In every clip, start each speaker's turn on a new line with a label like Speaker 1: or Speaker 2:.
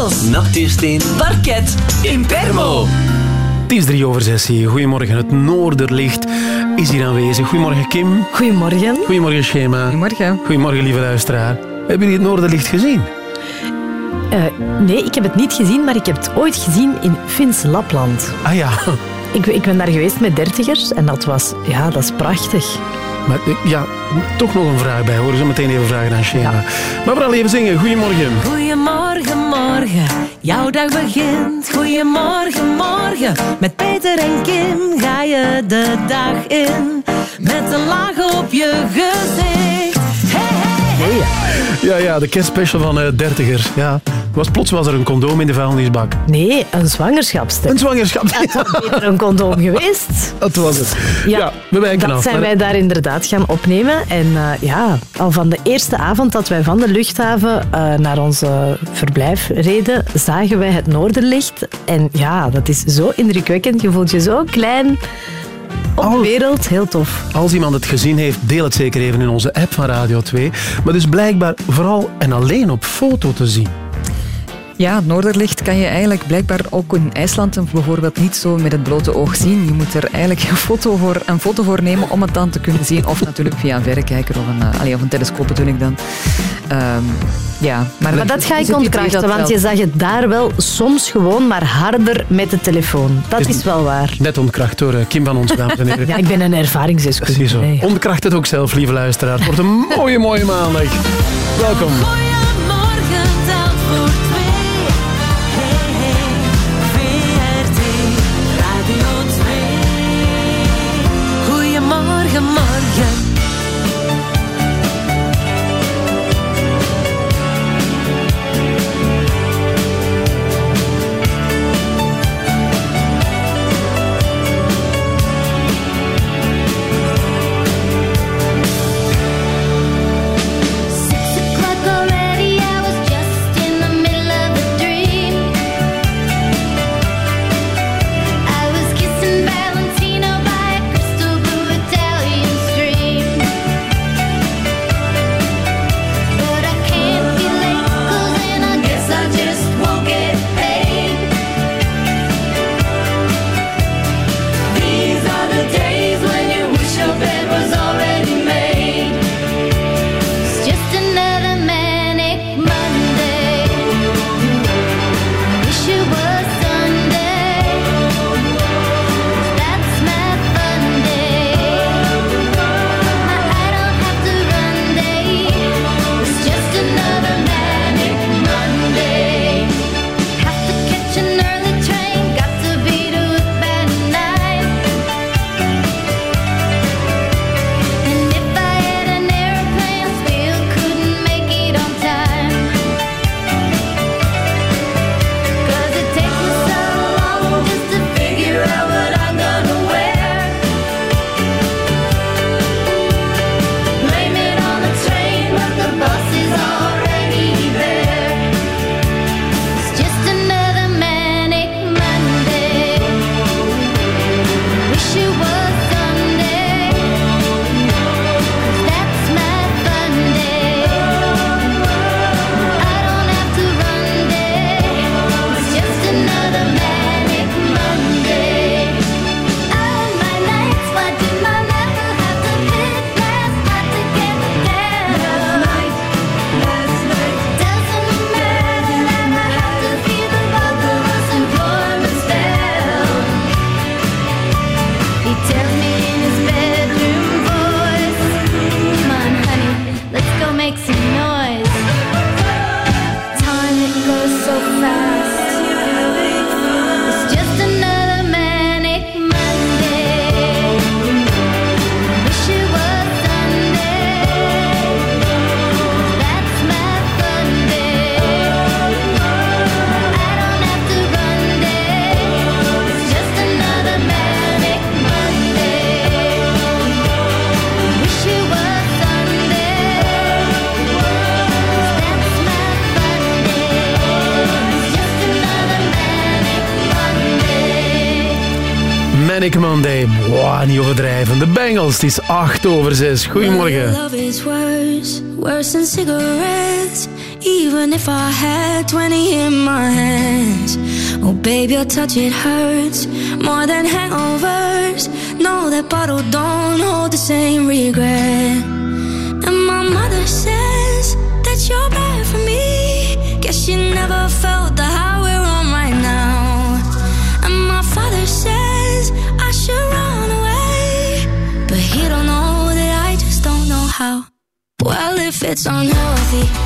Speaker 1: tegels, nachtuursteen, parket, Impermo.
Speaker 2: Het is drie over zes hier. Goedemorgen, het Noorderlicht is hier aanwezig. Goedemorgen Kim.
Speaker 3: Goedemorgen.
Speaker 2: Goedemorgen Schema.
Speaker 3: Goedemorgen.
Speaker 2: Goedemorgen lieve luisteraar. Hebben jullie het Noorderlicht gezien?
Speaker 3: Uh, nee, ik heb het niet gezien, maar ik heb het ooit gezien in Fins Lapland.
Speaker 2: Ah ja.
Speaker 3: Ik, ik ben daar geweest met dertigers en dat was, ja, dat is prachtig.
Speaker 2: Maar ja, toch nog een vraag bij hoor. Zo meteen even vragen aan Shema. Ja. Maar vooral even zingen. Goedemorgen.
Speaker 4: Goedemorgen, morgen. Jouw dag begint. Goedemorgen, morgen. Met Peter en Kim ga je de dag in. Met een laag op je gezicht. Hey, hey,
Speaker 2: hey. Ja, ja, de kerstspecial van uh, dertigers. Ja. Was, plots was er een condoom in de vuilnisbak.
Speaker 3: Nee, een zwangerschapstest.
Speaker 2: Een zwangerschapstest.
Speaker 3: Dat was beter een condoom geweest.
Speaker 2: Dat was het. Ja, ja we
Speaker 3: dat zijn wij daar inderdaad gaan opnemen. En uh, ja, al van de eerste avond dat wij van de luchthaven uh, naar onze verblijf reden, zagen wij het Noorderlicht. En ja, dat is zo indrukwekkend. Je voelt je zo klein op de wereld. Heel tof.
Speaker 2: Als iemand het gezien heeft, deel het zeker even in onze app van Radio 2. Maar dus blijkbaar vooral en alleen op foto te zien.
Speaker 5: Ja, het Noorderlicht kan je eigenlijk blijkbaar ook in IJsland bijvoorbeeld niet zo met het blote oog zien. Je moet er eigenlijk een foto voor, een foto voor nemen om het dan te kunnen zien. Of natuurlijk via een verrekijker of een, uh, of een telescoop bedoel ik dan. Um, ja,
Speaker 3: maar, maar dat ga ik ontkrachten, want je zag het daar wel soms gewoon maar harder met de telefoon. Dat is, is wel waar.
Speaker 2: Net ontkracht door uh, Kim van ons, dames en heren.
Speaker 3: Ja, ik ben een ervaringsdeskundige.
Speaker 2: Precies zo. Ontkracht het ook zelf, lieve luisteraar. Het wordt een mooie, mooie maandag. Welkom. Wow, niet overdrijven. De Bengals, het is 8 over 6. Goedemorgen.
Speaker 6: Love is worse, worse than cigarettes. Even if I had 20 in my hands. Oh, baby, your touch, it hurts more than hangovers. No, that bottle don't hold the same regret. And my mother says that you're bad for me. Guess you never it's unhealthy,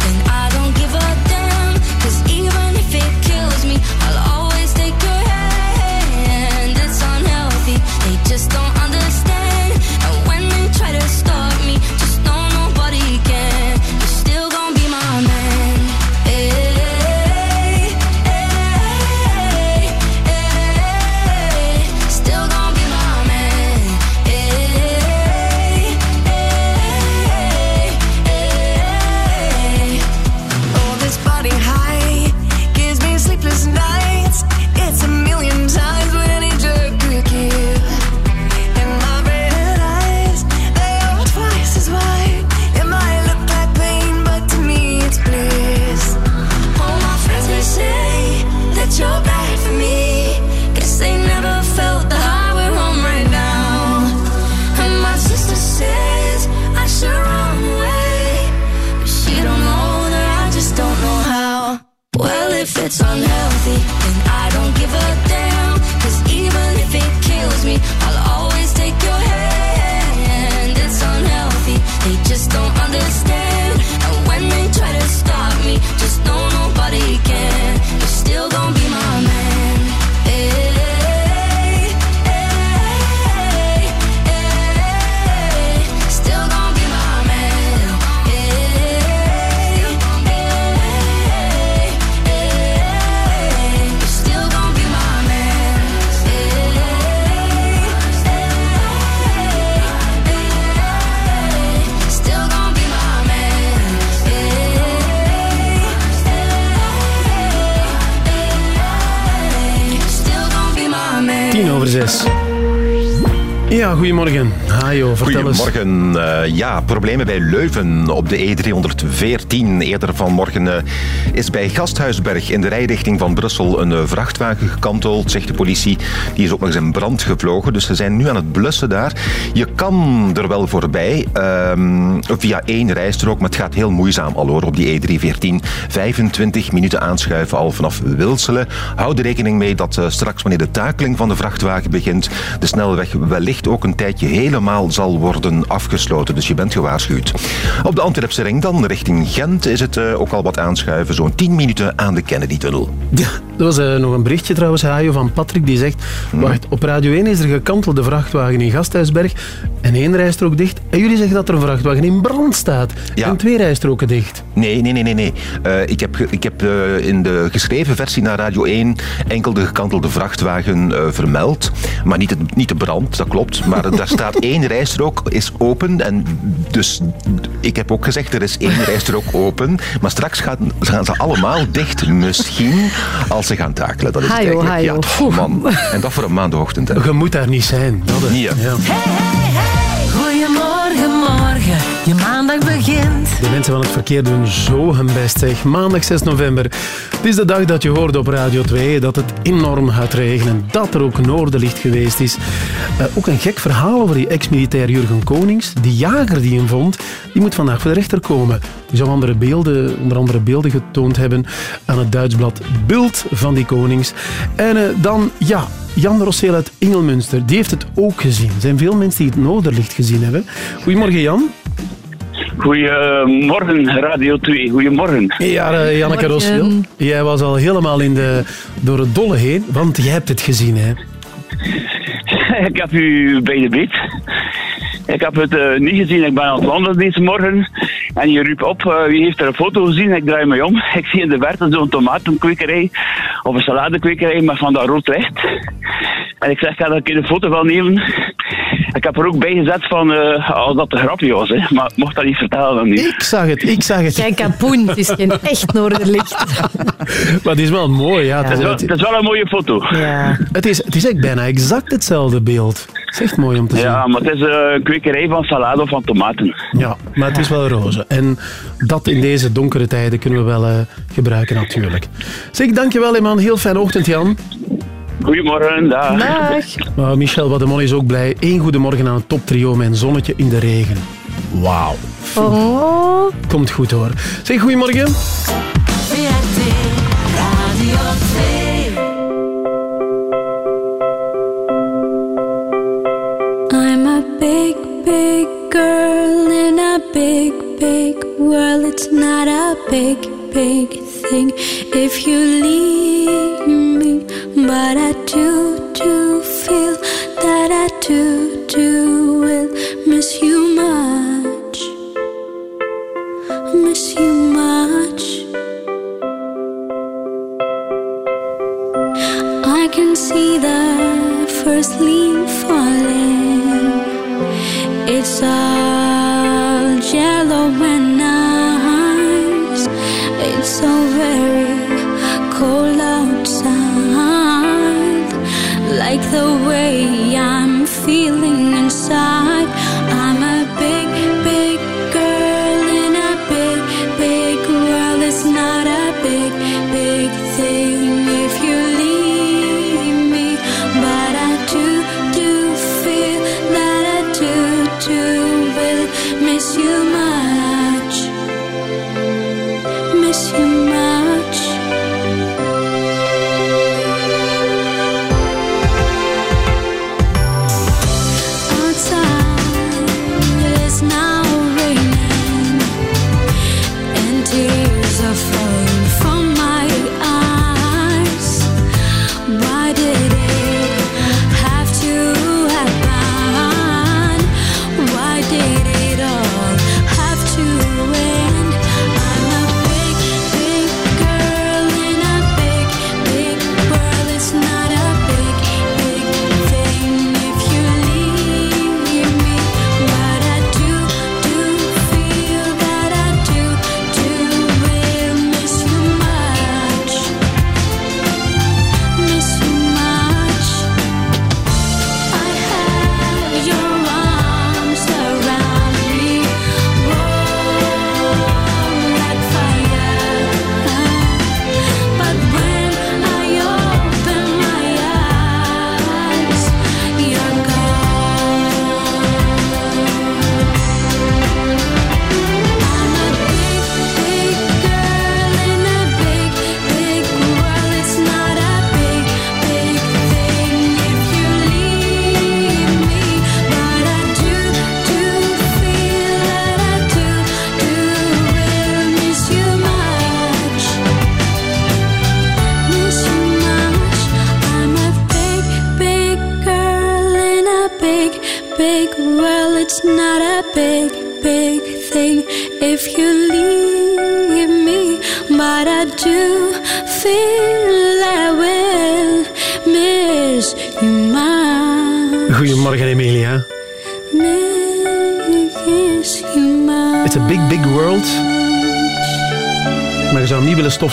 Speaker 2: ja,
Speaker 7: problemen bij Leuven op de E314. Eerder vanmorgen uh, is bij Gasthuisberg in de rijrichting van Brussel een uh, vrachtwagen gekanteld, zegt de politie. Die is ook nog eens in brand gevlogen, dus ze zijn nu aan het blussen daar. Je kan er wel voorbij ehm, via één rijstrook, maar het gaat heel moeizaam al hoor op die E314. 25 minuten aanschuiven al vanaf Wilselen. Houd er rekening mee dat straks wanneer de takeling van de vrachtwagen begint, de snelweg wellicht ook een tijdje helemaal zal worden afgesloten. Dus je bent gewaarschuwd. Op de Antwerpse ring dan, richting Gent, is het uh, ook al wat aanschuiven. Zo'n 10 minuten aan de Kennedy-tunnel.
Speaker 2: Ja, er was uh, nog een berichtje trouwens, Hajo, van Patrick, die zegt... Hmm. Wacht, op Radio 1 is er gekantelde vrachtwagen in Gasthuisberg en één rijstrook dicht. En jullie zeggen dat er een vrachtwagen in brand staat ja. en twee rijstroken dicht.
Speaker 7: Nee, nee, nee, nee. nee. Uh, ik heb, ik heb in de geschreven versie naar Radio 1 enkel de gekantelde vrachtwagen vermeld. Maar niet, het, niet de brand, dat klopt. Maar daar staat één rijstrook is open. En dus ik heb ook gezegd, er is één rijstrook open. Maar straks gaan, gaan ze allemaal dicht. Misschien als ze gaan takelen. Dat is het
Speaker 3: hajo,
Speaker 7: eigenlijk.
Speaker 3: Hajo.
Speaker 7: Ja, man. En dat voor een maandagochtend. Hè.
Speaker 2: Je moet daar niet zijn. Dat
Speaker 7: niet,
Speaker 2: ja.
Speaker 8: Hey, hey, hey. Goedemorgen, morgen. Je
Speaker 2: De mensen van het verkeer doen zo hun best, zeg. Maandag 6 november. Het is de dag dat je hoorde op Radio 2 dat het enorm gaat regenen. Dat er ook noordenlicht geweest is. Uh, ook een gek verhaal over die ex-militair Jurgen Konings. Die jager die hem vond, die moet vandaag voor de rechter komen. Die zou andere beelden, onder andere beelden getoond hebben aan het Duitsblad Bult van die Konings. En uh, dan, ja, Jan Rosseel uit Ingelmünster, die heeft het ook gezien. Er zijn veel mensen die het noorderlicht gezien hebben. Goedemorgen, Jan.
Speaker 9: Goedemorgen, Radio 2. Goedemorgen.
Speaker 2: Ja, uh, Janneke Rosseel. Jij was al helemaal in de, door het dolle heen, want jij hebt het gezien, hè?
Speaker 9: Ik heb u bij de beet. Ik heb het uh, niet gezien. Ik ben aan het wandelen deze morgen. En je riep op, uh, wie heeft er een foto gezien? Ik draai me om. Ik zie in de verte zo'n tomatenkwekerij. Of een saladekwekerij, maar van dat rood licht. En ik zeg, ik ga daar een keer een foto van nemen. Ik heb er ook bij gezet van, eh, als dat een grapje was, hè. maar ik mocht dat niet vertellen dan niet.
Speaker 2: Ik zag het, ik zag het.
Speaker 3: Kijk, kapoen, het is geen echt Noorderlicht.
Speaker 2: Maar het is wel mooi, ja.
Speaker 9: Het is, wel,
Speaker 2: Het,
Speaker 9: het is wel een mooie foto.
Speaker 3: Ja.
Speaker 2: het is, het is echt bijna exact hetzelfde beeld. Het is echt mooi om te zien.
Speaker 9: Ja, maar het is eh, een kwekerij van salade of van tomaten.
Speaker 2: Ja, maar het is wel roze. En dat in deze donkere tijden kunnen we wel eh, gebruiken natuurlijk. Zeg, dankjewel, man. Heel fijne ochtend, Jan.
Speaker 9: Goedemorgen, dag.
Speaker 3: Dag.
Speaker 2: Maar Michel Wademon is ook blij. Eén goedemorgen aan het toptrio met een zonnetje in de regen. Wauw.
Speaker 3: Oh.
Speaker 2: Komt goed hoor. Zeg, goedemorgen.
Speaker 6: It's not a big, big thing if you leave me. But I do, do feel that I do, do will miss you much. Miss you much. I can see the first leaf falling. It's all big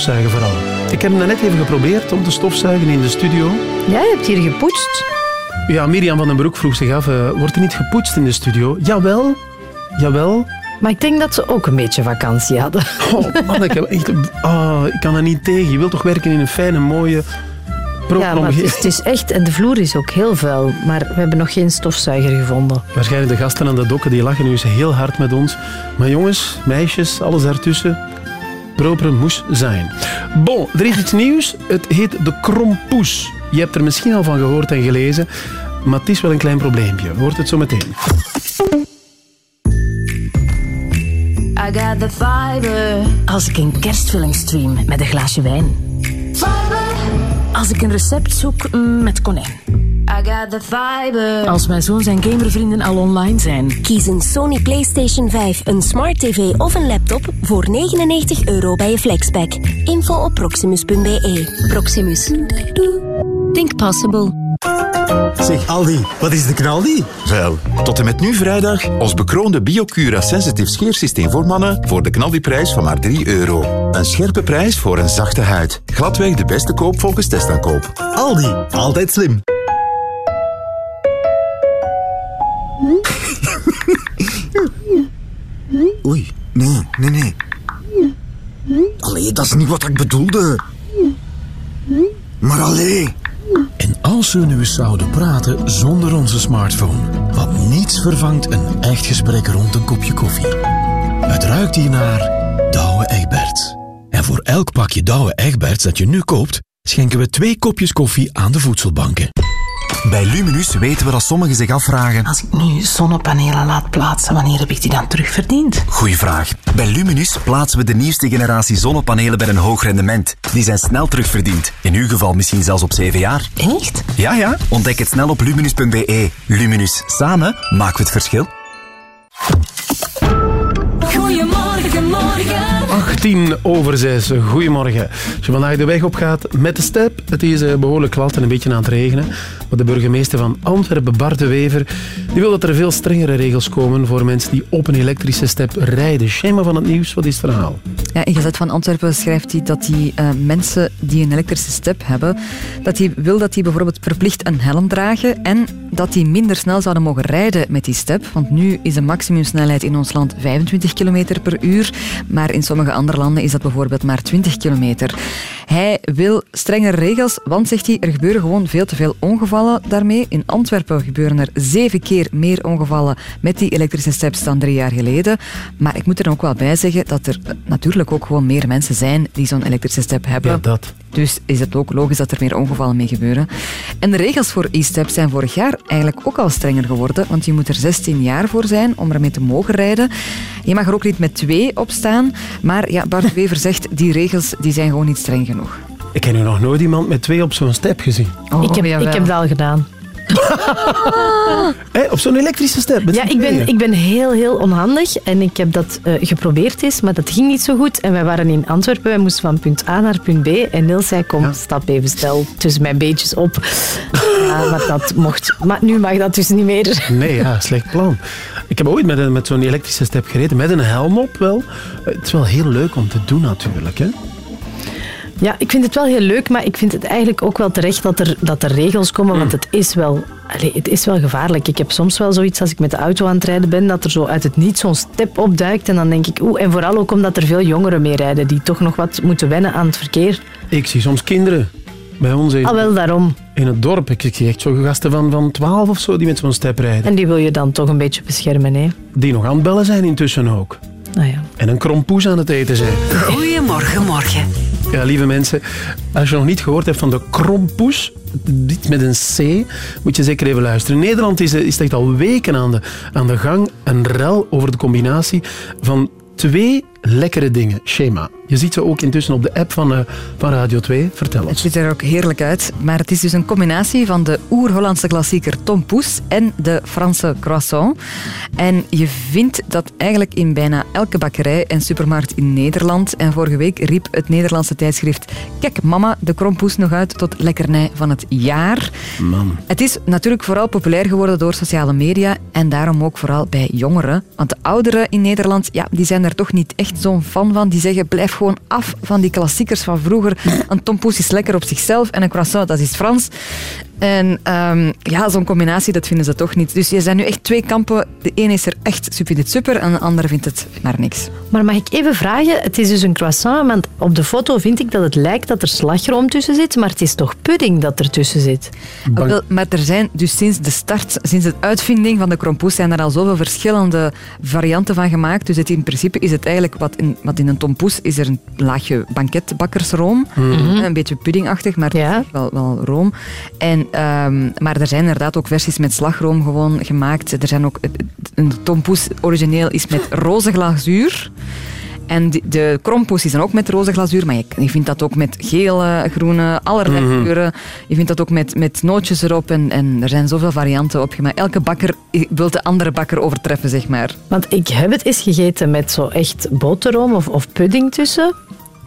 Speaker 2: stofzuigen vooral. Ik heb hem net even geprobeerd om te stofzuigen in de studio.
Speaker 3: Ja, je hebt hier gepoetst.
Speaker 2: Ja, Mirjam van den Broek vroeg zich af, eh, wordt er niet gepoetst in de studio? Jawel, jawel.
Speaker 3: Maar ik denk dat ze ook een beetje vakantie hadden.
Speaker 2: Oh man, ik, heb echt, oh, ik kan er niet tegen. Je wilt toch werken in een fijne, mooie,
Speaker 3: Ja, maar het is,
Speaker 2: omgeving?
Speaker 3: het is echt... En de vloer is ook heel vuil. Maar we hebben nog geen stofzuiger gevonden.
Speaker 2: Waarschijnlijk de gasten aan de dokken die lachen nu eens heel hard met ons. Maar jongens, meisjes, alles daartussen. Proper moest zijn. Bon, er is iets nieuws. Het heet de krompoes. Je hebt er misschien al van gehoord en gelezen. Maar het is wel een klein probleempje. Hoort het zo meteen.
Speaker 10: I got the fiber. Als ik een kerstfilm stream met een glaasje wijn. Als ik een recept zoek mm, met konijn. Als mijn zoon zijn gamervrienden al online zijn.
Speaker 11: Kies een Sony PlayStation 5, een Smart TV of een laptop voor 99 euro bij je Flexpack. Info op proximus.be. Proximus. Think possible.
Speaker 12: Zeg, Aldi, wat is de knaldi?
Speaker 13: Wel, tot en met nu vrijdag ons bekroonde Biocura Sensitive scheersysteem voor mannen voor de knaldiprijs van maar 3 euro. Een scherpe prijs voor een zachte huid. Gladweg de beste koop volgens testaankoop.
Speaker 12: Aldi, altijd slim. Is niet wat ik bedoelde. Maar allee.
Speaker 14: En als we nu eens zouden praten zonder onze smartphone? Want niets vervangt een echt gesprek rond een kopje koffie. Het ruikt hier naar Douwe Egberts. En voor elk pakje Douwe Egberts dat je nu koopt, schenken we twee kopjes koffie aan de voedselbanken.
Speaker 15: Bij Luminus weten we dat sommigen zich afvragen...
Speaker 16: Als ik nu zonnepanelen laat plaatsen, wanneer heb ik die dan terugverdiend?
Speaker 15: Goeie vraag. Bij Luminus plaatsen we de nieuwste generatie zonnepanelen bij een hoog rendement. Die zijn snel terugverdiend. In uw geval misschien zelfs op 7 jaar.
Speaker 16: Echt?
Speaker 15: Ja, ja. Ontdek het snel op luminus.be. Luminus. Samen maken we het verschil.
Speaker 4: Goedemorgen, morgen.
Speaker 2: 18 over 6. Goedemorgen. Als je vandaag de weg op gaat met de step, het is eh, behoorlijk glad en een beetje aan het regenen. De burgemeester van Antwerpen, Bart de Wever, die wil dat er veel strengere regels komen voor mensen die op een elektrische step rijden. Schema van het nieuws, wat is het verhaal?
Speaker 5: Ja, in Gezet van Antwerpen schrijft hij dat die eh, mensen die een elektrische step hebben, dat hij wil dat die bijvoorbeeld verplicht een helm dragen en dat die minder snel zouden mogen rijden met die step. Want nu is de maximumsnelheid in ons land 25 km per uur, maar in sommige andere landen is dat bijvoorbeeld maar 20 kilometer. Hij wil strengere regels, want, zegt hij, er gebeuren gewoon veel te veel ongevallen daarmee. In Antwerpen gebeuren er zeven keer meer ongevallen met die elektrische steps dan drie jaar geleden. Maar ik moet er ook wel bij zeggen dat er eh, natuurlijk ook gewoon meer mensen zijn die zo'n elektrische step hebben.
Speaker 2: Ja, dat.
Speaker 5: Dus is het ook logisch dat er meer ongevallen mee gebeuren. En de regels voor e-steps zijn vorig jaar eigenlijk ook al strenger geworden, want je moet er 16 jaar voor zijn om ermee te mogen rijden. Je mag er ook niet met twee op staan, maar ja, Bart Wever zegt, die regels die zijn gewoon niet streng genoeg.
Speaker 2: Ik heb nu nog nooit iemand met twee op zo'n step gezien.
Speaker 3: ik, heb, ik heb dat al gedaan.
Speaker 2: Hé, op zo'n elektrische step?
Speaker 3: Ja, ik ben, ik ben heel, heel onhandig en ik heb dat eh, geprobeerd eens, maar dat ging niet zo goed. En wij waren in Antwerpen, wij moesten van punt A naar punt B en Niels zei, kom, stap even stel tussen mijn beetjes op. Ja, maar dat mocht. Maar nu mag dat dus niet meer.
Speaker 2: Nee, ja, slecht plan. Ik heb ooit met, met zo'n elektrische step gereden, met een helm op wel. Het is wel heel leuk om te doen natuurlijk. Hè?
Speaker 3: Ja, ik vind het wel heel leuk, maar ik vind het eigenlijk ook wel terecht dat er, dat er regels komen, want het is, wel, allee, het is wel gevaarlijk. Ik heb soms wel zoiets als ik met de auto aan het rijden ben, dat er zo uit het niet zo'n step opduikt en dan denk ik, oeh, en vooral ook omdat er veel jongeren mee rijden die toch nog wat moeten wennen aan het verkeer.
Speaker 2: Ik zie soms kinderen bij ons in,
Speaker 3: Ah, wel daarom.
Speaker 2: in het dorp. Ik, ik zie echt zo gasten van, van 12 of zo die met zo'n step rijden.
Speaker 3: En die wil je dan toch een beetje beschermen, hè?
Speaker 2: Die nog aan het bellen zijn intussen ook.
Speaker 3: Nou ja.
Speaker 2: En een krompoes aan het eten zijn.
Speaker 1: Goedemorgen, morgen.
Speaker 2: Ja, lieve mensen, als je nog niet gehoord hebt van de krompoes, dit met een C, moet je zeker even luisteren. Nederland is, is echt al weken aan de, aan de gang een rel over de combinatie van twee lekkere dingen. Schema. Je ziet ze ook intussen op de app van, eh, van Radio 2. Vertel
Speaker 5: Het
Speaker 2: ons.
Speaker 5: ziet er ook heerlijk uit, maar het is dus een combinatie van de oer-Hollandse klassieker Tom Poes en de Franse croissant. En je vindt dat eigenlijk in bijna elke bakkerij en supermarkt in Nederland. En vorige week riep het Nederlandse tijdschrift Kijk mama, de krompoes nog uit tot lekkernij van het jaar.
Speaker 2: Man.
Speaker 5: Het is natuurlijk vooral populair geworden door sociale media en daarom ook vooral bij jongeren. Want de ouderen in Nederland, ja, die zijn er toch niet echt zo'n fan van. Die zeggen, blijf gewoon af van die klassiekers van vroeger. Een tompoes is lekker op zichzelf en een croissant, dat is Frans. En ehm, ja, zo'n combinatie, dat vinden ze toch niet. Dus je zijn nu echt twee kampen. De ene is er echt super dit super en de andere vindt het maar niks.
Speaker 3: Maar mag ik even vragen? Het is dus een croissant, want op de foto vind ik dat het lijkt dat er slagroom tussen zit, maar het is toch pudding dat er tussen zit?
Speaker 5: Ah, wel, maar er zijn dus sinds de start, sinds de uitvinding van de krompoes, zijn er al zoveel verschillende varianten van gemaakt. Dus het, in principe is het eigenlijk wat in, wat in een tompoes is er een laagje banketbakkersroom.
Speaker 3: Mhm.
Speaker 5: Een beetje puddingachtig, maar wel, wel room. En, ehm, maar er zijn inderdaad ook versies met slagroom gewoon gemaakt. Er zijn ook, een tompoes origineel is met roze glazuur. En die- de krompoes is dan ook met roze glazuur, maar je, je vindt dat ook met gele, groene, allerlei
Speaker 3: Mhm.
Speaker 5: kleuren. Je vindt dat ook met, met nootjes erop en, en er zijn zoveel varianten op gemaakt. Elke bakker wil de andere bakker overtreffen, zeg maar.
Speaker 3: Want ik heb het eens gegeten met zo echt boterham of, of pudding tussen.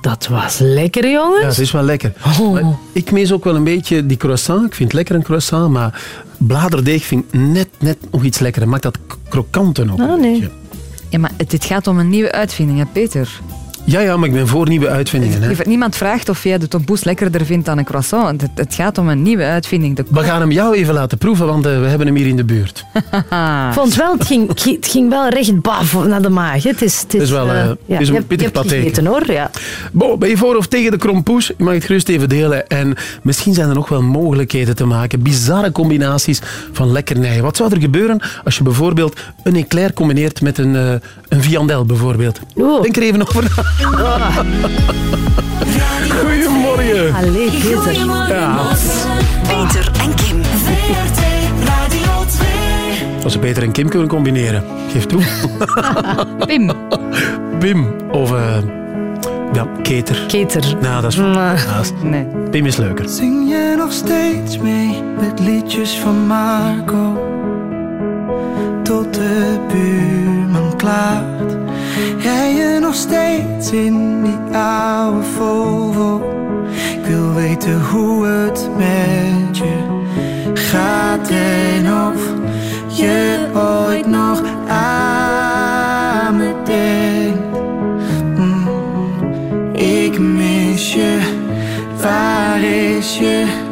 Speaker 3: Dat was lekker, jongens.
Speaker 2: Ja, het is wel lekker. Maar ik mis ook wel een beetje die croissant. Ik vind het lekker een croissant, maar bladerdeeg vind ik net, net nog iets lekkerder. Maakt dat krokanten ook.
Speaker 3: Ah, nee.
Speaker 5: Ja, maar het, dit gaat om een nieuwe uitvinding, hè, Peter?
Speaker 2: Ja, ja, maar ik ben voor nieuwe uitvindingen. Hè.
Speaker 5: Niemand vraagt of jij de tompoes lekkerder vindt dan een croissant. Het, het gaat om een nieuwe uitvinding. De
Speaker 2: We gaan hem jou even laten proeven, want eh, we hebben hem hier in de buurt.
Speaker 3: Vond wel, het ging, het ging wel recht baf naar de maag. Het is, het is,
Speaker 2: Het is wel,
Speaker 3: ja,
Speaker 2: het is
Speaker 3: je
Speaker 2: een
Speaker 3: hebt-
Speaker 2: pittig
Speaker 3: je hebt
Speaker 2: paté.
Speaker 3: gegeten, hoor. Ja.
Speaker 2: Bo, ben je voor of tegen de krompoes? Je mag het gerust even delen. En misschien zijn er nog wel mogelijkheden te maken. Bizarre combinaties van lekkernijen. Wat zou er gebeuren als je bijvoorbeeld een eclair combineert met een, een viandel bijvoorbeeld? Denk er even over na. Goedemorgen.
Speaker 3: Allee, Peter.
Speaker 2: Ja.
Speaker 17: Peter en Kim.
Speaker 2: Als ze Peter en Kim kunnen combineren. Geef toe.
Speaker 5: Pim.
Speaker 2: Pim. Of eh ja, Keter.
Speaker 3: Keter.
Speaker 2: Nou, dat is... Is-
Speaker 5: Nee.
Speaker 2: Pim is leuker.
Speaker 18: Zing je nog steeds mee met liedjes van Marco? Tot de buurman klaart. Rij je nog steeds in die oude Volvo? Ik wil weten hoe het met je gaat en of je ooit nog aan me denkt. Mm, ik mis je, waar is
Speaker 4: je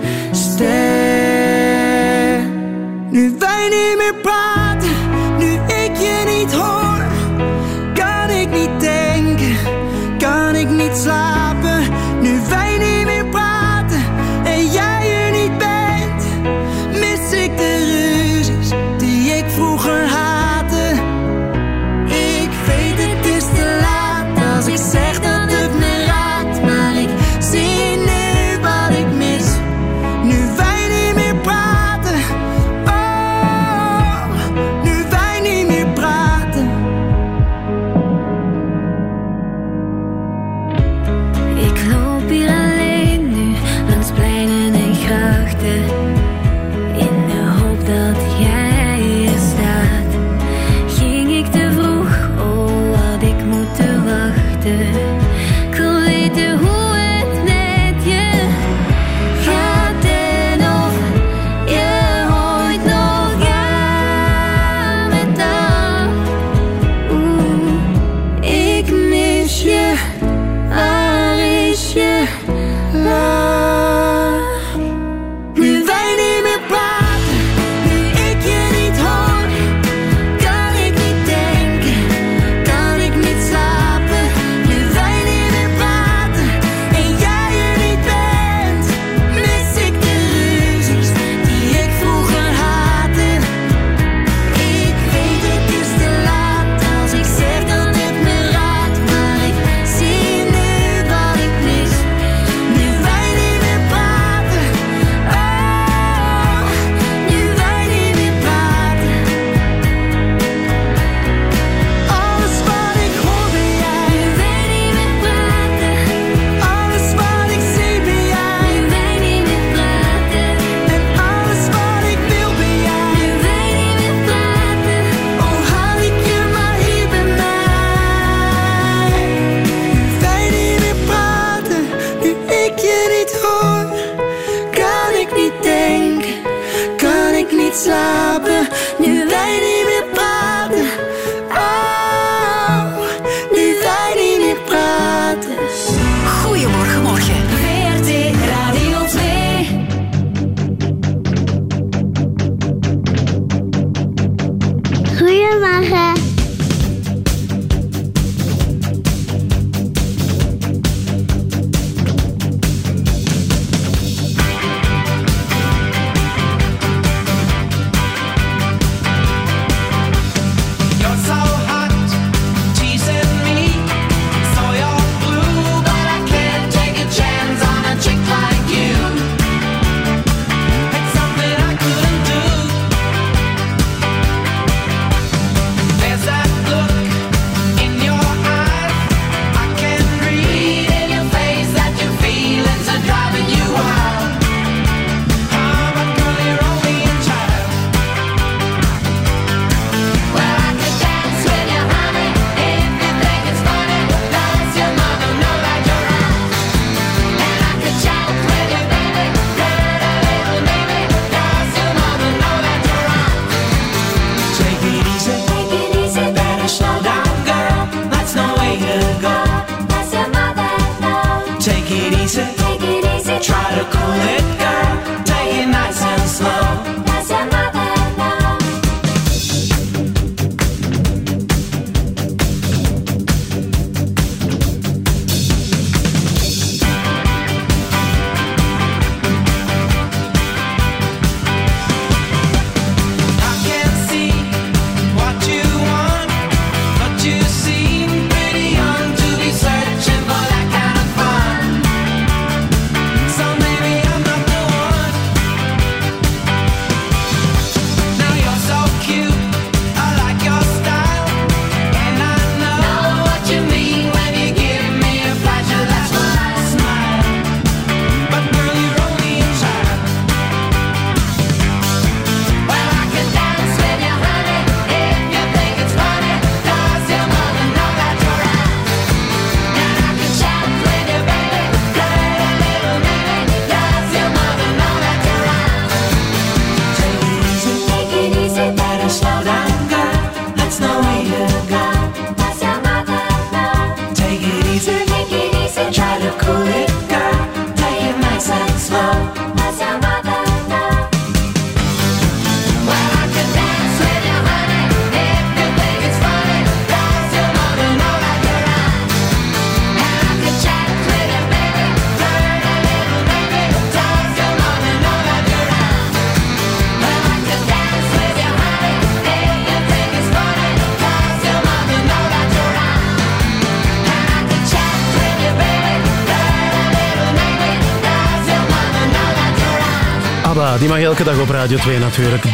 Speaker 2: ABBA, die mag elke dag op Radio 2 natuurlijk.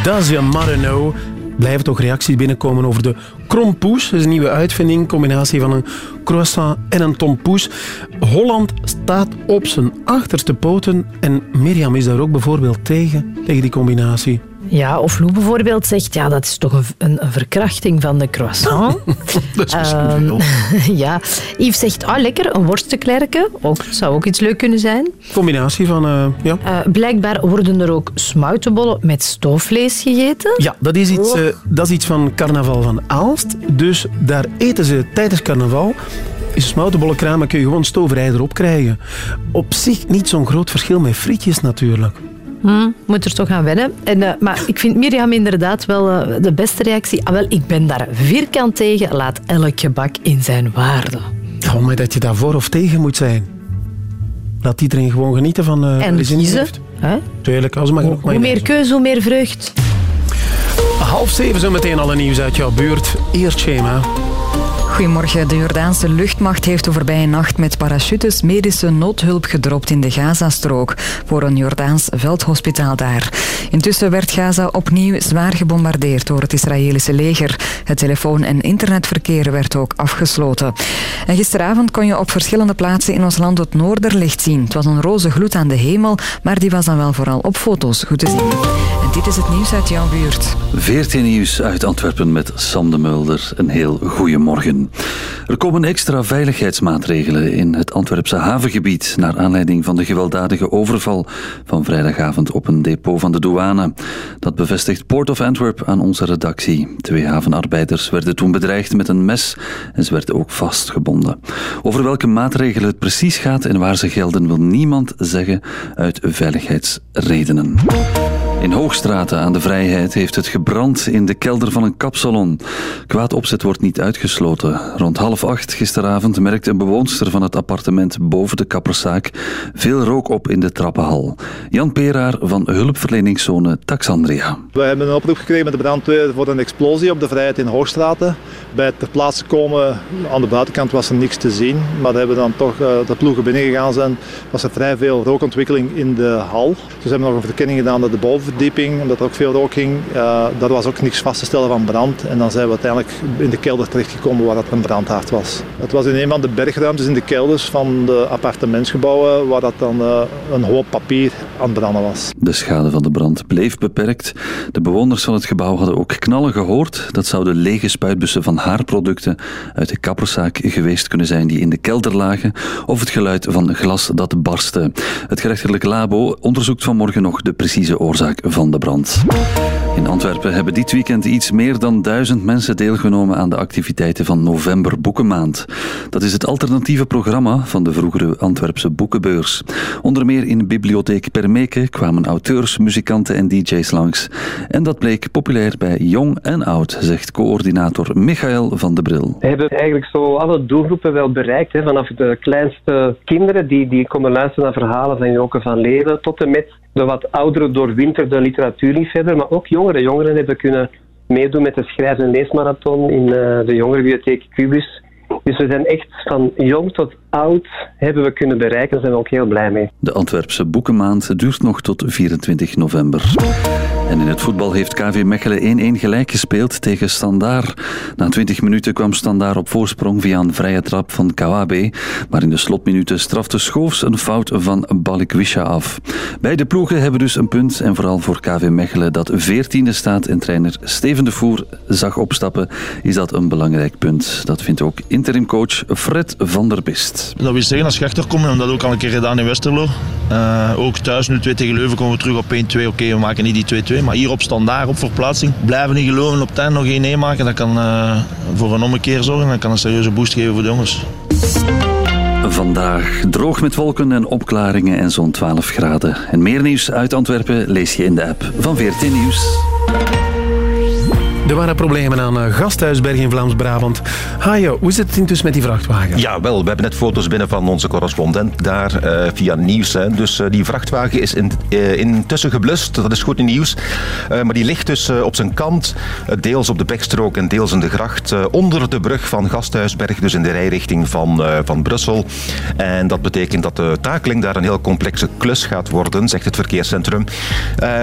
Speaker 2: Mother know? Blijven toch reacties binnenkomen over de krompoes. Dat is een nieuwe uitvinding, combinatie van een croissant en een tompoes. Holland staat op zijn achterste poten en Mirjam is daar ook bijvoorbeeld tegen, tegen die combinatie.
Speaker 3: Ja, of Lou bijvoorbeeld zegt, ja, dat is toch een, een, een verkrachting van de croissant.
Speaker 2: dat is misschien veel.
Speaker 3: ja, Yves zegt, ah, lekker, een worsteklerke. Ook, zou ook iets leuk kunnen zijn.
Speaker 2: Combinatie van, eh, ja.
Speaker 3: Eh, blijkbaar worden er ook smoutenbollen met stoofvlees gegeten.
Speaker 2: Ja, dat is, iets,
Speaker 3: Oh.
Speaker 2: eh, dat is iets van carnaval van Aalst. Dus daar eten ze tijdens carnaval. Smoutenbollenkraam, maar kun je gewoon stoverij erop krijgen. Op zich niet zo'n groot verschil met frietjes natuurlijk.
Speaker 3: Hm, moet er toch aan wennen. En, maar ik vind Mirjam inderdaad wel de beste reactie. Ah, wel, ik ben daar vierkant tegen. Laat elk gebak in zijn waarde.
Speaker 2: Oh, maar dat je daar voor of tegen moet zijn. Laat iedereen gewoon genieten van eh
Speaker 3: en
Speaker 2: wat hij in
Speaker 3: kiezen.
Speaker 2: heeft.
Speaker 3: Hè?
Speaker 2: Tuurlijk, als maar genoeg
Speaker 3: Hoe meer keuze, hoe meer vreugd.
Speaker 2: Half zeven zo meteen alle nieuws uit jouw buurt. Eerst schema.
Speaker 5: Goedemorgen. De Jordaanse luchtmacht heeft de voorbije nacht met parachutes medische noodhulp gedropt in de Gazastrook voor een Jordaans veldhospitaal daar. Intussen werd Gaza opnieuw zwaar gebombardeerd door het Israëlische leger. Het telefoon- en internetverkeer werd ook afgesloten. En gisteravond kon je op verschillende plaatsen in ons land het noorderlicht zien. Het was een roze gloed aan de hemel, maar die was dan wel vooral op foto's goed te zien. En dit is het nieuws uit jouw buurt.
Speaker 19: 14 nieuws uit Antwerpen met Sam de Mulder. Een heel goede morgen. Er komen extra veiligheidsmaatregelen in het Antwerpse havengebied naar aanleiding van de gewelddadige overval van vrijdagavond op een depot van de douane. Dat bevestigt Port of Antwerp aan onze redactie. Twee havenarbeiders werden toen bedreigd met een mes en ze werden ook vastgebonden. Over welke maatregelen het precies gaat en waar ze gelden wil niemand zeggen uit veiligheidsredenen. In Hoogstraten aan de Vrijheid heeft het gebrand in de kelder van een kapsalon. Kwaad opzet wordt niet uitgesloten. Rond half acht gisteravond merkte een bewoonster van het appartement boven de kapperszaak veel rook op in de trappenhal. Jan Peraar van hulpverleningszone Taxandria.
Speaker 20: We hebben een oproep gekregen met de brandweer voor een explosie op de Vrijheid in Hoogstraten. Bij het ter plaatse komen, aan de buitenkant was er niks te zien, maar hebben dan toch eh, de ploegen binnengegaan zijn, was er vrij veel rookontwikkeling in de hal. Dus we hebben nog een verkenning gedaan naar de bovenverdieping, omdat er ook veel rook ging. Daar was ook niks vast te stellen van brand en dan zijn we uiteindelijk in de kelder terechtgekomen waar dat een brandhaard was. Het was in een van de bergruimtes in de kelders van de appartementsgebouwen waar dat dan eh, een hoop papier aan branden was.
Speaker 19: De schade van de brand bleef beperkt. De bewoners van het gebouw hadden ook knallen gehoord. Dat zouden lege spuitbussen van haarproducten uit de kapperszaak geweest kunnen zijn die in de kelder lagen, of het geluid van glas dat barstte. Het gerechtelijk labo onderzoekt vanmorgen nog de precieze oorzaak van de brand. In Antwerpen hebben dit weekend iets meer dan duizend mensen deelgenomen aan de activiteiten van November Boekenmaand. Dat is het alternatieve programma van de vroegere Antwerpse boekenbeurs. Onder meer in Bibliotheek Permeke kwamen auteurs, muzikanten en dj's langs. En dat bleek populair bij jong en oud, zegt coördinator Michael van de Bril.
Speaker 21: We hebben eigenlijk zo alle doelgroepen wel bereikt. Hè, vanaf de kleinste kinderen die, die komen luisteren naar verhalen van Joke van Leeuwen tot en met de wat oudere doorwinterde literatuurliefhebber. Maar ook jongere jongeren hebben kunnen meedoen met de schrijf- en leesmarathon in eh, de jongerenbibliotheek Cubus. Dus we zijn echt van jong tot oud hebben we kunnen bereiken. Daar zijn we ook heel blij mee.
Speaker 19: De Antwerpse Boekenmaand duurt nog tot 24 november. En in het voetbal heeft KV Mechelen 1-1 gelijk gespeeld tegen Standaard. Na 20 minuten kwam Standaard op voorsprong via een vrije trap van Kawabe. Maar in de slotminuten strafte Schoofs een fout van Balikwisha af. Beide ploegen hebben dus een punt. En vooral voor KV Mechelen, dat 14e staat en trainer Steven de Voer zag opstappen, is dat een belangrijk punt. Dat vindt ook interimcoach Fred van der Bist.
Speaker 22: Dat wil zeggen, als je achterkomt, we dat ook al een keer gedaan in Westerlo. Eh, ook thuis nu 2 tegen Leuven komen we terug op 1-2. Oké, we maken niet die 2-2, maar hier op standaard, op verplaatsing. Blijven niet geloven op einde nog 1-1 maken. Dat kan eh, voor een ommekeer zorgen. Dat kan een serieuze boost geven voor de jongens.
Speaker 19: Vandaag droog met wolken en opklaringen en zo'n 12 graden. En meer nieuws uit Antwerpen lees je in de app van VRT Nieuws.
Speaker 2: Er waren problemen aan eh, Gasthuisberg in Vlaams-Brabant. Hajo, hoe zit het intussen met die vrachtwagen?
Speaker 7: Ja, wel. We hebben net foto's binnen van onze correspondent daar eh, via nieuws. Hè. Dus eh, die vrachtwagen is in, intussen geblust. Dat is goed nieuws. Maar die ligt dus op zijn kant, deels op de bekstrook en deels in de gracht, onder de brug van Gasthuisberg, dus in de rijrichting van, van Brussel. En dat betekent dat de takeling daar een heel complexe klus gaat worden, zegt het verkeerscentrum.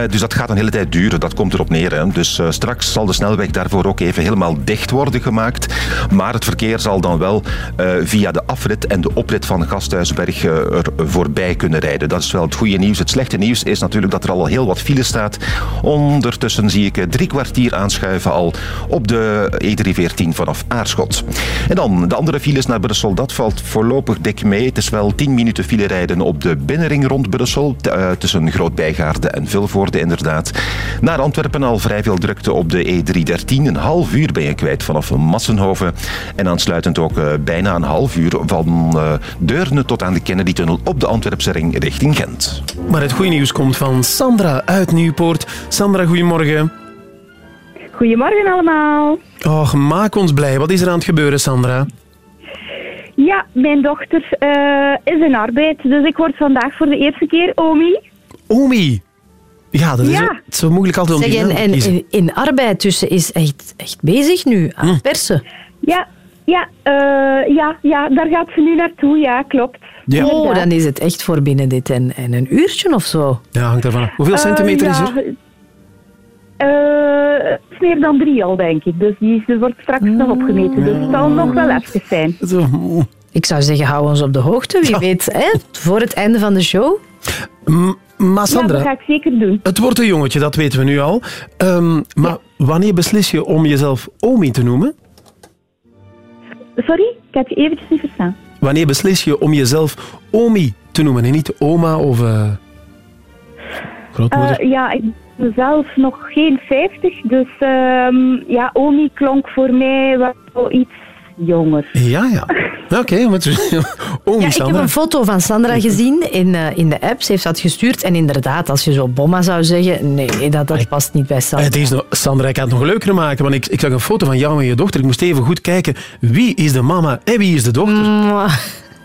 Speaker 7: Dus dat gaat een hele tijd duren. Dat komt erop neer. Hè. Dus straks zal de snelweg daarvoor ook even helemaal dicht worden gemaakt. Maar het verkeer zal dan wel eh, via de afrit en de oprit van Gasthuisberg eh, er voorbij kunnen rijden. Dat is wel het goede nieuws. Het slechte nieuws is natuurlijk dat er al heel wat file staat. Ondertussen zie ik eh, drie kwartier aanschuiven al op de E314 vanaf Aarschot. En dan de andere files naar Brussel. Dat valt voorlopig dik mee. Het is wel 10 minuten file rijden op de binnenring rond Brussel. tussen Groot-Bijgaarde en Vilvoorde inderdaad. Naar Antwerpen al vrij veel drukte op de E313. Een half uur ben je kwijt vanaf Massenhoven. En aansluitend ook eh, bijna een half uur van eh, Deurne tot aan de Kennedy-tunnel op de Antwerpse ring richting Gent.
Speaker 2: Maar het goede nieuws komt van Sandra uit Nieuwpoort. Sandra, goedemorgen.
Speaker 23: Goedemorgen allemaal.
Speaker 2: Och, maak ons blij. Wat is er aan het gebeuren, Sandra?
Speaker 23: Ja, mijn dochter eh, is in arbeid, dus ik word vandaag voor de eerste keer Omi.
Speaker 2: Omi. Ja, dat is
Speaker 23: Ja.
Speaker 2: zo- het is zo moeilijk altijd om
Speaker 3: Zeg, en,
Speaker 2: te
Speaker 3: en
Speaker 2: kiezen.
Speaker 3: in, in arbeid tussen is echt, echt bezig nu aan het persen.
Speaker 23: Ja, ja, eh, ja, ja, daar gaat ze nu naartoe, ja, klopt.
Speaker 2: Ja.
Speaker 3: Oh, dan is het echt voor binnen dit en, en een uurtje of zo.
Speaker 2: Ja, hangt ervan af. Hoeveel
Speaker 23: Eh,
Speaker 2: centimeter is
Speaker 23: ja,
Speaker 2: er?
Speaker 23: eh, het is meer dan drie al, denk ik. Dus die is- wordt straks nog opgemeten. Dus het zal nog wel even zijn.
Speaker 3: Ik zou zeggen, hou ons op de hoogte. Wie weet, hè, voor het einde van de show.
Speaker 2: Maar Sandra,
Speaker 23: Ja, dat ga ik zeker doen.
Speaker 2: het wordt een jongetje, dat weten we nu al. Ehm, maar wanneer beslis je om jezelf Omi te noemen?
Speaker 23: Sorry, ik heb je eventjes niet verstaan.
Speaker 2: Wanneer beslis je om jezelf Omi te noemen en niet oma of eh, grootmoeder?
Speaker 23: Eh, ja, ik ben zelf nog geen 50, dus ehm, ja, Omi klonk voor mij wel iets jonger.
Speaker 2: Ja, ja. Oké, maar het- Omi
Speaker 3: Ja, ik heb een foto van Sandra gezien in, eh, in de app. Ze heeft dat gestuurd. En inderdaad, als je zo bomma zou zeggen, nee, dat, dat past niet bij Sandra.
Speaker 2: Het is nog, Sandra, ik kan het nog leuker maken, want ik, ik zag een foto van jou en je dochter. Ik moest even goed kijken, wie is de mama en wie is de dochter?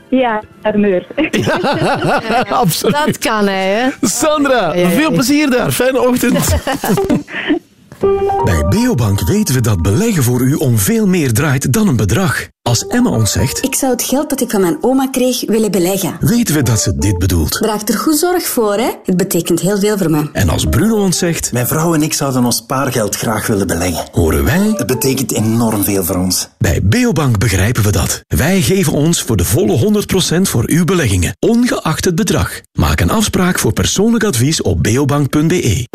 Speaker 23: Ja, Armeur.
Speaker 2: Absoluut.
Speaker 3: Dat kan hij, hè.
Speaker 2: Sandra, veel plezier daar. Fijne ochtend.
Speaker 14: Bij Beobank weten we dat beleggen voor u om veel meer draait dan een bedrag. Als Emma ons zegt,
Speaker 24: Ik zou het geld dat ik van mijn oma kreeg willen beleggen.
Speaker 14: weten we dat ze dit bedoelt.
Speaker 24: Draagt er goed zorg voor, hè? Het betekent heel veel voor me.
Speaker 14: En als Bruno ons zegt,
Speaker 25: Mijn vrouw en ik zouden ons spaargeld graag willen beleggen.
Speaker 14: horen wij...
Speaker 25: Het betekent enorm veel voor ons.
Speaker 14: Bij Beobank begrijpen we dat. Wij geven ons voor de volle 100% voor uw beleggingen, ongeacht het bedrag. Maak een afspraak voor persoonlijk advies op beobank.be.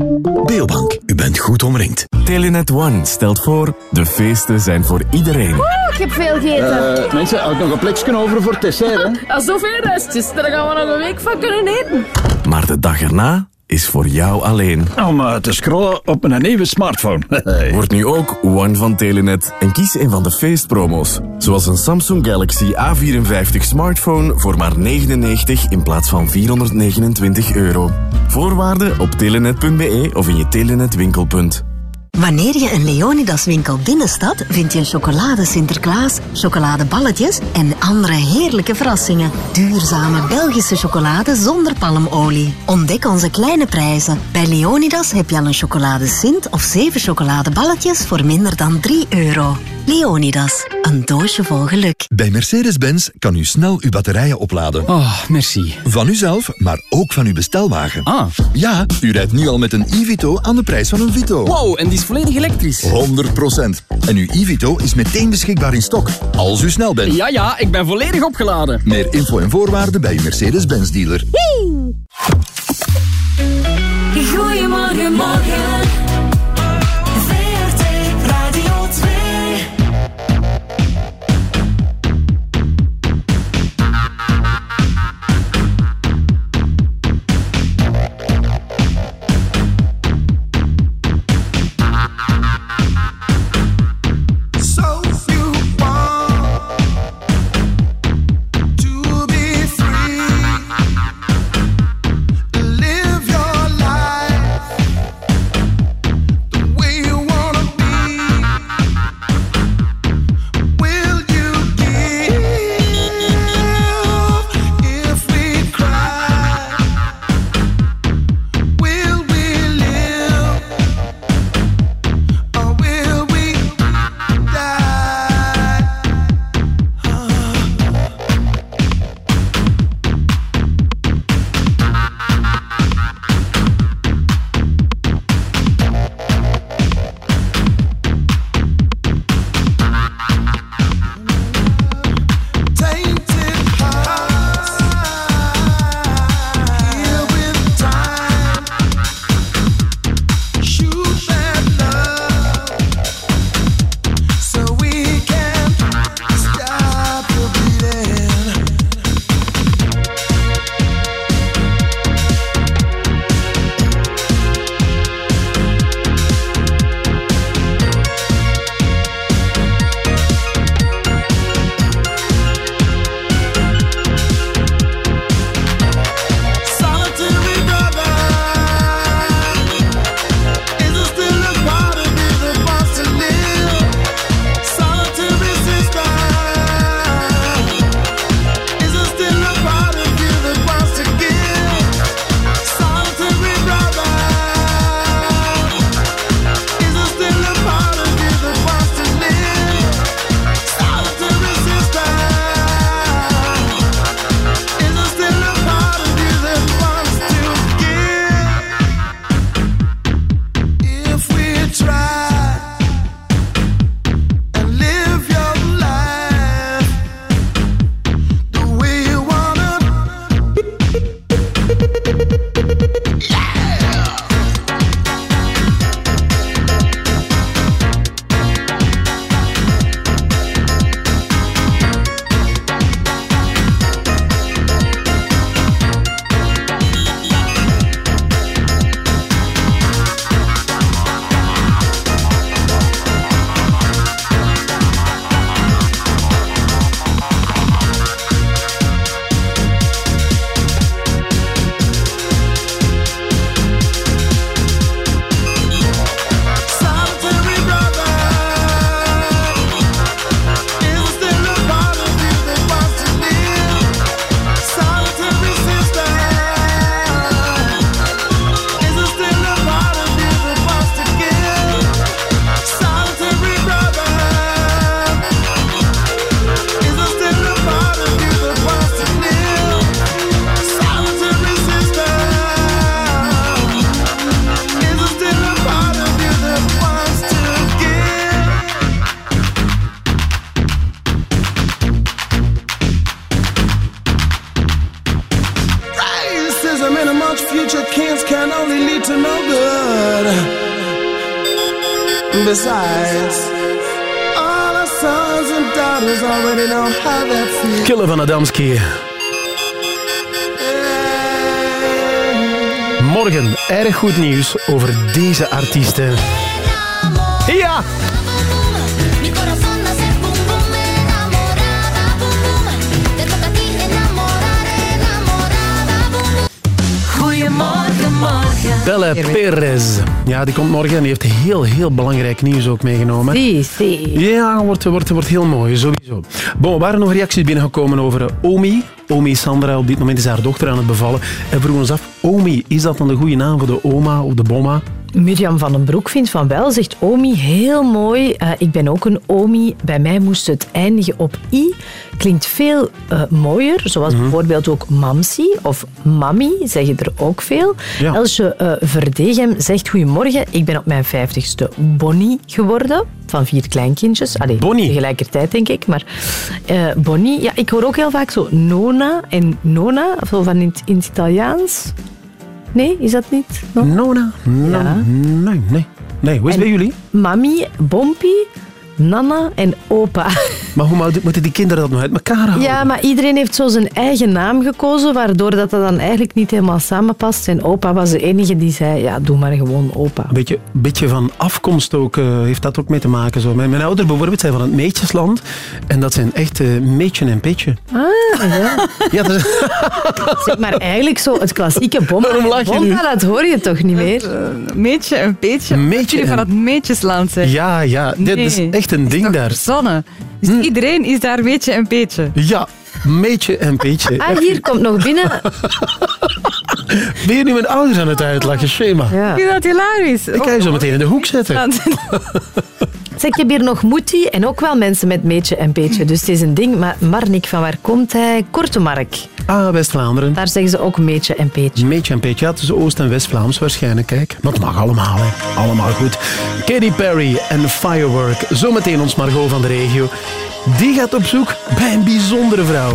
Speaker 14: Beobank, u bent goed omringd.
Speaker 26: Telenet One stelt voor, de feesten zijn voor iedereen.
Speaker 6: ik heb veel gegeten.
Speaker 27: Eh, mensen, houd nog een plekje over voor het dessert, hè?
Speaker 6: Als zoveel restjes, daar gaan we nog een week van kunnen eten.
Speaker 26: Maar de dag erna is voor jou alleen.
Speaker 28: Om eh, te scrollen op een nieuwe smartphone.
Speaker 26: Word nu ook One van Telenet en kies een van de feestpromo's. Zoals een Samsung Galaxy A54 smartphone voor maar 99 in plaats van 429 euro. Voorwaarden op telenet.be of in je Telenet winkelpunt.
Speaker 29: Wanneer je een Leonidas winkel binnenstapt, vind je chocolade Sinterklaas, chocoladeballetjes en andere heerlijke verrassingen. Duurzame Belgische chocolade zonder palmolie. Ontdek onze kleine prijzen. Bij Leonidas heb je al een chocolade Sint of 7 chocoladeballetjes voor minder dan 3 euro. Leonidas, een doosje vol geluk.
Speaker 30: Bij Mercedes-Benz kan u snel uw batterijen opladen.
Speaker 31: Oh, merci.
Speaker 30: Van uzelf, maar ook van uw bestelwagen.
Speaker 31: Ah.
Speaker 30: Ja, u rijdt nu al met een e-Vito aan de prijs van een Vito.
Speaker 31: Wow, en die is volledig elektrisch.
Speaker 30: 100%. En uw e-Vito is meteen beschikbaar in stok, als u snel bent.
Speaker 31: Ja, ja, ik ben volledig opgeladen.
Speaker 30: Meer info en voorwaarden bij uw Mercedes-Benz dealer.
Speaker 4: Goedemorgen, morgen.
Speaker 2: Kille van Adamski. Goedemorgen, erg goed nieuws over deze artiesten. Ja!
Speaker 4: Morgen.
Speaker 2: Belle Perez. Ja, die komt morgen en die heeft heel, heel belangrijk nieuws ook meegenomen.
Speaker 3: Si, si.
Speaker 2: Ja, wordt, wordt, wordt heel mooi, er waren nog reacties binnengekomen over eh, Omi. Omi Sandra, op dit moment is haar dochter aan het bevallen. En vroegen ons af, Omi, is dat dan de goede naam voor de oma of de bomma?
Speaker 3: Mirjam van den Broek vindt van wel, zegt Omi, heel mooi. Eh, ik ben ook een Omi. Bij mij moest het eindigen op I. Klinkt veel eh, mooier, zoals
Speaker 2: Mhm.
Speaker 3: bijvoorbeeld ook Mamsi of Mami, zeggen er ook veel.
Speaker 2: Ja.
Speaker 3: Elsje eh, Verdegem zegt, goedemorgen, ik ben op mijn vijftigste Bonnie geworden, van vier kleinkindjes. Allee,
Speaker 2: Bonnie.
Speaker 3: tegelijkertijd denk ik, maar Bonnie, ja, ik hoor ook heel vaak zo Nona en Nona, zo van in het, in het Italiaans. Nee, is dat niet? No?
Speaker 2: Nona? No,
Speaker 3: Ja.
Speaker 2: Nee, nee. Nee, hoe is het bij jullie?
Speaker 3: Mami, Bompie, Nana en opa.
Speaker 2: Maar hoe moet- moeten die kinderen dat nog uit elkaar houden?
Speaker 3: Ja, maar iedereen heeft zo zijn eigen naam gekozen, waardoor dat, dat dan eigenlijk niet helemaal samenpast. En opa was de enige die zei, ja, doe maar gewoon opa.
Speaker 2: Een beetje, beetje van afkomst ook, eh, heeft dat ook mee te maken. Zo. Mijn, mijn ouders bijvoorbeeld zijn van het Meetjesland. En dat zijn echt eh, Meetje en Petje.
Speaker 3: Ah, ja.
Speaker 2: Ja, dat is-
Speaker 3: Zeg, maar eigenlijk zo het klassieke bomma.
Speaker 2: Waarom lach je nu?
Speaker 3: bomma, dat hoor je toch niet meer?
Speaker 5: Meetje en Peetje.
Speaker 2: Meetje
Speaker 5: Jullie van het Meetjesland zijn.
Speaker 2: ja, ja, dit is
Speaker 5: Nee.
Speaker 2: Echt een ding daar.
Speaker 5: Verzonnen. Dus iedereen is daar Meetje en Peetje.
Speaker 2: Ja, Meetje en Petje.
Speaker 3: Ah, hier komt nog binnen.
Speaker 2: Ben je nu mijn ouders aan het uitlachen? Schema.
Speaker 3: Ja.
Speaker 5: Ik vind dat hilarisch.
Speaker 2: Ik ga je zo meteen in de hoek zetten.
Speaker 3: Zeg, ik heb hier nog Moetie en ook wel mensen met Meetje en Peetje. Dus het is een ding. Maar Marnik, van waar komt hij? Kortemark.
Speaker 2: Ah, West-Vlaanderen.
Speaker 3: Daar zeggen ze ook Meetje en Peetje.
Speaker 2: Meetje en Petje, ja, is Oost- en West-Vlaams waarschijnlijk. Kijk, maar het mag allemaal, hè. Allemaal goed. Katy Perry en Firework. Zometeen ons Margot van de regio. Die gaat op zoek bij een bijzondere vrouw.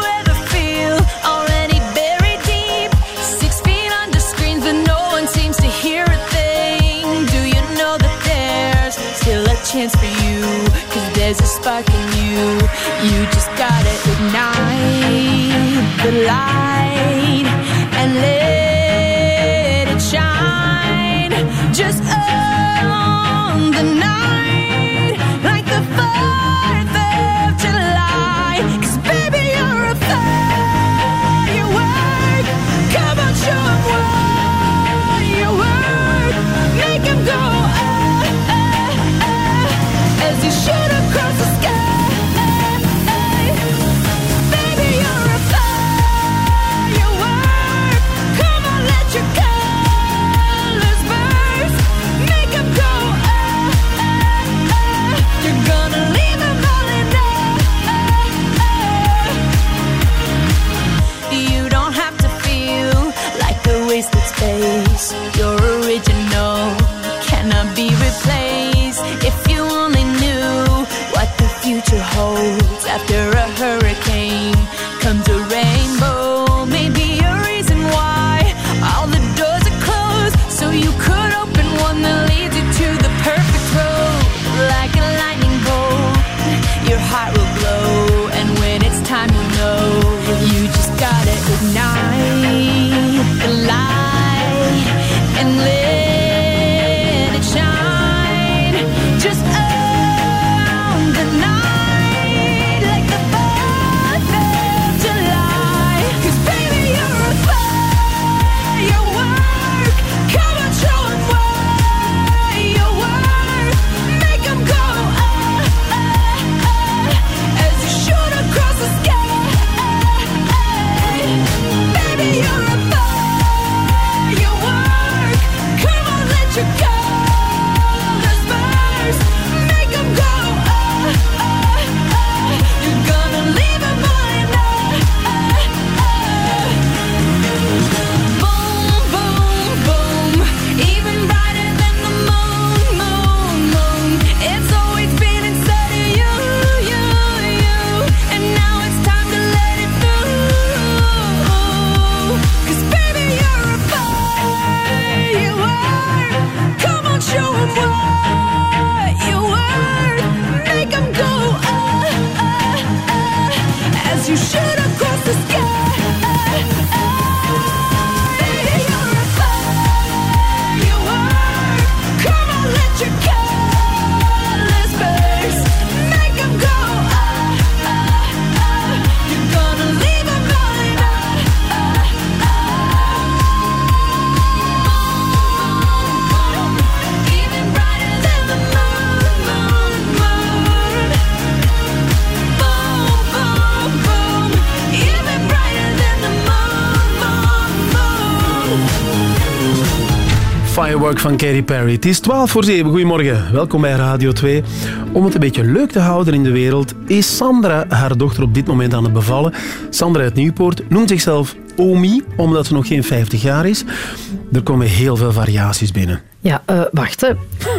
Speaker 4: there's a spark in you. You just gotta ignite the light and let Firework
Speaker 2: van Katy Perry. Het is 12 voor 7. Goedemorgen. Welkom bij Radio 2. Om het een beetje leuk te houden in de wereld, is Sandra haar dochter op dit moment aan het bevallen. Sandra uit Nieuwpoort noemt zichzelf Omi, omdat ze nog geen 50 jaar is. Er komen heel veel variaties binnen.
Speaker 3: Ja, eh, wacht. Het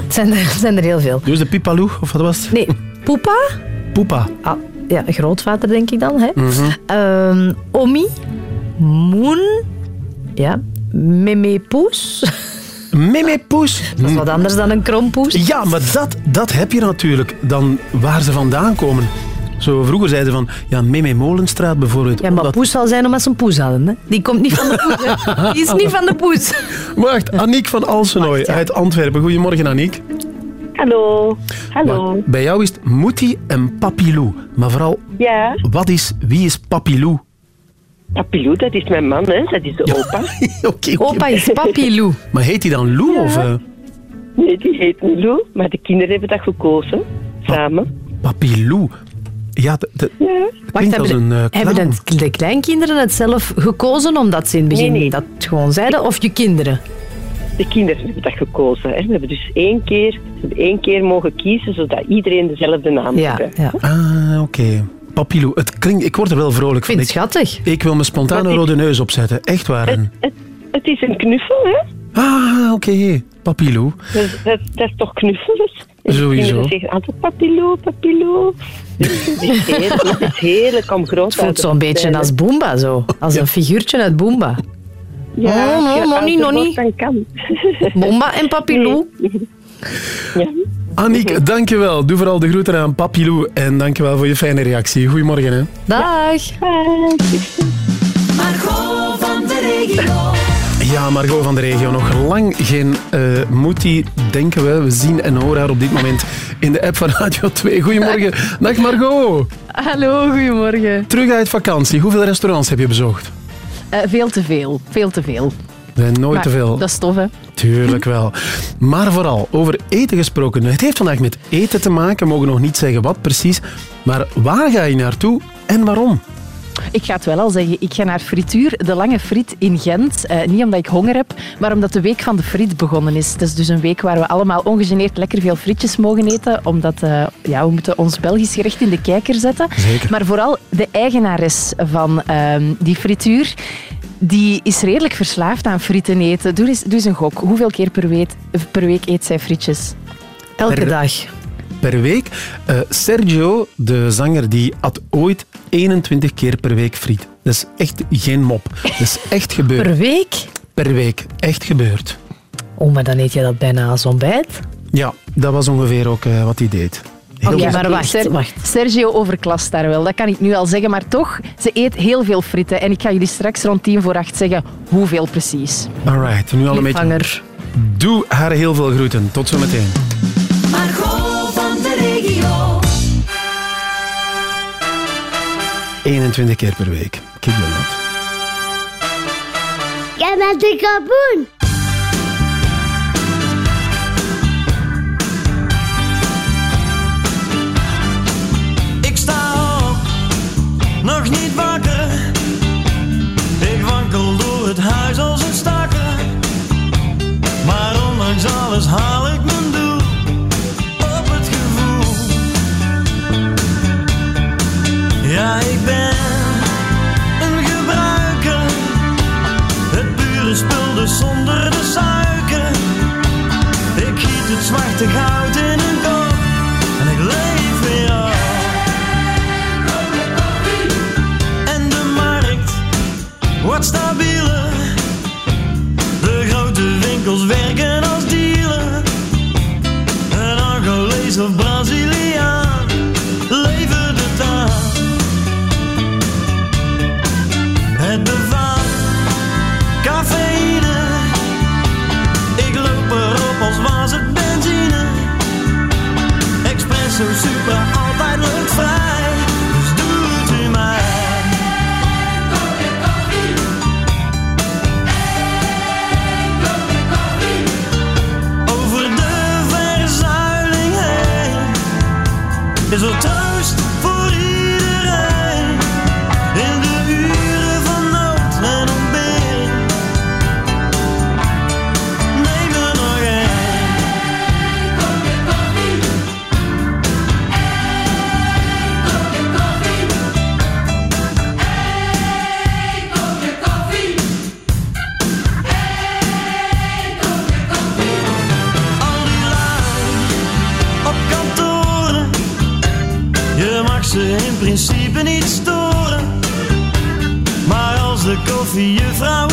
Speaker 3: zijn er, zijn er heel veel.
Speaker 2: Dus de Pipaloo, of wat was het?
Speaker 3: Nee, Poepa?
Speaker 2: Poepa.
Speaker 3: Ah, ja, grootvader denk ik dan. Hè?
Speaker 2: Mhm.
Speaker 3: Ehm, Omi. Moen. Ja. Memepoes.
Speaker 2: Memepoes.
Speaker 3: Dat is wat anders dan een krompoes.
Speaker 2: Ja, maar dat, dat heb je natuurlijk dan waar ze vandaan komen. Zo vroeger zeiden ze van, ja, Meme Molenstraat bijvoorbeeld.
Speaker 3: Ja, maar poes zal zijn omdat ze een poes hadden. Hè? Die komt niet van de poes. hè. Die is niet van de poes.
Speaker 2: Wacht, Aniek van Alsenoy uit Antwerpen. Goedemorgen, Aniek.
Speaker 32: Hallo. Hallo.
Speaker 2: Maar bij jou is het Moetie en Papilou. Maar vooral,
Speaker 32: Ja,
Speaker 2: wat is, wie is Papilou?
Speaker 32: Papilou, dat is mijn man, hè. Dat is de opa.
Speaker 3: Opa is Papilou.
Speaker 2: Maar heet hij dan Lou? Of, eh,
Speaker 32: Nee, die heet niet Lou, maar de kinderen hebben dat gekozen. Samen.
Speaker 2: Papilou. Ja, dat
Speaker 3: Wacht,
Speaker 2: als
Speaker 3: hebben,
Speaker 2: een
Speaker 3: de,
Speaker 2: eh,
Speaker 3: hebben de, de kleinkinderen het zelf gekozen omdat ze in het begin
Speaker 32: Nee, nee.
Speaker 3: dat gewoon zeiden? Of je kinderen?
Speaker 32: De kinderen hebben dat gekozen. Hè. We hebben dus één keer, we hebben één keer mogen kiezen, zodat iedereen dezelfde naam
Speaker 3: Ja,
Speaker 32: heeft.
Speaker 3: ja.
Speaker 2: Ah, oké. Papilou. Het klinkt, ik word er wel vrolijk van.
Speaker 3: Vind het
Speaker 2: Ik,
Speaker 3: schattig.
Speaker 2: ik wil mijn spontane
Speaker 32: Maar ik-
Speaker 2: rode neus opzetten. Echt waar. En-
Speaker 32: Het, het is een knuffel, hè.
Speaker 2: Ah, oké. Papilou.
Speaker 32: Dat, dat, dat is toch knuffels?
Speaker 2: Sowieso.
Speaker 32: kinderen zeggen altijd papilou, papilou. Dus het is heerlijk, het is heerlijk om groot
Speaker 3: Het voelt zo'n beetje als Boomba, zo. Als een figuurtje uit Boomba.
Speaker 32: Ja,
Speaker 3: Oh, no, nonnie, nonnie.
Speaker 32: wordt, dan kan.
Speaker 3: Bomba en Papilou.
Speaker 32: Ja.
Speaker 2: Aniek, dankjewel. Doe vooral de groeten aan Papilou. En dankjewel voor je fijne reactie. Goedemorgen. Hè.
Speaker 3: Dag.
Speaker 33: Margot van de regio.
Speaker 2: Ja, Margot van de regio. Nog lang geen eh Moetie, denken we. We zien en horen haar op dit moment in de app van Radio 2. Goedemorgen. Dag Margot.
Speaker 34: Hallo, goedemorgen.
Speaker 2: Terug uit vakantie. Hoeveel restaurants heb je bezocht?
Speaker 34: Eh, veel te veel, veel te veel.
Speaker 2: Nooit
Speaker 34: Maar
Speaker 2: te veel.
Speaker 34: Dat is tof, hè?
Speaker 2: Tuurlijk wel. Maar vooral, over eten gesproken. Het heeft vandaag met eten te maken. We mogen nog niet zeggen wat precies. Maar waar ga je naartoe en waarom?
Speaker 34: Ik ga het wel al zeggen. Ik ga naar Frituur, de Lange Friet in Gent. Eh, niet omdat ik honger heb, maar omdat de Week van de Friet begonnen is. Het is dus een week waar we allemaal ongegeneerd lekker veel frietjes mogen eten. Omdat eh, ja, we moeten ons Belgisch gerecht in de kijker zetten.
Speaker 2: Zeker.
Speaker 34: Maar vooral de eigenares van ehm, die frituur... Die is redelijk verslaafd aan frieten eten. Doe eens, doe eens een gok. Hoeveel keer per week, per week eet zij frietjes?
Speaker 3: Elke
Speaker 2: Per-
Speaker 3: dag.
Speaker 2: Per week. Eh, Sergio, de zanger, die at ooit 21 keer per week friet. Dat is echt geen mop. Dat is echt gebeurd.
Speaker 3: Per week?
Speaker 2: Per week. Echt gebeurd.
Speaker 3: Oh, maar dan eet je dat bijna als ontbijt.
Speaker 2: Ja, dat was ongeveer ook eh, wat hij deed.
Speaker 3: Oké, maar wacht,
Speaker 34: Ser-
Speaker 3: wacht.
Speaker 34: Sergio overklast daar wel, dat kan ik nu al zeggen. Maar toch, ze eet heel veel frieten. En ik ga jullie straks rond tien voor acht zeggen hoeveel precies.
Speaker 2: Alright, nu al een beetje... Doe haar heel veel groeten. Tot zometeen.
Speaker 33: Margot van de regio.
Speaker 2: 21 keer per week. Kijk wat.
Speaker 35: Jij bent de kaboen.
Speaker 36: Nog niet wakker. Ik wankel door het huis als een stakker. Maar ondanks alles haal ik mijn doel op het gevoel. Ja, ik ben een gebruiker. Het pure spul dus zonder de suiker. Ik giet het zwarte goud
Speaker 6: principe niet storen. Maar als de koffiejuffrouw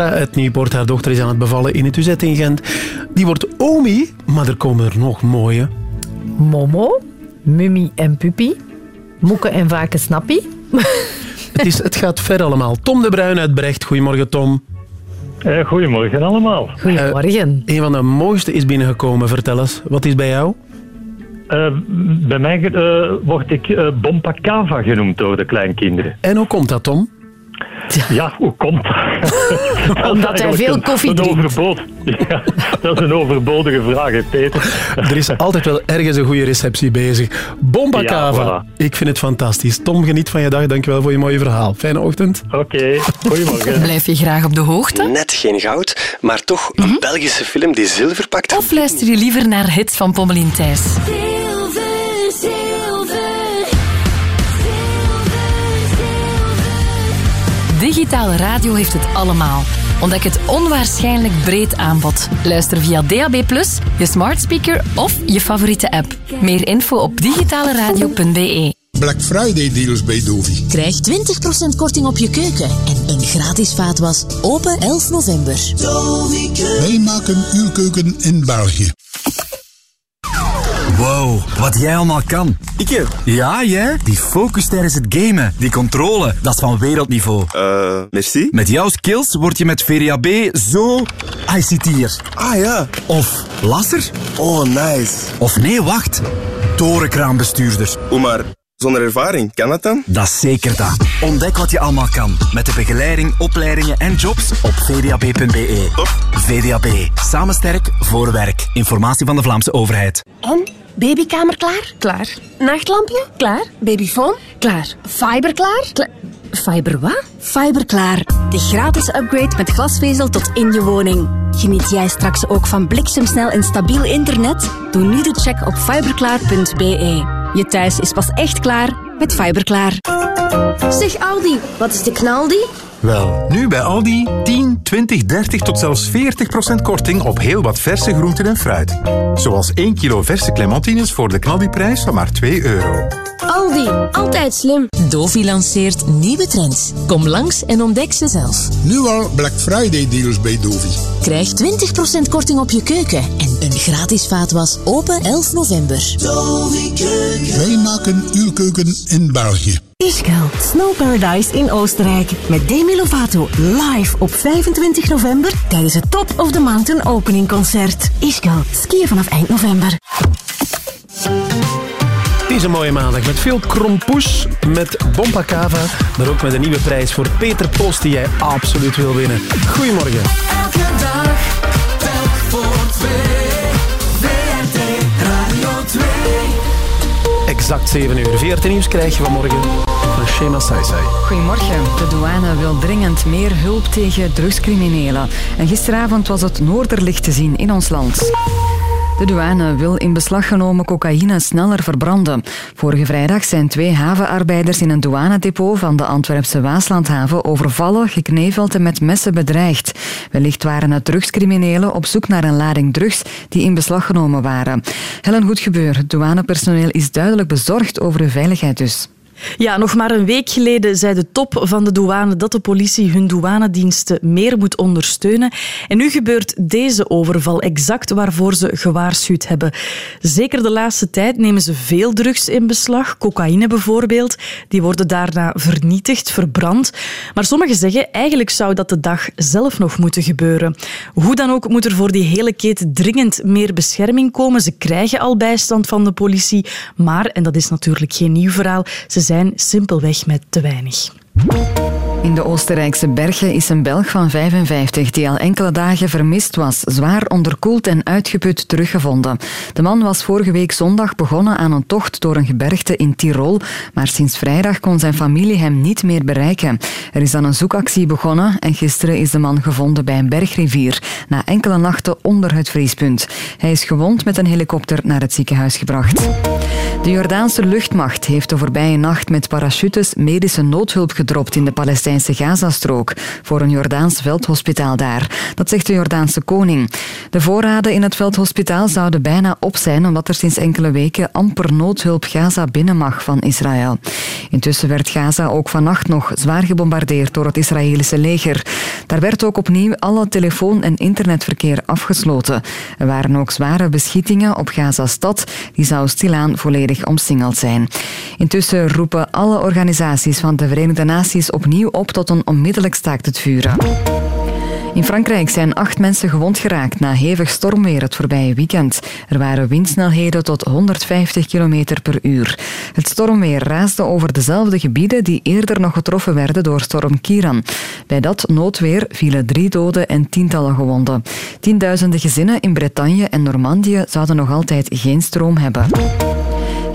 Speaker 2: Sandra uit Nieuwpoort, haar dochter is aan het bevallen in het UZ in Gent. Die wordt Omi, maar er komen er nog mooie.
Speaker 3: Momo, Mummy en Puppy, Moeke en Vake Snappie.
Speaker 2: Het, is, het gaat ver allemaal. Tom de Bruin uit Brecht. Goedemorgen, Tom.
Speaker 37: Eh, goedemorgen allemaal.
Speaker 3: Goedemorgen.
Speaker 2: een van de mooiste is binnengekomen. Vertel eens, wat is bij jou?
Speaker 37: Eh, bij mij eh, word ik eh Bompa Cava genoemd door de kleinkinderen.
Speaker 2: En hoe komt dat, Tom?
Speaker 37: Ja, hoe komt dat?
Speaker 3: Omdat hij veel
Speaker 37: een-
Speaker 3: koffie
Speaker 37: een
Speaker 3: drinkt.
Speaker 37: overbod- Ja, dat is een overbodige vraag, hè, Peter.
Speaker 2: Er is altijd wel ergens een goede receptie bezig. Bomba
Speaker 37: Ja,
Speaker 2: Cava. Ik vind het fantastisch. Tom, geniet van je dag. Dankjewel voor je mooie verhaal. Fijne ochtend.
Speaker 37: Oké, goedemorgen.
Speaker 38: Blijf je graag op de hoogte?
Speaker 39: Net geen goud, maar toch een Belgische film die zilver pakt.
Speaker 38: Of luister je liever naar hits van Pommelien Thijs? Digitale radio heeft het allemaal. Ontdek het onwaarschijnlijk breed aanbod. Luister via DAB+, je smart speaker of je favoriete app. Meer info op digitaleradio.be.
Speaker 40: Black Friday deals bij Dovi.
Speaker 17: Krijg 20% korting op je keuken en een gratis vaatwas. Open 11 november.
Speaker 40: Wij maken uw keuken in België.
Speaker 12: Wow, wat jij allemaal kan. Ik Ja, jij? Die focus tijdens het gamen, die controle, dat is van wereldniveau.
Speaker 41: Eh, merci.
Speaker 12: Met jouw skills word je met VRAB zo ICT'er.
Speaker 41: Ah ja.
Speaker 12: Of lasser.
Speaker 41: Oh, nice.
Speaker 12: Of nee, wacht. Torenkraanbestuurder.
Speaker 41: Oeh, maar
Speaker 19: Zonder ervaring, kan dat dan?
Speaker 12: Dat is zeker dat. Ontdek wat je allemaal kan met de begeleiding, opleidingen en jobs op vdab.be. VDAB. Samen sterk voor werk. Informatie van de Vlaamse overheid.
Speaker 42: En? Babykamer klaar? Klaar. Nachtlampje? Klaar. Babyfoon? Klaar. Fiber klaar? Klaar. Fiber wat?
Speaker 29: Fiber klaar. De gratis upgrade met glasvezel tot in je woning. Geniet jij straks ook van bliksemsnel en stabiel internet? Doe nu de check op fiberklaar.be. Je thuis is pas echt klaar met Fiberklaar.
Speaker 42: Zeg Aldi, wat is de knaldi?
Speaker 39: Wel, nu bij Aldi 10, 20, 30 tot zelfs 40% korting op heel wat verse groenten en fruit. Zoals 1 kilo verse clementines voor de knaldiprijs van maar 2 euro.
Speaker 42: Aldi, altijd slim.
Speaker 43: Dovi lanceert nieuwe trends. Kom langs en ontdek ze zelf.
Speaker 40: Nu al Black Friday deals bij Dovi.
Speaker 43: Krijg 20% korting op je keuken en een gratis vaatwas open 11 november.
Speaker 40: Wij maken uw keuken in België.
Speaker 29: Ischgl, Snow Paradise in Oostenrijk. Met Demi Lovato live op 25 november tijdens het Top of the Mountain Opening Concert. Ischgl, skiën vanaf eind november.
Speaker 2: Het is een mooie maandag met veel krompoes, met Bompa Cava, maar ook met een nieuwe prijs voor Peter Post die jij absoluut wil winnen. Goedemorgen.
Speaker 44: Elke dag, telk voor twee. VRT Radio 2.
Speaker 2: Exact 7 uur. VRT Nieuws krijg je vanmorgen van Shema Saisai.
Speaker 5: Goedemorgen. De douane wil dringend meer hulp tegen drugscriminelen. En gisteravond was het Noorderlicht te zien in ons land. De douane wil in beslag genomen cocaïne sneller verbranden. Vorige vrijdag zijn twee havenarbeiders in een douanedepot van de Antwerpse Waaslandhaven overvallen, gekneveld en met messen bedreigd. Wellicht waren het drugscriminelen op zoek naar een lading drugs die in beslag genomen waren. Helen Goedgebeur, het douanepersoneel is duidelijk bezorgd over hun veiligheid dus.
Speaker 45: Ja, nog maar een week geleden zei de top van de douane dat de politie hun douanediensten meer moet ondersteunen. En nu gebeurt deze overval exact waarvoor ze gewaarschuwd hebben. Zeker de laatste tijd nemen ze veel drugs in beslag, cocaïne bijvoorbeeld. Die worden daarna vernietigd, verbrand. Maar sommigen zeggen eigenlijk zou dat de dag zelf nog moeten gebeuren. Hoe dan ook moet er voor die hele keten dringend meer bescherming komen. Ze krijgen al bijstand van de politie, maar, en dat is natuurlijk geen nieuw verhaal, ze zijn simpelweg met te weinig.
Speaker 5: In de Oostenrijkse bergen is een Belg van 55 die al enkele dagen vermist was, zwaar onderkoeld en uitgeput teruggevonden. De man was vorige week zondag begonnen aan een tocht door een gebergte in Tirol, maar sinds vrijdag kon zijn familie hem niet meer bereiken. Er is dan een zoekactie begonnen en gisteren is de man gevonden bij een bergrivier, na enkele nachten onder het vriespunt. Hij is gewond met een helikopter naar het ziekenhuis gebracht. De Jordaanse luchtmacht heeft de voorbije nacht met parachutes medische noodhulp gedropt in de Palestijnse Gazastrook voor een Jordaans veldhospitaal daar. Dat zegt de Jordaanse koning. De voorraden in het veldhospitaal zouden bijna op zijn omdat er sinds enkele weken amper noodhulp Gaza binnen mag van Israël. Intussen werd Gaza ook vannacht nog zwaar gebombardeerd door het Israëlische leger. Daar werd ook opnieuw alle telefoon- en internetverkeer afgesloten. Er waren ook zware beschietingen op Gaza-stad. Die zou stilaan volledig omsingeld zijn. Intussen roepen alle organisaties van de Verenigde Naties opnieuw op tot een onmiddellijk staakt het vuren. In Frankrijk zijn acht mensen gewond geraakt na hevig stormweer het voorbije weekend. Er waren windsnelheden tot 150 km per uur. Het stormweer raasde over dezelfde gebieden die eerder nog getroffen werden door storm Kiran. Bij dat noodweer vielen drie doden en tientallen gewonden. Tienduizenden gezinnen in Bretagne en Normandië zouden nog altijd geen stroom hebben.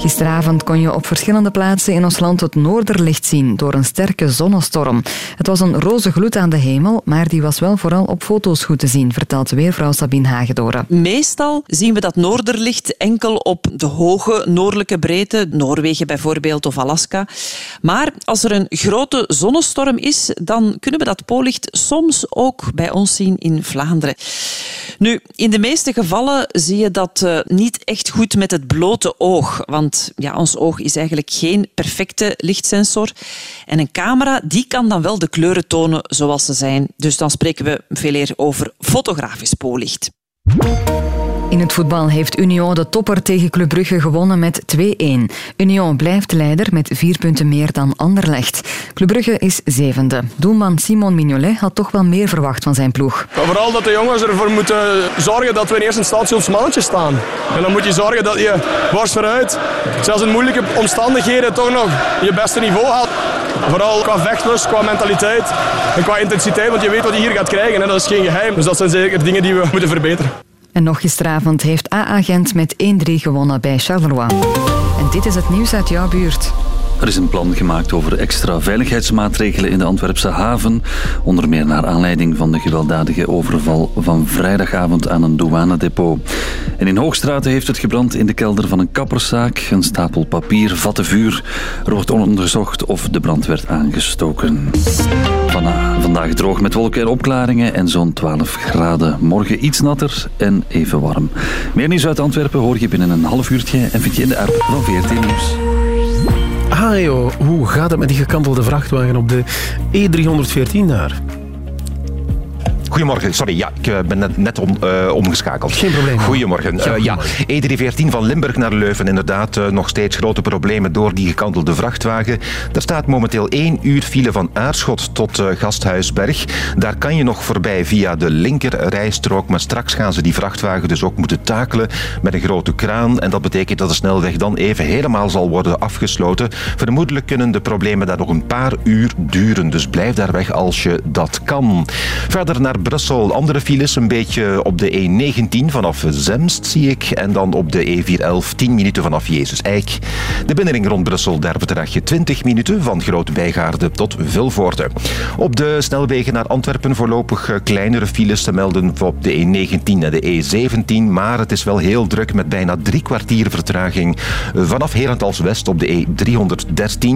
Speaker 5: Gisteravond kon je op verschillende plaatsen in ons land het noorderlicht zien door een sterke zonnestorm. Het was een roze gloed aan de hemel, maar die was wel vooral op foto's goed te zien, vertelt weervrouw Sabine Hagedoren.
Speaker 46: Meestal zien we dat noorderlicht enkel op de hoge noordelijke breedte, Noorwegen bijvoorbeeld of Alaska. Maar als er een grote zonnestorm is, dan kunnen we dat poollicht soms ook bij ons zien in Vlaanderen. Nu, in de meeste gevallen zie je dat eh, niet echt goed met het blote oog, want ja, ons oog is eigenlijk geen perfecte lichtsensor. En een camera die kan dan wel de kleuren tonen zoals ze zijn. Dus dan spreken we veel eer over fotografisch poollicht.
Speaker 5: In het voetbal heeft Union de topper tegen Club Brugge gewonnen met 2-1. Union blijft leider met vier punten meer dan Anderlecht. Club Brugge is zevende. Doelman Simon Mignolet had toch wel meer verwacht van zijn ploeg.
Speaker 47: Vooral dat de jongens ervoor moeten zorgen dat we in eerste instantie ons mannetje staan. En dan moet je zorgen dat je borst vooruit, zelfs in moeilijke omstandigheden, toch nog je beste niveau haalt. Vooral qua vechtlust, qua mentaliteit en qua intensiteit, want je weet wat je hier gaat krijgen en dat is geen geheim. Dus dat zijn zeker dingen die we moeten verbeteren.
Speaker 5: En nog gisteravond heeft AA Gent met 1-3 gewonnen bij Charleroi. En dit is het nieuws uit jouw buurt.
Speaker 19: Er is een plan gemaakt over extra veiligheidsmaatregelen in de Antwerpse haven. Onder meer naar aanleiding van de gewelddadige overval van vrijdagavond aan een douanedepot. En in Hoogstraten heeft het gebrand in de kelder van een kapperszaak. Een stapel papier vatte vuur. Er wordt onderzocht of de brand werd aangestoken. Vandaag droog met wolken en opklaringen en zo'n 12 graden. Morgen iets natter en even warm. Meer nieuws uit Antwerpen hoor je binnen een half uurtje en vind je in de app van VRT Nieuws.
Speaker 2: Ah joh, hoe gaat het met die gekantelde vrachtwagen op de E314 daar?
Speaker 7: Goedemorgen, sorry, ja, ik eh, ben net, net om, eh, omgeschakeld.
Speaker 2: Geen probleem.
Speaker 7: Goedemorgen. Eh, ja, E314 van Limburg naar Leuven, inderdaad eh, nog steeds grote problemen door die gekantelde vrachtwagen. Er staat momenteel één uur file van Aarschot tot eh, Gasthuisberg. Daar kan je nog voorbij via de linker rijstrook, maar straks gaan ze die vrachtwagen dus ook moeten takelen met een grote kraan. En dat betekent dat de snelweg dan even helemaal zal worden afgesloten. Vermoedelijk kunnen de problemen daar nog een paar uur duren, dus blijf daar weg als je dat kan. Verder naar Brussel, andere files een beetje op de E19 vanaf Zemst zie ik. En dan op de E411 10 minuten vanaf Jezus Eik. De binnenring rond Brussel, daar vertraag je 20 minuten van Groot Bijgaarde tot Vilvoorde. Op de snelwegen naar Antwerpen voorlopig eh, kleinere files te melden op de E19 en de E17. Maar het is wel heel druk met bijna drie kwartier vertraging eh, vanaf Herentals West op de E313.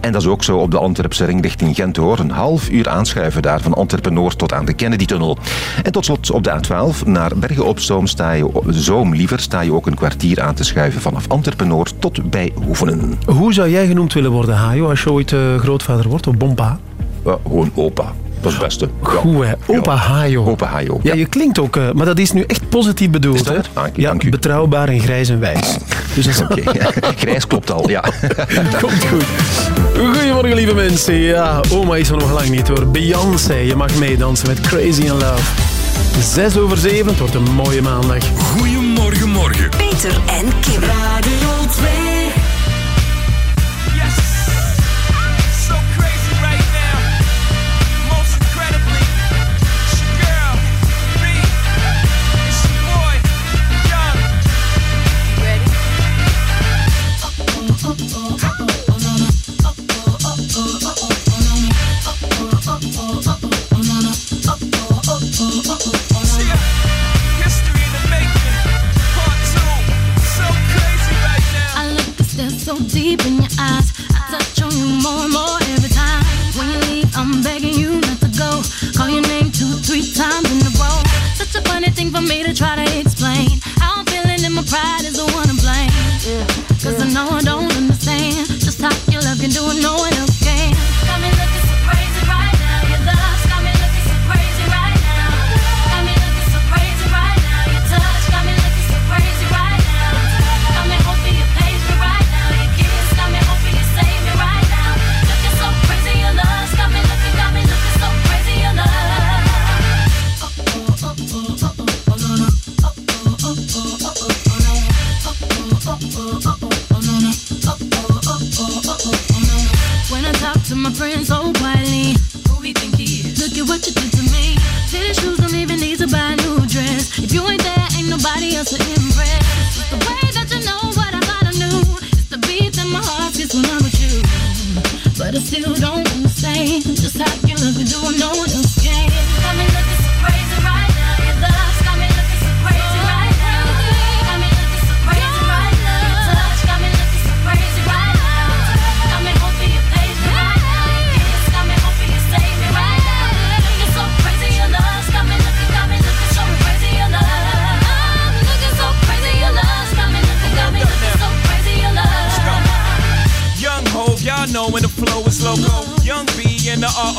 Speaker 7: En dat is ook zo op de Antwerpse ring richting Gent hoor. Een half uur aanschuiven daar van Antwerpen Noord tot aan de Kennedy-tunnel. En tot slot op de A12 naar Bergen op Zoom sta je, Zoom liever, sta je ook een kwartier aan te schuiven vanaf Antwerpen Noord tot bij Hoevenen.
Speaker 2: Hoe zou jij genoemd willen worden, Hajo, als je ooit eh, grootvader wordt? Of bompa?
Speaker 7: Gewoon opa. Dat is het beste.
Speaker 2: Goed, hè. Opa Hajo.
Speaker 7: Opa Hajo.
Speaker 2: Ja, je klinkt ook, eh, maar dat is nu echt positief bedoeld.
Speaker 7: Is dat
Speaker 2: hè?
Speaker 7: u,
Speaker 2: ja,
Speaker 7: dank u.
Speaker 2: betrouwbaar en grijs en wijs. Dus dat is
Speaker 7: Oké, Grijs klopt al, ja.
Speaker 2: Komt goed. Goedemorgen, lieve mensen. Ja, oma is er nog lang niet hoor. Beyoncé, je mag meedansen met Crazy in Love. Zes over zeven, het wordt een mooie maandag.
Speaker 48: Goedemorgen, morgen.
Speaker 17: Peter en Kim.
Speaker 49: Radio 2.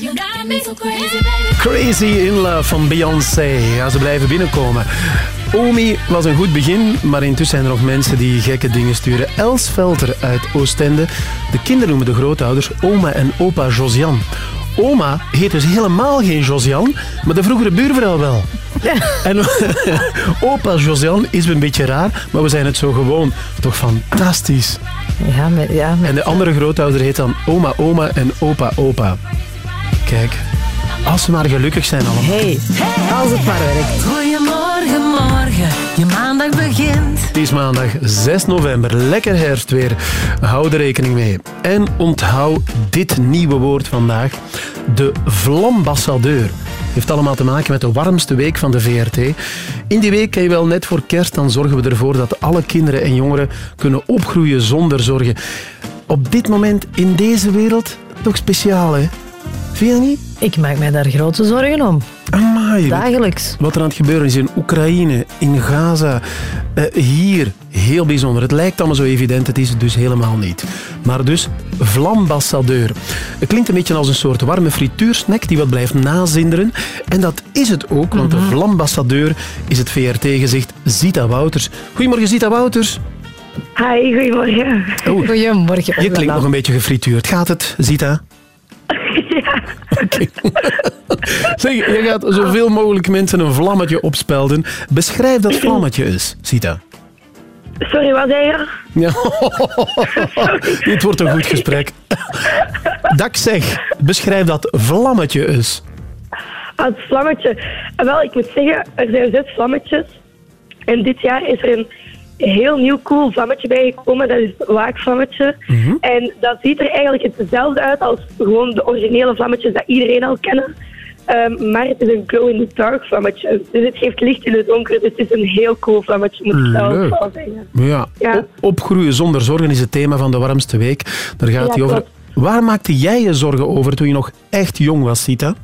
Speaker 50: you got me so crazy, baby.
Speaker 2: Crazy in Love van Beyoncé. Ja, ze blijven binnenkomen. Omi was een goed begin, maar intussen zijn er nog mensen die gekke dingen sturen. Els Velter uit Oostende. De kinderen noemen de grootouders oma en opa Josian. Oma heet dus helemaal geen Josian, maar de vroegere buurvrouw wel. En opa Josian is een beetje raar, maar we zijn het zo gewoon. Toch fantastisch.
Speaker 51: Ja, met, ja, met-
Speaker 2: En de andere grootouder heet dan oma oma en opa opa. Kijk, als ze maar gelukkig zijn allemaal.
Speaker 51: Hey, als het maar werkt.
Speaker 50: Goedemorgen, morgen. Je maandag begint.
Speaker 2: Het is maandag 6 november, lekker herfstweer. Hou er rekening mee. En onthoud dit nieuwe woord vandaag. De flambassadeur. Heeft allemaal te maken met de warmste week van de VRT. In die week, je wel net voor kerst, dan zorgen we ervoor dat alle kinderen en jongeren kunnen opgroeien zonder zorgen. Op dit moment in deze wereld toch speciaal, hè? Vind je niet?
Speaker 51: Ik maak mij daar grote zorgen om.
Speaker 2: Amai,
Speaker 51: Dagelijks.
Speaker 2: Wat er aan het gebeuren is in Oekraïne, in Gaza, eh, hier, heel bijzonder. Het lijkt allemaal zo evident, het is het dus helemaal niet. Maar dus flambassadeur. Het klinkt een beetje als een soort warme frituursnack die wat blijft nazinderen. En dat is het ook, want de flambassadeur is het VRT-gezicht Zita Wouters. Goedemorgen Zita Wouters.
Speaker 52: Hi, goedemorgen.
Speaker 2: Oh,
Speaker 51: Goedemorgen.
Speaker 2: je klinkt nog een beetje gefrituurd. Gaat het, Zita? Zeg, je gaat zoveel mogelijk mensen een vlammetje opspelden. Beschrijf dat vlammetje eens, Zita.
Speaker 52: Sorry, wat zei je?
Speaker 2: Ja. Dit wordt een goed gesprek. Dat ik zeg, beschrijf dat vlammetje eens.
Speaker 52: Ah, het vlammetje. Ah, Wel, ik moet zeggen, er zijn zes vlammetjes. En dit jaar is er een heel nieuw cool vlammetje bijgekomen. Dat is het waakvlammetje. En dat ziet er eigenlijk hetzelfde uit als gewoon de originele vlammetjes dat iedereen al kennen. Ehm, maar het is een glow-in-the-dark vlammetje. Dus het geeft licht in het donker. Dus het is een heel cool vlammetje, moet ik zelf wel zeggen.
Speaker 2: Ja,
Speaker 52: Ja.
Speaker 2: Op, opgroeien zonder zorgen is het thema van de warmste week. Daar gaat
Speaker 52: Ja,
Speaker 2: hij over.
Speaker 52: klopt.
Speaker 2: Waar maakte jij je zorgen over toen je nog echt jong was, Zita?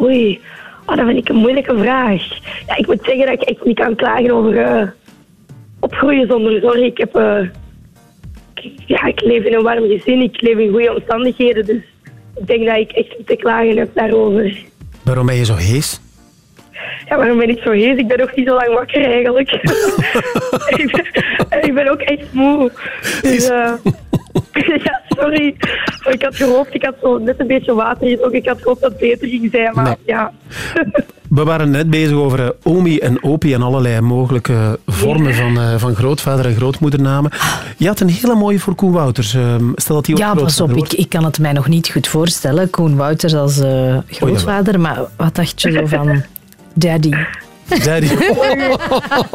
Speaker 52: Oei, oh, dat vind ik een moeilijke vraag. Ja, ik moet zeggen dat ik echt niet kan klagen over eh, opgroeien zonder zorg. Ik, heb, eh, ik- ja, ik leef in een warm gezin, ik leef in goede omstandigheden. Dus ik denk dat ik echt niet te klagen heb daarover.
Speaker 2: Waarom ben je zo hees?
Speaker 52: Ja, waarom ben ik zo hees? Ik ben nog niet zo lang wakker eigenlijk. ik, ben, ik ben ook echt moe. Dus, ja, sorry. Ik had gehoopt, ik had zo net een beetje water gedronken. Ik had gehoopt dat het beter ging zijn, maar
Speaker 2: Nee.
Speaker 52: ja.
Speaker 2: We waren net bezig over eh, omi en opi en allerlei mogelijke vormen van, eh, van grootvader en grootmoedernamen. Je had een hele mooie voor Koen Wouters. Ehm, stel dat hij ook
Speaker 51: Ja, pas op, ik, ik kan het mij nog niet goed voorstellen. Koen Wouters als eh, grootvader, maar wat dacht je zo van daddy?
Speaker 2: Zei die.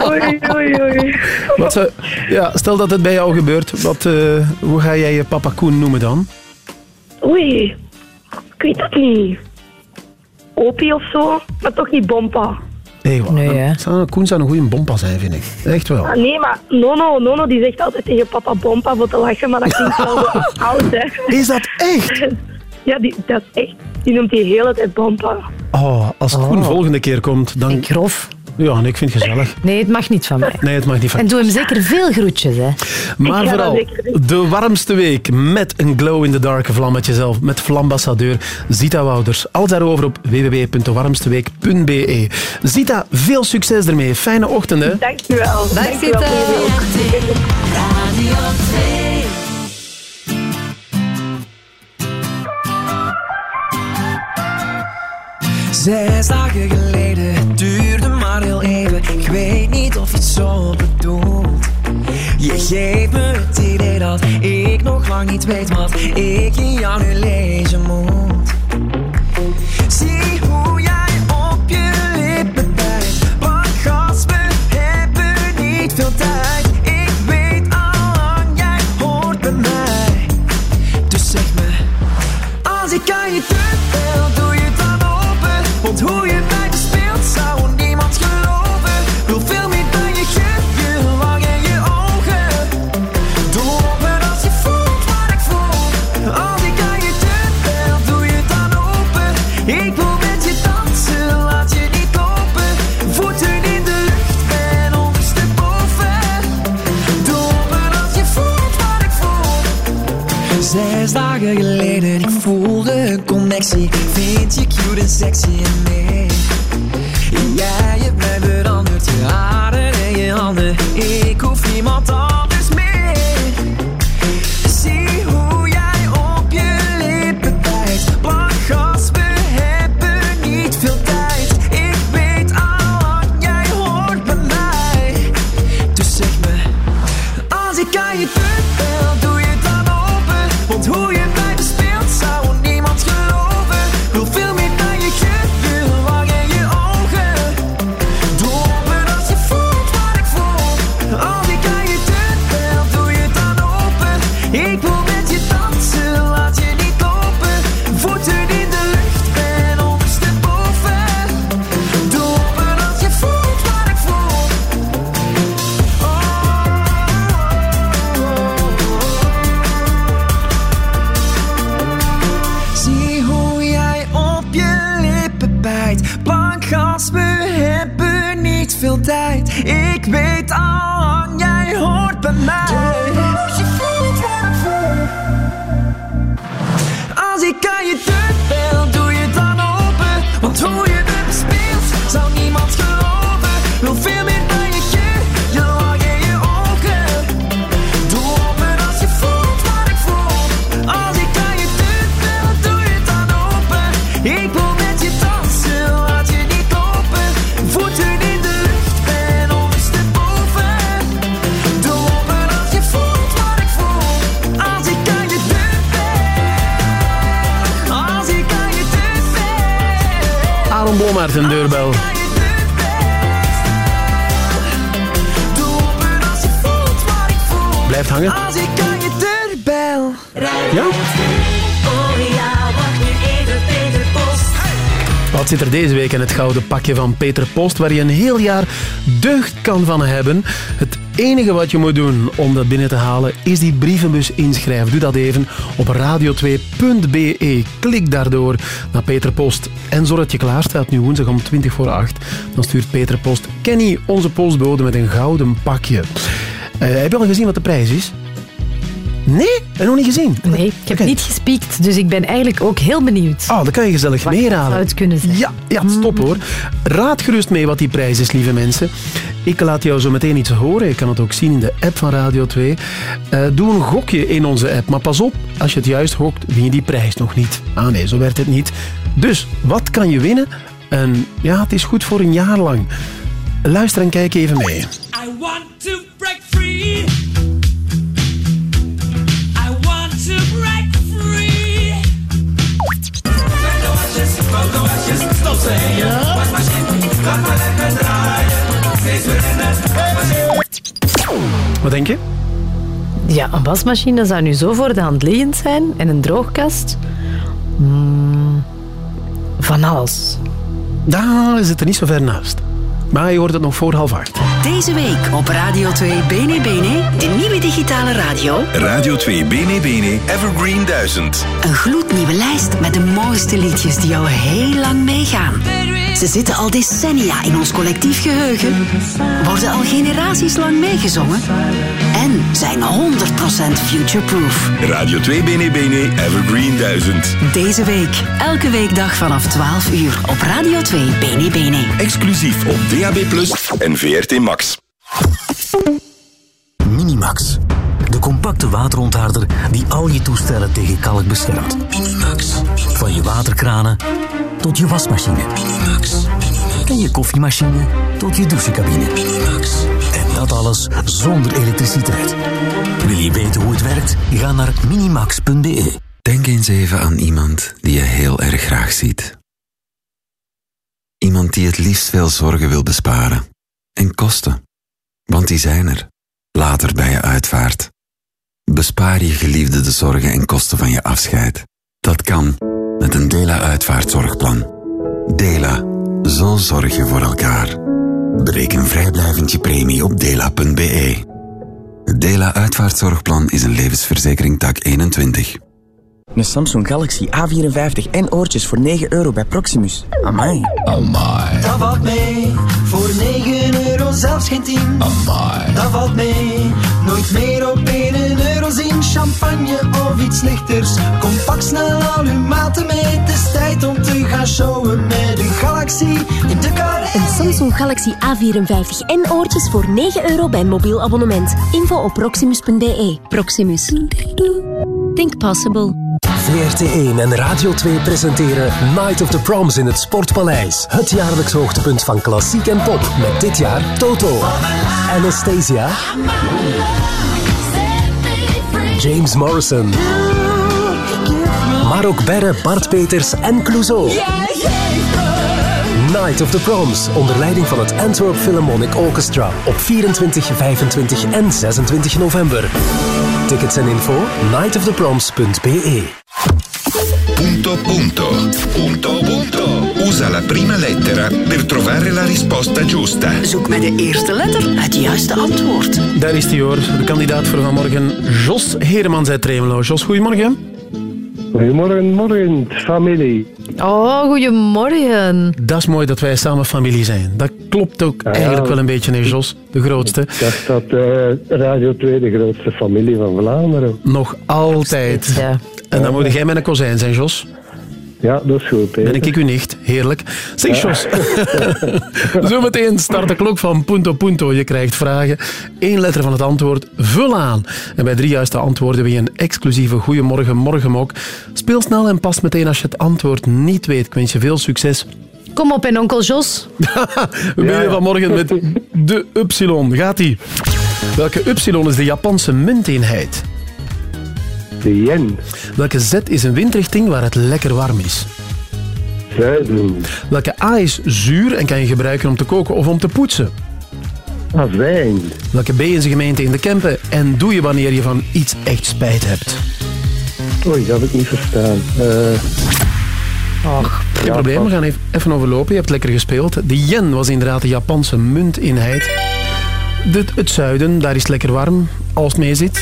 Speaker 52: Oei, oei, oei.
Speaker 2: Wat zou- ja, stel dat het bij jou gebeurt, wat, eh, hoe ga jij je papa Koen noemen dan?
Speaker 52: Oei, ik weet dat niet. Opie of zo, maar toch niet Bompa.
Speaker 2: Nee, zou, Koen zou een goede bompa zijn, vind ik. Echt wel.
Speaker 52: Ah, nee, maar Nono, Nono die zegt altijd tegen papa Bompa voor te lachen, maar dat klinkt wel oud, hè.
Speaker 2: Is dat echt?
Speaker 52: Ja, die, dat is echt. Die noemt die hele tijd Bompa.
Speaker 2: Oh, als Koen volgende keer komt, dan...
Speaker 51: grof.
Speaker 2: Ja, en ik vind het gezellig.
Speaker 51: Nee, het mag niet van mij.
Speaker 2: Nee, het mag niet van
Speaker 51: En doe hem zeker veel groetjes, hè.
Speaker 2: Maar
Speaker 51: Ik
Speaker 2: vooral de warmste week met een glow-in-the-dark vlammetje zelf, met flambassadeur Zita Wouders. Alles daarover op www.dewarmsteweek.be. Zita, veel succes ermee. Fijne ochtend, hè?
Speaker 52: Dankjewel.
Speaker 5: Dag,
Speaker 52: Dankjewel
Speaker 5: Zita.
Speaker 52: voor jullie
Speaker 4: Zes dagen geleden, duurde maar heel even. Ik weet niet of je het zo bedoelt. Je geeft me het idee dat ik nog lang niet weet wat ik in jou nu lezen moet. Zie hoe jij ik voelde een connectie. Vind je cute en sexy en nee. Jij hebt mij veranderd, je haren en je handen. Ik hoef niemand anders ik voel.
Speaker 2: Blijft hangen.
Speaker 4: Als ik aan je deur bel.
Speaker 2: Ja?
Speaker 4: Oh.
Speaker 2: Wat zit er deze week in het gouden pakje van Peter Post, waar je een heel jaar deugd kan van hebben? Het enige wat je moet doen om dat binnen te halen, is die brievenbus inschrijven. Doe dat even op radio2.be. Klik daardoor naar Peter Post. En zorg dat je klaar staat nu woensdag om 20 voor 8. Dan stuurt Peter Post Kenny, onze postbode, met een gouden pakje. Eh, heb je al gezien wat de prijs is? Nee? Heb je nog niet gezien?
Speaker 3: Nee, ik heb niet gespiekt, dus ik ben eigenlijk ook heel benieuwd.
Speaker 2: Ah, dan kan je gezellig
Speaker 3: Wat
Speaker 2: meeraden.
Speaker 3: zou het kunnen zijn?
Speaker 2: Ja, ja stop hoor. Raad gerust mee wat die prijs is, lieve mensen. Ik laat jou zo meteen iets horen. Je kan het ook zien in de app van Radio 2. Eh, doe een gokje in onze app. Maar pas op, als je het juist gokt, win je die prijs nog niet. Ah nee, zo werkt het niet. Dus, wat kan je winnen? En ja, het is goed voor een jaar lang. Luister en kijk even mee.
Speaker 4: I want to break free.
Speaker 2: Wat denk je?
Speaker 3: Ja, een wasmachine zou nu zo voor de hand liggend zijn en een droogkast. Mm, van alles.
Speaker 2: Daar is het er niet zo ver naast. Maar je hoort het nog voor half acht.
Speaker 17: Deze week op Radio 2 Bene Bene, de nieuwe digitale radio.
Speaker 53: Radio 2 Bene Bene Evergreen 1000.
Speaker 17: Een gloednieuwe lijst met de mooiste liedjes die al heel lang meegaan. Ze zitten al decennia in ons collectief geheugen, worden al generaties lang meegezongen en zijn 100% futureproof.
Speaker 53: Radio 2 Bene Bene Evergreen 1000.
Speaker 17: Deze week, elke weekdag vanaf 12 uur op Radio 2 Bene Bene.
Speaker 53: Exclusief op DAB+ en VRT Max.
Speaker 12: Minimax. De compacte waterontharder die al je toestellen tegen kalk beschermt. Minimax. Van je waterkranen tot je wasmachine. Minimax. En je koffiemachine tot je douchecabine. Minimax. En dat alles zonder elektriciteit. Wil je weten hoe het werkt? Ga naar minimax.be.
Speaker 54: Denk eens even aan iemand die je heel erg graag ziet. Iemand die het liefst veel zorgen wil besparen. En kosten. Want die zijn er. Later bij je uitvaart. Bespaar je geliefde de zorgen en kosten van je afscheid. Dat kan met een Dela uitvaartzorgplan. Dela, zo zorg je voor elkaar. Bereken vrijblijvend je premie op dela.be. Het Dela uitvaartzorgplan is een levensverzekering tak 21.
Speaker 55: Een Samsung Galaxy A54 en oortjes voor 9 euro bij Proximus. Amai.
Speaker 54: Amai.
Speaker 44: Dat valt mee, voor 9 euro zelfs geen 10.
Speaker 54: Amai.
Speaker 44: Dat valt mee, nooit meer op 1 zien. Champagne of iets lichters. Kom pak snel al uw maten mee. Het is tijd om te gaan showen met de Galaxy in de car.
Speaker 17: Een Samsung Galaxy A54 en oortjes voor 9 euro bij mobiel abonnement. Info op proximus.be. Proximus. Think possible.
Speaker 56: VRT1 en Radio 2 presenteren Night of the Proms in het Sportpaleis. Het jaarlijks hoogtepunt van klassiek en pop. Met dit jaar Toto, Anastasia, James Morrison. Maar ook Berre, Bart Peters en Clouseau. Night of the Proms, onder leiding van het Antwerp Philharmonic Orchestra. Op 24, 25 en 26 november. Tickets en info nightoftheproms.be
Speaker 53: Punto punto. Punto punto. Usa la prima lettera per trovare la risposta giusta.
Speaker 43: Zoek met de eerste letter het juiste antwoord.
Speaker 2: Daar is hij hoor, de kandidaat voor vanmorgen, Jos Heremans uit Tremelo. Jos, goedemorgen.
Speaker 57: Goedemorgen, morgen, familie.
Speaker 51: Oh, goedemorgen.
Speaker 2: Dat is mooi dat wij samen familie zijn. Dat klopt ook eigenlijk wel een beetje, hè, Jos, de grootste.
Speaker 57: Ik dacht dat eh, Radio 2 de grootste familie van Vlaanderen.
Speaker 2: Nog altijd. En dan moet jij mijn kozijn zijn, Jos.
Speaker 57: Ja, dat is goed. Peter.
Speaker 2: Ben ik uw nicht. Heerlijk. Zeg,
Speaker 57: Ja.
Speaker 2: Jos. Zometeen start de klok van Punto Punto. Je krijgt vragen. Eén letter van het antwoord. Vul aan. En bij drie juiste antwoorden win je een exclusieve Goeiemorgen Morgenmok. Speel snel en pas meteen als je het antwoord niet weet. Ik wens je veel succes.
Speaker 51: Kom op, en onkel Jos.
Speaker 2: We beginnen vanmorgen met de Upsilon. Gaat-ie. Welke Upsilon is de Japanse munteenheid?
Speaker 57: De yen.
Speaker 2: Welke Z is een windrichting waar het lekker warm is?
Speaker 57: Zuiden.
Speaker 2: Welke A is zuur en kan je gebruiken om te koken of om te poetsen?
Speaker 57: Azijn.
Speaker 2: Welke B is een gemeente in de Kempen en doe je wanneer je van iets echt spijt hebt?
Speaker 57: Oei, dat heb ik niet verstaan. Eh,
Speaker 2: Ach, geen probleem, we gaan even, even overlopen. Je hebt lekker gespeeld. De yen was inderdaad de Japanse munteenheid. De, het zuiden, daar is het lekker warm, als het mee zit.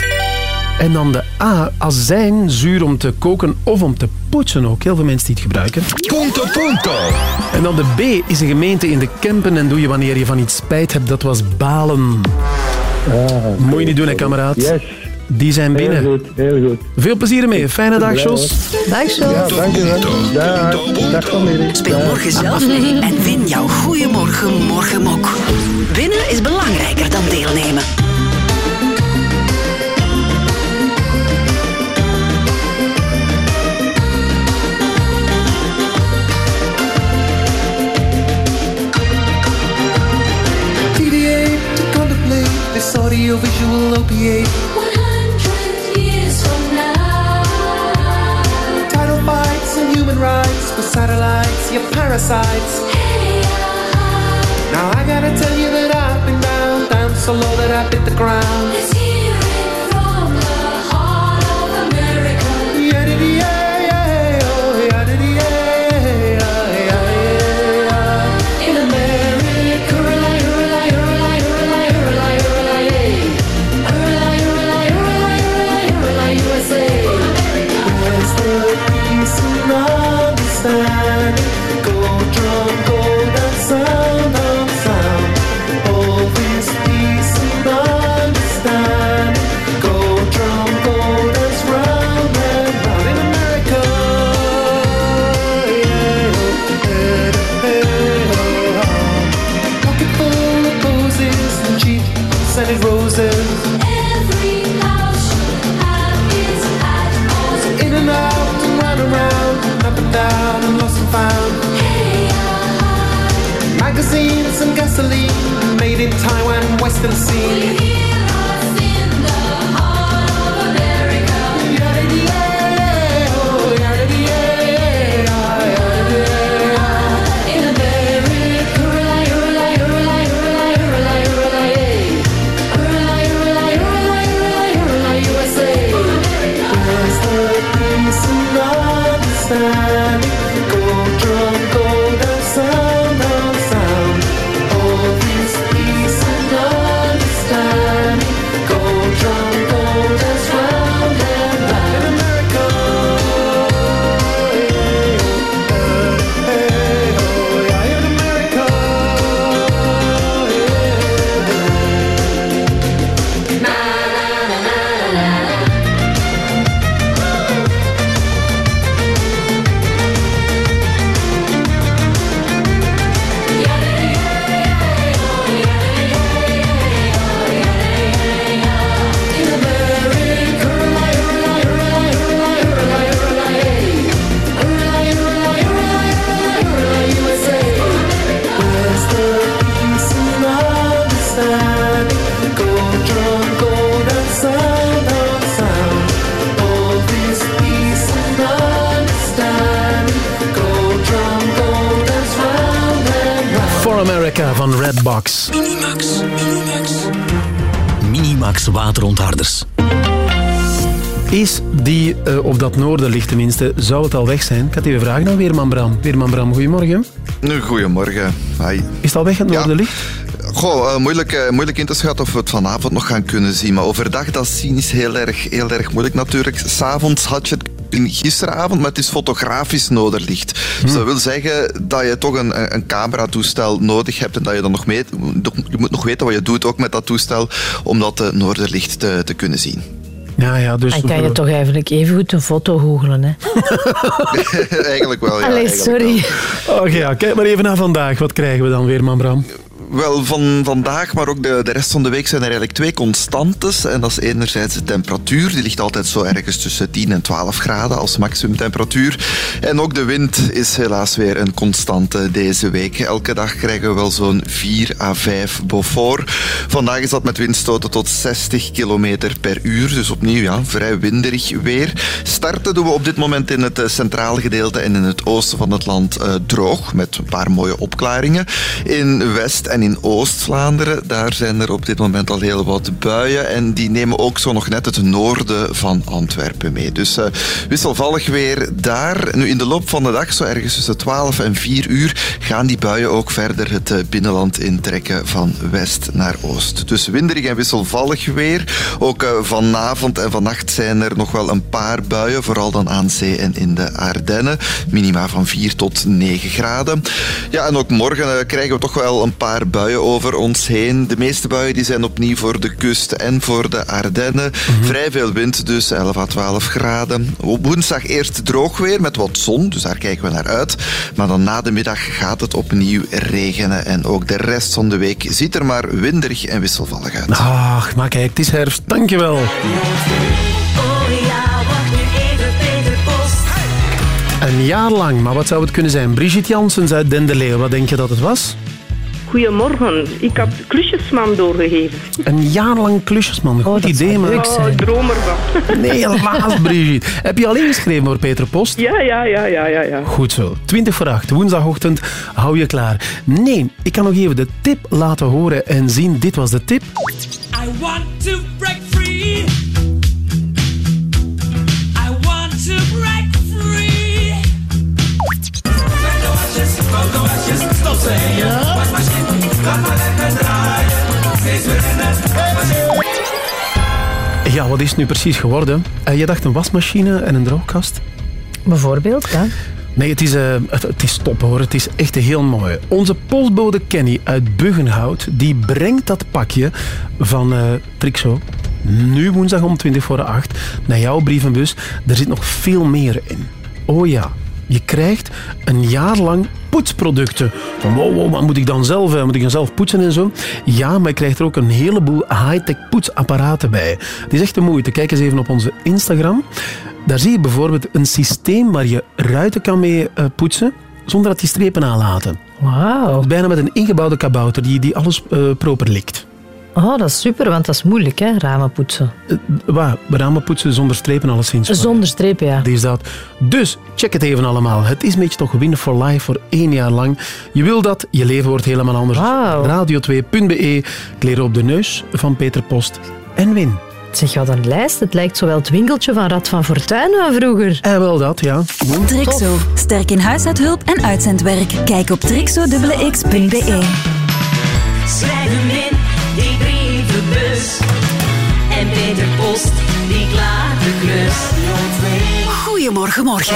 Speaker 2: En dan de A, azijn, zuur om te koken of om te poetsen ook. Heel veel mensen die het gebruiken.
Speaker 53: Punto punto.
Speaker 2: En dan de B is een gemeente in de Kempen en doe je wanneer je van iets spijt hebt. Dat was Balen. Moet je niet doen, hè, kameraad.
Speaker 57: Yes.
Speaker 2: Die zijn binnen.
Speaker 57: Heel goed, heel goed.
Speaker 2: Veel plezier ermee. Fijne dag, Jos.
Speaker 51: Dag, Jos.
Speaker 57: Ja, dank je wel. Dag, dag familie.
Speaker 43: Speel morgen zelf mee en win jouw Goeiemorgen Morgenmok. Winnen is belangrijker dan deelnemen.
Speaker 44: So low that I hit the ground. western
Speaker 2: scene. Van Redbox.
Speaker 12: Minimax. Minimax. Minimax waterontharders.
Speaker 2: Is die uh, op dat noorden ligt tenminste, zou het al weg zijn? Ik had even vragen aan Weerman Bram. Weerman Bram, goedemorgen.
Speaker 58: Goedemorgen. Hi.
Speaker 2: Is het al weg, het noorderlicht?
Speaker 58: Goh, uh, moeilijk, uh, moeilijk in te schatten of we het vanavond nog gaan kunnen zien. Maar overdag, dat zien is heel erg, heel erg moeilijk natuurlijk. S'avonds had je het gisteravond, maar het is fotografisch noorderlicht. Dus dat wil zeggen dat je toch een, een cameratoestel nodig hebt en dat je dan nog mee... Je moet nog weten wat je doet ook met dat toestel om dat noorderlicht te, te kunnen zien.
Speaker 2: Ja, ja, dus...
Speaker 51: Dan kan je toch eigenlijk even goed een foto googelen, hè?
Speaker 58: eigenlijk wel, ja.
Speaker 51: Allee, sorry.
Speaker 2: Oké, okay, ja, kijk maar even naar vandaag. Wat krijgen we dan weer, man Bram?
Speaker 58: Wel, van vandaag, maar ook de, de rest van de week zijn er eigenlijk twee constantes. En dat is enerzijds de temperatuur. Die ligt altijd zo ergens tussen 10 en 12 graden als maximumtemperatuur. En ook de wind is helaas weer een constante deze week. Elke dag krijgen we wel zo'n 4 à 5 Beaufort. Vandaag is dat met windstoten tot 60 km per uur. Dus opnieuw ja, vrij winderig weer. Starten doen we op dit moment in het centrale gedeelte en in het oosten van het land uh, droog. Met een paar mooie opklaringen. In West- en in Oost-Vlaanderen, daar zijn er op dit moment al heel wat buien. En die nemen ook zo nog net het noorden van Antwerpen mee. Dus uh, wisselvallig weer daar. Nu in de loop van de dag, zo ergens tussen 12 en 4 uur, gaan die buien ook verder het uh, binnenland intrekken van west naar oost. Dus winderig en wisselvallig weer. Ook uh, vanavond en vannacht zijn er nog wel een paar buien, vooral dan aan zee en in de Ardennen. Minima van 4 tot 9 graden. Ja, en ook morgen krijgen we toch wel een paar buien over ons heen. De meeste buien die zijn opnieuw voor de kust en voor de Ardennen. Mm-hmm. Vrij veel wind, dus 11 à 12 graden. Op woensdag eerst droog weer met wat zon, dus daar kijken we naar uit. Maar dan na de middag gaat het opnieuw regenen. En ook de rest van de week ziet er maar winderig en wisselvallig uit.
Speaker 2: Ach, maar kijk, het is herfst. Dankjewel. Een jaar lang, maar wat zou het kunnen zijn? Brigitte Janssens uit Dendeleeuw, wat denk je dat het was?
Speaker 59: Goedemorgen. Ik had klusjesman doorgegeven.
Speaker 2: Een jaar lang klusjesman. Goed
Speaker 59: oh,
Speaker 2: idee, maar...
Speaker 59: Oh, ik droom ervan.
Speaker 2: Nee, helaas, Brigitte. Heb je al ingeschreven voor Peter Post?
Speaker 59: Ja, ja, ja, ja, ja, ja.
Speaker 2: Goed zo. 20 voor 8, woensdagochtend, hou je klaar. Nee, ik kan nog even de tip laten horen en zien. Dit was de tip.
Speaker 44: I want to break free. I want to break free. Stop zeggen.
Speaker 2: Ja, wat is het nu precies geworden? Uh, je dacht een wasmachine en een droogkast?
Speaker 51: Bijvoorbeeld, ja.
Speaker 2: Nee, het is, uh, het, het, is top hoor. Het is echt heel mooi. Onze postbode Kenny uit Buggenhout, die brengt dat pakje van uh, Trixo nu woensdag om 20 voor 8 naar jouw brievenbus. Er zit nog veel meer in. Oh ja, je krijgt een jaar lang poetsproducten. Van wow, wow, wat moet ik dan zelf, moet ik dan zelf poetsen en zo? Ja, maar je krijgt er ook een heleboel high-tech poetsapparaten bij. Het is echt de moeite. Kijk eens even op onze Instagram. Daar zie je bijvoorbeeld een systeem waar je ruiten kan mee poetsen. zonder dat die strepen aanlaten.
Speaker 51: Wauw.
Speaker 2: Bijna met een ingebouwde kabouter die, die alles eh, proper likt.
Speaker 51: Oh, dat is super, want dat is moeilijk, hè, ramen poetsen.
Speaker 2: Uh, waar? Ramen poetsen zonder strepen alleszins.
Speaker 51: Zonder strepen, ja.
Speaker 2: Die is dat. Dus, check het even allemaal. Het is een beetje toch win for life voor één jaar lang. Je wil dat, je leven wordt helemaal anders. Radio2.be, kleren op de neus van Peter Post en win.
Speaker 51: Zeg, wat een lijst. Het lijkt zowel het winkeltje van Rad van Fortuin van vroeger.
Speaker 2: En wel dat, ja.
Speaker 60: Trixo. Sterk in huishoudhulp en uitzendwerk. Kijk op trixo.x.be.
Speaker 35: Schrijf hem in, die brievenbus. En Peter Post, die klaart de klus.
Speaker 43: Goedemorgen, morgen.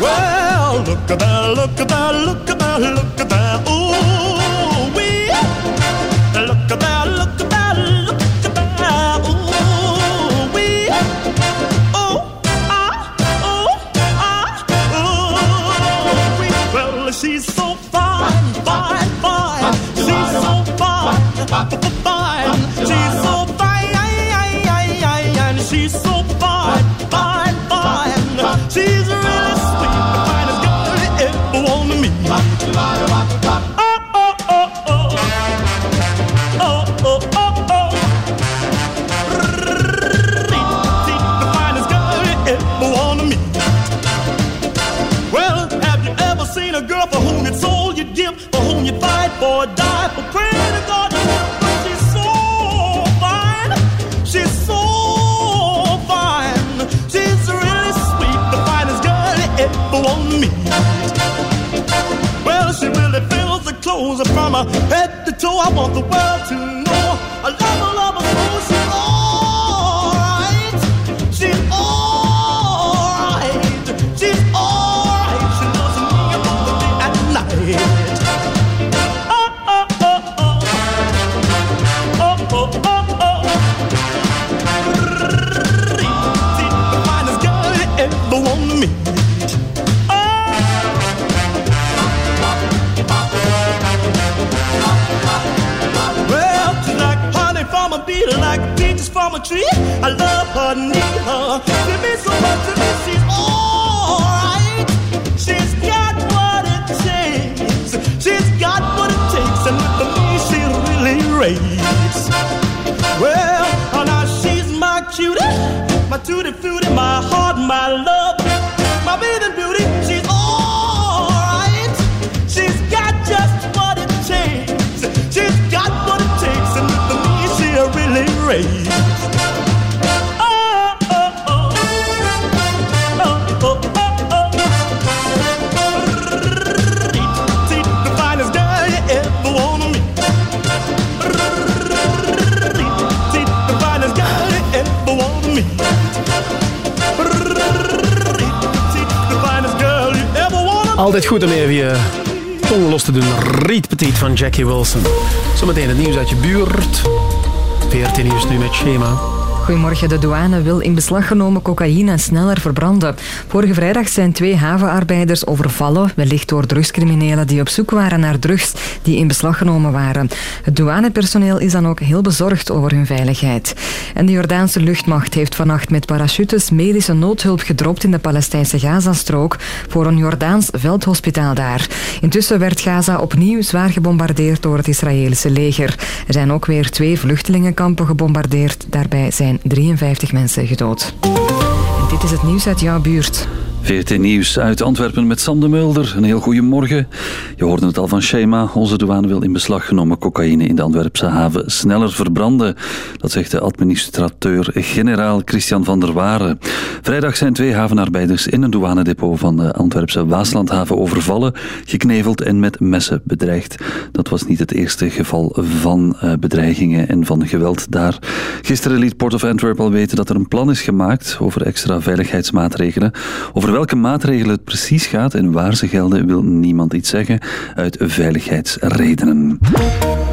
Speaker 44: Well, look at that, look at that, look at that, look at that. Ooh, the from her head to toe. I want the world to know. I love her, love I love her, need her. Give me so much of me, she's alright. She's got what it takes. She's got what it takes, and for me, she really rates. Well, oh, now she's my cutie, my tutti frutti, my heart, my love, my beauty. She's alright. She's got just what it takes. She's got what it takes, and for me, she really.
Speaker 2: Altijd goed om even je tong los te doen. Riet Petit van Jackie Wilson. Zometeen het nieuws uit je buurt. 14 nieuws nu met Schema.
Speaker 5: Goedemorgen. De douane wil in beslag genomen cocaïne sneller verbranden. Vorige vrijdag zijn twee havenarbeiders overvallen, wellicht door drugscriminelen die op zoek waren naar drugs die in beslag genomen waren. Het douanepersoneel is dan ook heel bezorgd over hun veiligheid. En de Jordaanse luchtmacht heeft vannacht met parachutes medische noodhulp gedropt in de Palestijnse Gazastrook voor een Jordaans veldhospitaal daar. Intussen werd Gaza opnieuw zwaar gebombardeerd door het Israëlische leger. Er zijn ook weer twee vluchtelingenkampen gebombardeerd. Daarbij zijn 53 mensen gedood. En dit is het nieuws uit jouw buurt.
Speaker 19: VRT Nieuws uit Antwerpen met Sam de Mulder. Een heel goede morgen. Je hoorde het al van Shema. Onze douane wil in beslag genomen cocaïne in de Antwerpse haven sneller verbranden. Dat zegt de administrateur-generaal Christian van der Waren. Vrijdag zijn twee havenarbeiders in een douanedepot van de Antwerpse Waaslandhaven overvallen, gekneveld en met messen bedreigd. Dat was niet het eerste geval van uh, bedreigingen en van geweld daar. Gisteren liet Port of Antwerp al weten dat er een plan is gemaakt over extra veiligheidsmaatregelen. Over welke maatregelen het precies gaat en waar ze gelden, wil niemand iets zeggen uit veiligheidsredenen.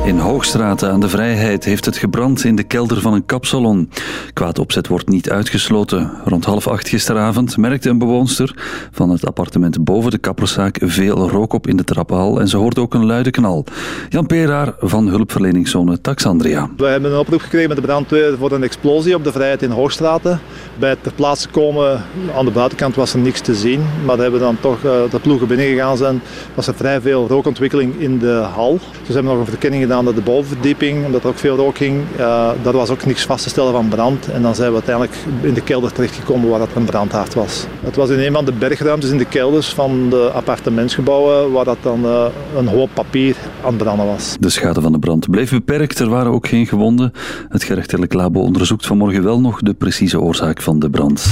Speaker 19: In Hoogstraten aan de Vrijheid heeft het gebrand in de kelder van een kapsalon. Kwaad opzet wordt niet uitgesloten. Rond half acht gisteravond merkte een bewoonster van het appartement boven de kapperszaak veel rook op in de trappenhal en ze hoorde ook een luide knal. Jan Peraar van hulpverleningszone Taxandria.
Speaker 20: We hebben een oproep gekregen met de brandweer voor een explosie op de Vrijheid in Hoogstraten. Bij het ter plaatse komen aan de buitenkant was er niks te zien, maar we hebben dan toch eh, de ploegen binnengegaan zijn, was er vrij veel rookontwikkeling in de hal. Dus we hebben nog een verkenning gedaan naar de bovenverdieping, omdat er ook veel rook ging. Uh, daar was ook niks vast te stellen van brand en dan zijn we uiteindelijk in de kelder terechtgekomen waar dat een brandhaard was. Het was in een van de bergruimtes in de kelders van de appartementsgebouwen waar dat dan uh, een hoop papier aan branden was.
Speaker 19: De schade van de brand bleef beperkt, er waren ook geen gewonden. Het gerechtelijk labo onderzoekt vanmorgen wel nog de precieze oorzaak van de brand.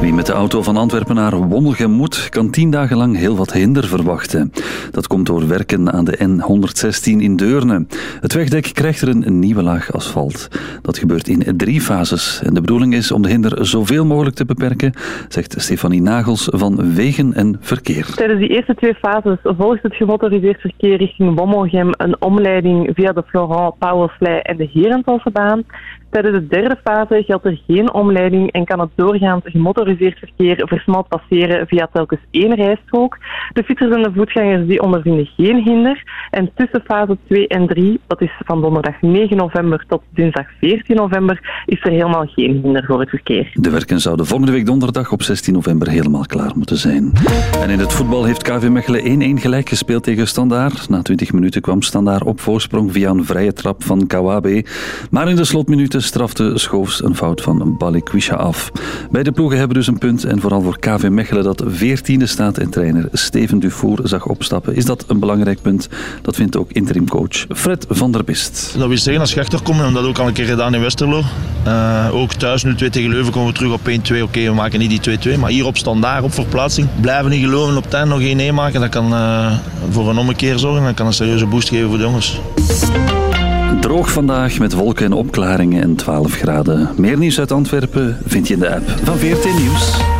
Speaker 19: Wie met de auto van Antwerpen naar Wommelgem moet, kan tien dagen lang heel wat hinder verwachten. Dat komt door werken aan de N116 in Deurne. Het wegdek krijgt er een nieuwe laag asfalt. Dat gebeurt in drie fases. En de bedoeling is om de hinder zoveel mogelijk te beperken, zegt Stefanie Nagels van Wegen en Verkeer.
Speaker 61: Tijdens die eerste twee fases volgt het gemotoriseerd verkeer richting Wommelgem een omleiding via de Florent, Pauwelslei en de Herentolsebaan. Tijdens de derde fase geldt er geen omleiding en kan het doorgaand gemotoriseerd verkeer versneld passeren via telkens één rijstrook. De fietsers en de voetgangers die ondervinden geen hinder. En tussen fase 2 en 3, dat is van donderdag 9 november tot dinsdag 14 november, is er helemaal geen hinder voor het verkeer.
Speaker 19: De werken zouden volgende week donderdag op 16 november helemaal klaar moeten zijn. En in het voetbal heeft KV Mechelen 1-1 gelijk gespeeld tegen Standaard. Na 20 minuten kwam Standaard op voorsprong via een vrije trap van Kawabe. Maar in de slotminuten strafte Schoofs een fout van Balikwisha af. Beide ploegen hebben dus een punt en vooral voor KV Mechelen dat 14e staat en trainer Steven Dufour zag opstappen, is dat een belangrijk punt. Dat vindt ook interimcoach Fred van der Bist.
Speaker 22: Dat wil zeggen als je achterkomt, we hebben dat ook al een keer gedaan in Westerlo. Uh, ook thuis 0-2 tegen Leuven komen we terug op 1-2. Oké, we maken niet die 2-2, maar hier op standaard, op verplaatsing. Blijven niet geloven op tijd nog 1-1 maken, dat kan uh, voor een ommekeer zorgen. Dat kan een serieuze boost geven voor de jongens.
Speaker 19: Droog vandaag met wolken en opklaringen en 12 graden. Meer nieuws uit Antwerpen vind je in de app van VRT Nieuws.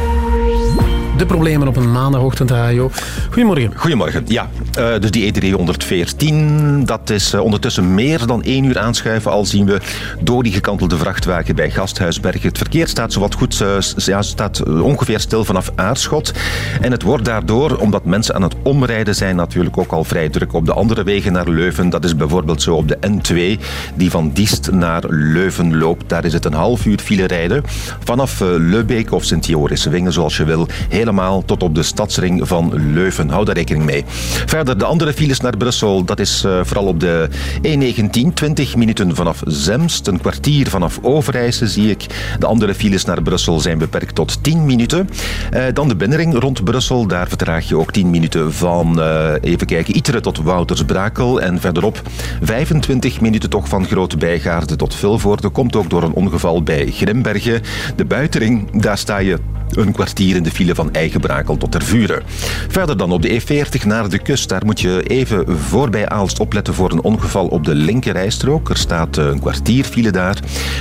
Speaker 2: De problemen op een maandagochtend, Radio. Goedemorgen.
Speaker 7: Goedemorgen. Ja, dus die E314, dat is uh, ondertussen meer dan één uur aanschuiven. Al zien we door die gekantelde vrachtwagen bij Gasthuisbergen. Het verkeer staat zowat goed, uh, ja, staat ongeveer stil vanaf Aarschot. En het wordt daardoor, omdat mensen aan het omrijden zijn, natuurlijk ook al vrij druk op de andere wegen naar Leuven. Dat is bijvoorbeeld zo op de N2, die van Diest naar Leuven loopt. Daar is het een half uur file rijden. Vanaf Leubeek of Sint-Joris, Wingen zoals je wil, helemaal tot op de stadsring van Leuven. Hou daar rekening mee. Verder de andere files naar Brussel, dat is uh, vooral op de E19, 20 minuten vanaf Zemst, een kwartier vanaf Overijse zie ik. De andere files naar Brussel zijn beperkt tot 10 minuten. Uh, dan de binnenring rond Brussel, daar vertraag je ook 10 minuten van, uh, even kijken, Iteren tot Woutersbrakel. En verderop 25 minuten toch van Grote Bijgaarde tot Vilvoorde. Komt ook door een ongeval bij Grimbergen. De buitenring, daar sta je een kwartier in de file van Eigenbrakel tot Tervuren. Verder dan op de E40 naar de kust. Daar moet je even voorbij Aalst opletten voor een ongeval op de linkerrijstrook. Er staat een kwartier file daar.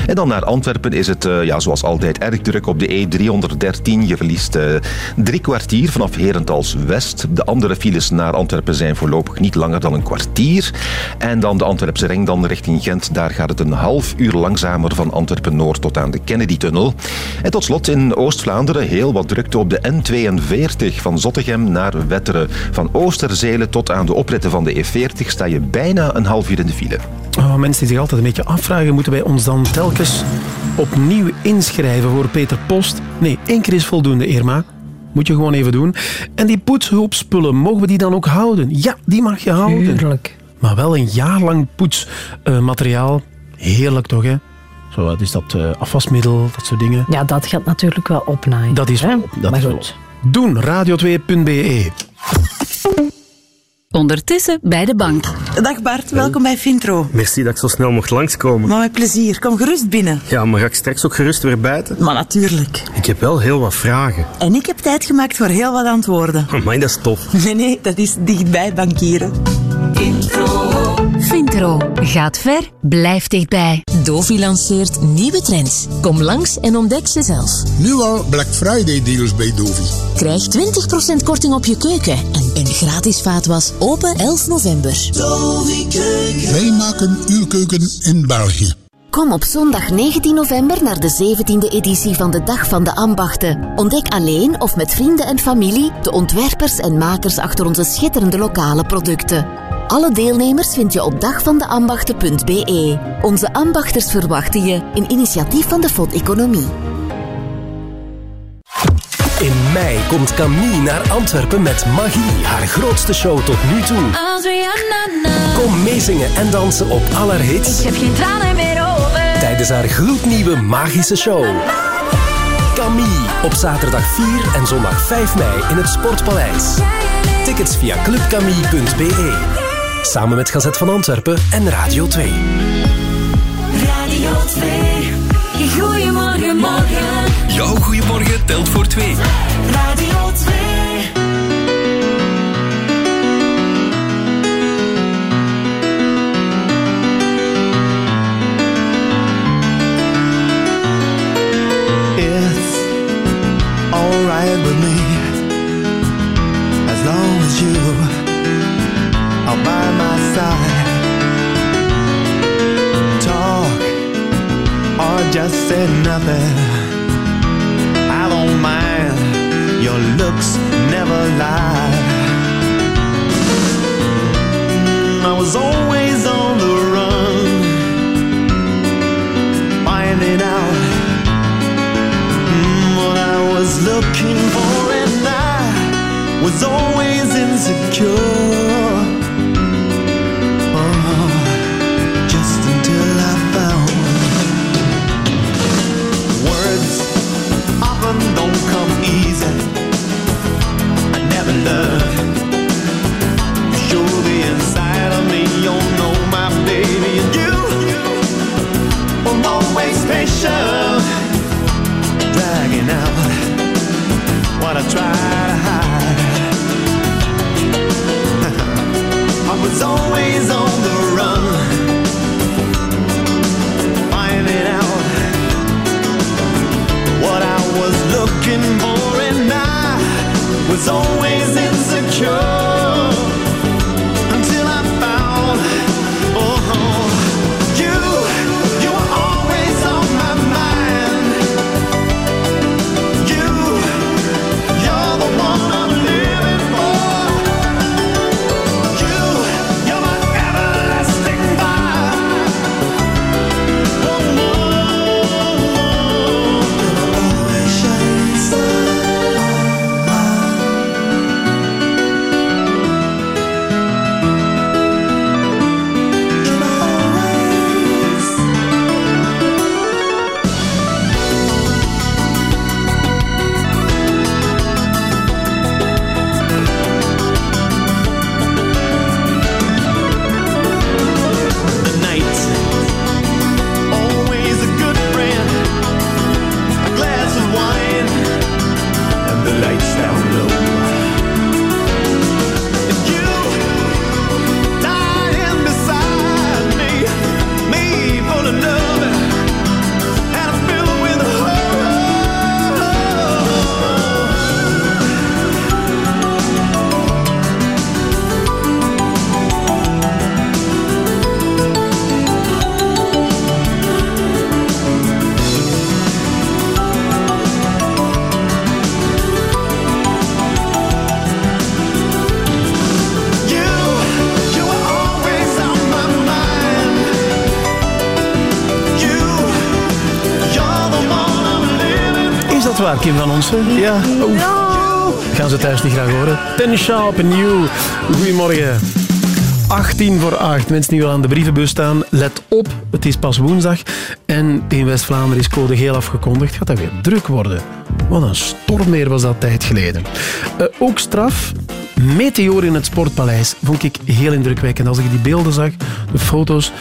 Speaker 7: En dan naar Antwerpen is het ja, zoals altijd erg druk op de E313. Je verliest uh, drie kwartier vanaf Herentals West. De andere files naar Antwerpen zijn voorlopig niet langer dan een kwartier. En dan de Antwerpse ring dan richting Gent. Daar gaat het een half uur langzamer van Antwerpen Noord tot aan de Kennedy-tunnel. En tot slot in Oost-Vlaanderen heel wat drukte op de N42 van Zottegem naar Wetteren. Van Oosterzelen tot aan de opritten van de E40 sta je bijna een half uur in de file.
Speaker 2: Oh, mensen die zich altijd een beetje afvragen, moeten wij ons dan telkens opnieuw inschrijven voor Peter Post? Nee, één keer is voldoende, Irma. Moet je gewoon even doen. En die poetshulpspullen, mogen we die dan ook houden? Ja, die mag je houden.
Speaker 3: Tuurlijk.
Speaker 2: Maar wel een jaar lang poetsmateriaal. Heerlijk toch, hè? Zo, wat is dat? Uh, afwasmiddel, dat soort dingen.
Speaker 3: Ja, dat gaat natuurlijk wel opnaaien.
Speaker 2: Dat is wel. Dat
Speaker 3: maar
Speaker 2: is
Speaker 3: goed.
Speaker 2: Wel. Doen, radio2.be.
Speaker 62: Ondertussen bij de bank.
Speaker 33: Dag Bart, welkom bij Vintro.
Speaker 63: Merci dat ik zo snel mocht langskomen.
Speaker 33: Maar met plezier, kom gerust binnen.
Speaker 63: Ja, maar ga ik straks ook gerust weer buiten?
Speaker 33: Maar natuurlijk.
Speaker 63: Ik heb wel heel wat vragen.
Speaker 33: En ik heb tijd gemaakt voor heel wat antwoorden.
Speaker 63: Amai, dat is tof.
Speaker 33: Nee, nee, dat is dichtbij bankieren.
Speaker 62: Intro. Gaat ver, blijft dichtbij.
Speaker 17: Dovi lanceert nieuwe trends. Kom langs en ontdek ze zelf.
Speaker 40: Nu al Black Friday deals bij Dovi.
Speaker 17: Krijg 20% korting op je keuken en een gratis vaatwas open 11 november.
Speaker 40: Wij maken uw keuken in België.
Speaker 17: Kom op zondag 19 november naar de 17e editie van de Dag van de Ambachten. Ontdek alleen of met vrienden en familie de ontwerpers en makers achter onze schitterende lokale producten. Alle deelnemers vind je op dagvandeambachten.be. Onze ambachters verwachten je, een initiatief van de FOD Economie.
Speaker 14: In mei komt Camille naar Antwerpen met Magie, haar grootste show tot nu toe. Kom meezingen en dansen op aller hits
Speaker 4: Ik heb geen tranen meer.
Speaker 14: Tijdens haar gloednieuwe magische show. Camille, op zaterdag 4 en zondag 5 mei in het Sportpaleis. Tickets via clubcamille.be. Samen met Gazet van Antwerpen en Radio 2.
Speaker 4: Radio 2. Goedemorgen, morgen.
Speaker 14: Jouw goeiemorgen telt voor twee.
Speaker 4: Radio 2.
Speaker 2: Kim van Onsen? Ja. Oh. Gaan ze thuis niet graag horen. Ten Sharp You. Goedemorgen. 18 voor 8. Mensen die wel aan de brievenbus staan, let op. Het is pas woensdag. En in West-Vlaanderen is code geel afgekondigd. Gaat dat weer druk worden. Wat een stormmeer was dat tijd geleden. Eh, ook straf. Meteor in het Sportpaleis vond ik heel indrukwekkend. Als ik die beelden zag, de foto's.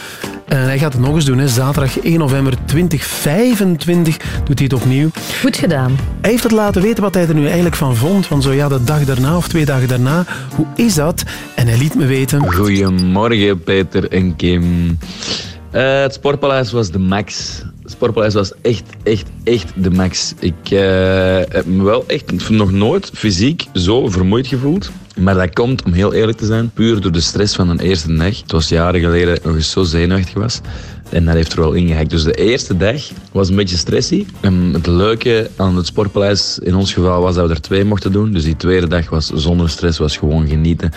Speaker 2: En hij gaat het nog eens doen. Hè. Zaterdag 1 november 2025 doet hij het opnieuw.
Speaker 3: Goed gedaan.
Speaker 2: Hij heeft het laten weten wat hij er nu eigenlijk van vond. Van zo ja, de dag daarna of twee dagen daarna. Hoe is dat? En hij liet me weten.
Speaker 64: Goedemorgen, Peter en Kim. Eh, het Sportpaleis was de max. Het Sportpaleis was echt, echt, echt de max. Ik eh, heb me wel echt nog nooit fysiek zo vermoeid gevoeld. Maar dat komt, om heel eerlijk te zijn, puur door de stress van een eerste nacht. Het was jaren geleden nog eens zo zenuwachtig was. En dat heeft er wel ingehakt. Dus de eerste dag was een beetje stressy. En het leuke aan het Sportpaleis in ons geval was dat we er twee mochten doen. Dus die tweede dag was zonder stress, was gewoon genieten.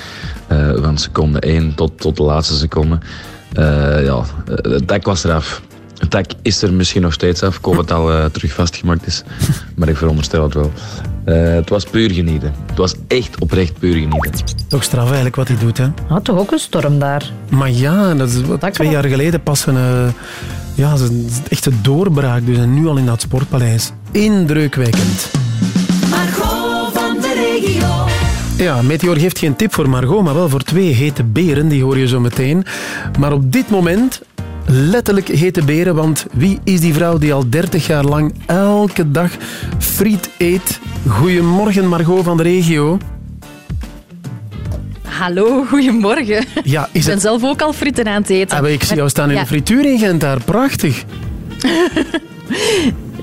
Speaker 64: eh, van seconde 1 tot, tot de laatste seconde. Eh, ja, eh, het dak was eraf. Het dak is er misschien nog steeds af. Ik hoop dat het al terug vastgemaakt is. Maar ik veronderstel het wel. Eh, het was puur genieten. Het was echt oprecht puur genieten.
Speaker 2: Toch straf eigenlijk wat hij doet, hè?
Speaker 51: Ah, toch ook een storm daar.
Speaker 2: Maar ja, dat is wat twee jaar geleden pas een, eh, ja, een echte doorbraak. Dus en nu al in dat sportpaleis. Indrukwekkend.
Speaker 35: Margot van de regio.
Speaker 2: Ja, Meteor geeft geen tip voor Margot, maar wel voor twee hete beren. Die hoor je zo meteen. Maar op dit moment letterlijk hete beren, want wie is die vrouw die al 30 jaar lang elke dag friet eet? Goedemorgen Margot van de regio.
Speaker 33: Hallo, goedemorgen.
Speaker 2: Ja, is
Speaker 33: ik ben
Speaker 2: het...
Speaker 33: zelf ook al frieten aan het eten.
Speaker 2: Ah, ik zie jou staan in
Speaker 33: Ja.
Speaker 2: de frituur in Gent daar. Prachtig.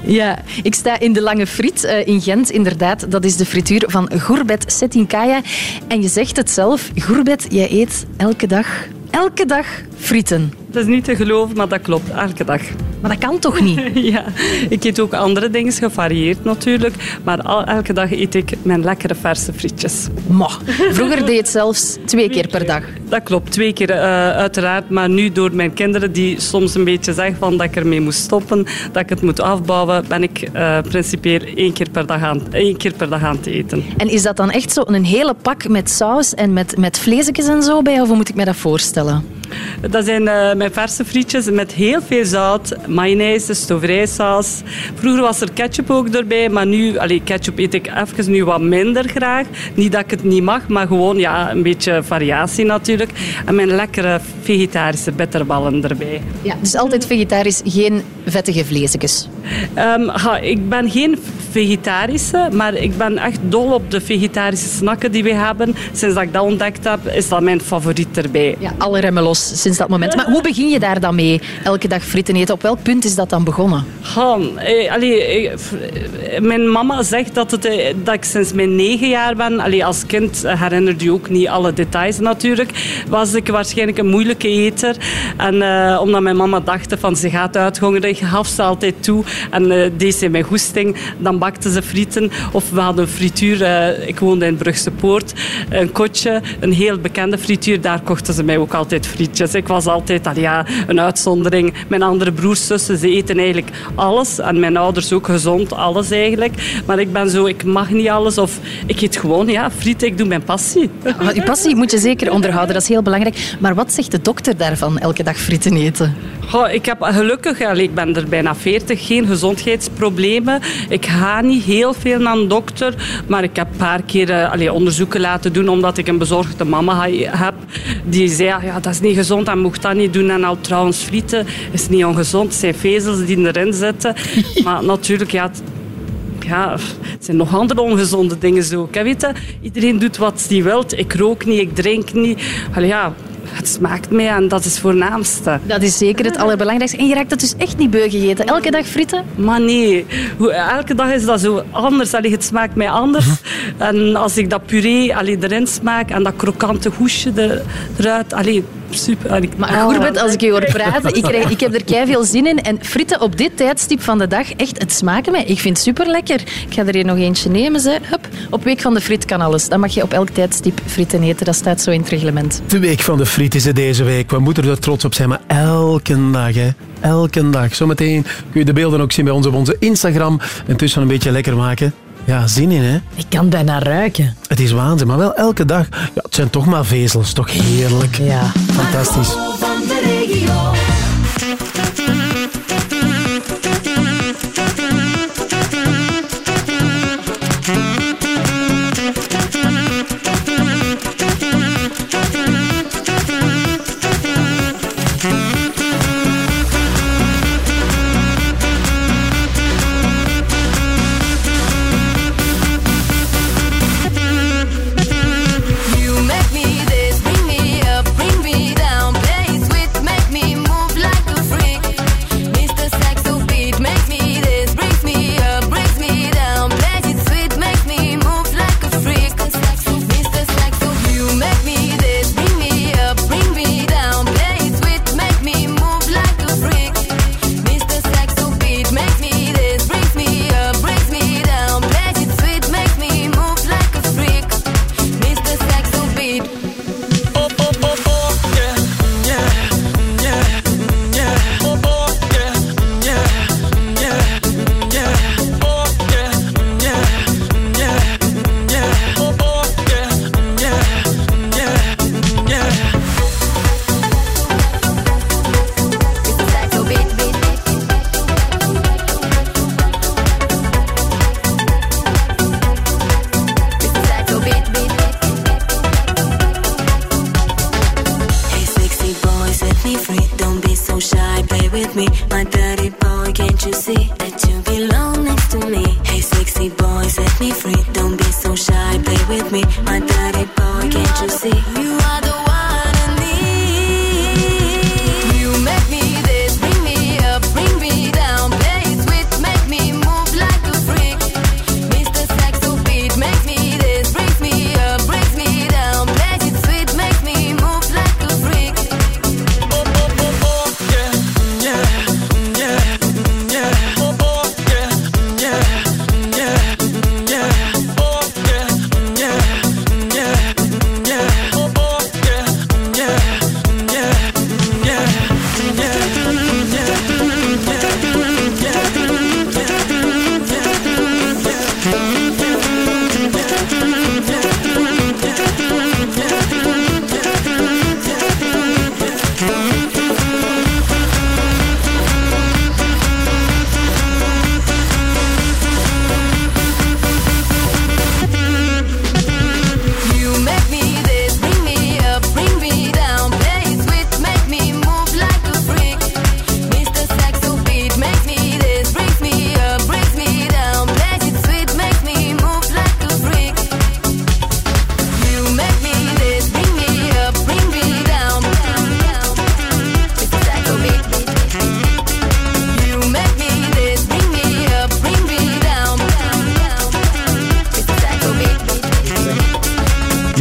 Speaker 33: Ja, ik sta in de Lange Friet eh, in Gent, inderdaad. Dat is de frituur van Gourbet Setinkaya. En je zegt het zelf, Gourbet, jij eet elke dag, elke dag frieten.
Speaker 65: Dat is niet te geloven, maar dat klopt. Elke dag.
Speaker 33: Maar dat kan toch niet?
Speaker 65: ja, ik eet ook andere dingen, gevarieerd natuurlijk. Maar al, elke dag eet ik mijn lekkere verse frietjes.
Speaker 33: Mo. Vroeger deed je het zelfs twee keer per dag.
Speaker 65: Dat klopt, twee keer eh, uiteraard. Maar nu door mijn kinderen die soms een beetje zeggen van dat ik ermee moet stoppen, dat ik het moet afbouwen, ben ik eh principieel één keer, per dag aan, één keer per dag aan het eten.
Speaker 33: En is dat dan echt zo een hele pak met saus en met, met vleesjes en zo bij? Of hoe moet ik me dat voorstellen?
Speaker 65: Dat zijn eh, mijn verse frietjes met heel veel zout, mayonaise, stoverijsaus. Vroeger was er ketchup ook erbij, maar nu, allee, ketchup eet ik even nu wat minder graag. Niet dat ik het niet mag, maar gewoon ja, een beetje variatie natuurlijk. En mijn lekkere vegetarische bitterballen erbij.
Speaker 33: Ja, dus altijd vegetarisch, geen vettige vleesjes.
Speaker 65: Ha, ik ben geen vegetarische, maar ik ben echt dol op de vegetarische snacken die we hebben. Sinds dat ik dat ontdekt heb, is dat mijn favoriet erbij.
Speaker 33: Ja, alle remmen los sinds dat moment. Maar hoe begin je daar dan mee? Elke dag frieten eten. Op welk punt is dat dan begonnen?
Speaker 65: Han, eh, eh, eh, mijn mama zegt dat, het, eh, dat ik sinds mijn negen jaar ben. Als kind herinnerde je ook niet alle details natuurlijk. Was ik waarschijnlijk een moeilijke eter. En omdat mijn mama dacht van ze gaat uithongeren, gaf ze altijd toe. En deed ze mijn goesting, dan bakte ze frieten. Of we hadden een frituur, ik woonde in Brugse Poort, een kotje, een heel bekende frituur. Daar kochten ze mij ook altijd frietjes. Ik was altijd al ja, een uitzondering. Mijn andere broers, zussen, ze eten eigenlijk alles. En mijn ouders ook gezond, alles eigenlijk. Maar ik ben zo, ik mag niet alles. Of ik eet gewoon, ja, frieten, ik doe mijn passie.
Speaker 33: Ah, Je passie moet je zeker onderhouden, dat is heel belangrijk. Maar wat zegt de dokter daarvan, elke dag frieten eten?
Speaker 65: Goh, ik heb gelukkig, ik ben er bijna 40, geen gezondheidsproblemen. Ik ga niet heel veel naar een dokter, maar ik heb een paar keer eh, allee, onderzoeken laten doen omdat ik een bezorgde mama heb. Die zei, "Ah, ja, dat is niet gezond, en mocht dat niet doen. En al trouwens, frieten is niet ongezond, het zijn vezels die erin zitten. maar natuurlijk, ja, ja, het zijn nog andere ongezonde dingen zo. Weet iedereen doet wat hij wil. Ik rook niet, ik drink niet. Allee, ja, het smaakt mij en dat is het voornaamste.
Speaker 33: Dat is zeker het allerbelangrijkste. En je raakt het dus echt niet beu gegeten. Elke dag frieten?
Speaker 65: Maar nee, elke dag is dat zo anders. Allee, het smaakt mij anders. En als ik dat puree allee, erin smaak en dat krokante hoesje er, eruit... Allee, super. Allee,
Speaker 33: Maar Goerbet, als ik je hoor praten, ik, krijg, ik heb er kei veel zin in. En frieten op dit tijdstip van de dag, echt, het smaken mij. Ik vind het super lekker. Ik ga er hier nog eentje nemen. Ze. Hup. Op Week van de Friet kan alles. Dan mag je op elk tijdstip frieten eten. Dat staat zo in het reglement.
Speaker 2: De week van de friet is het deze week. We moeten er trots op zijn, maar elke dag, hè. Elke dag. Zometeen kun je de beelden ook zien bij ons op onze Instagram. En tussen een beetje lekker maken. Ja, zin in, hè?
Speaker 33: Ik kan bijna ruiken.
Speaker 2: Het is waanzin, maar wel elke dag. Ja, het zijn toch maar vezels. Toch heerlijk.
Speaker 33: Ja.
Speaker 2: Fantastisch.
Speaker 35: Van de regio.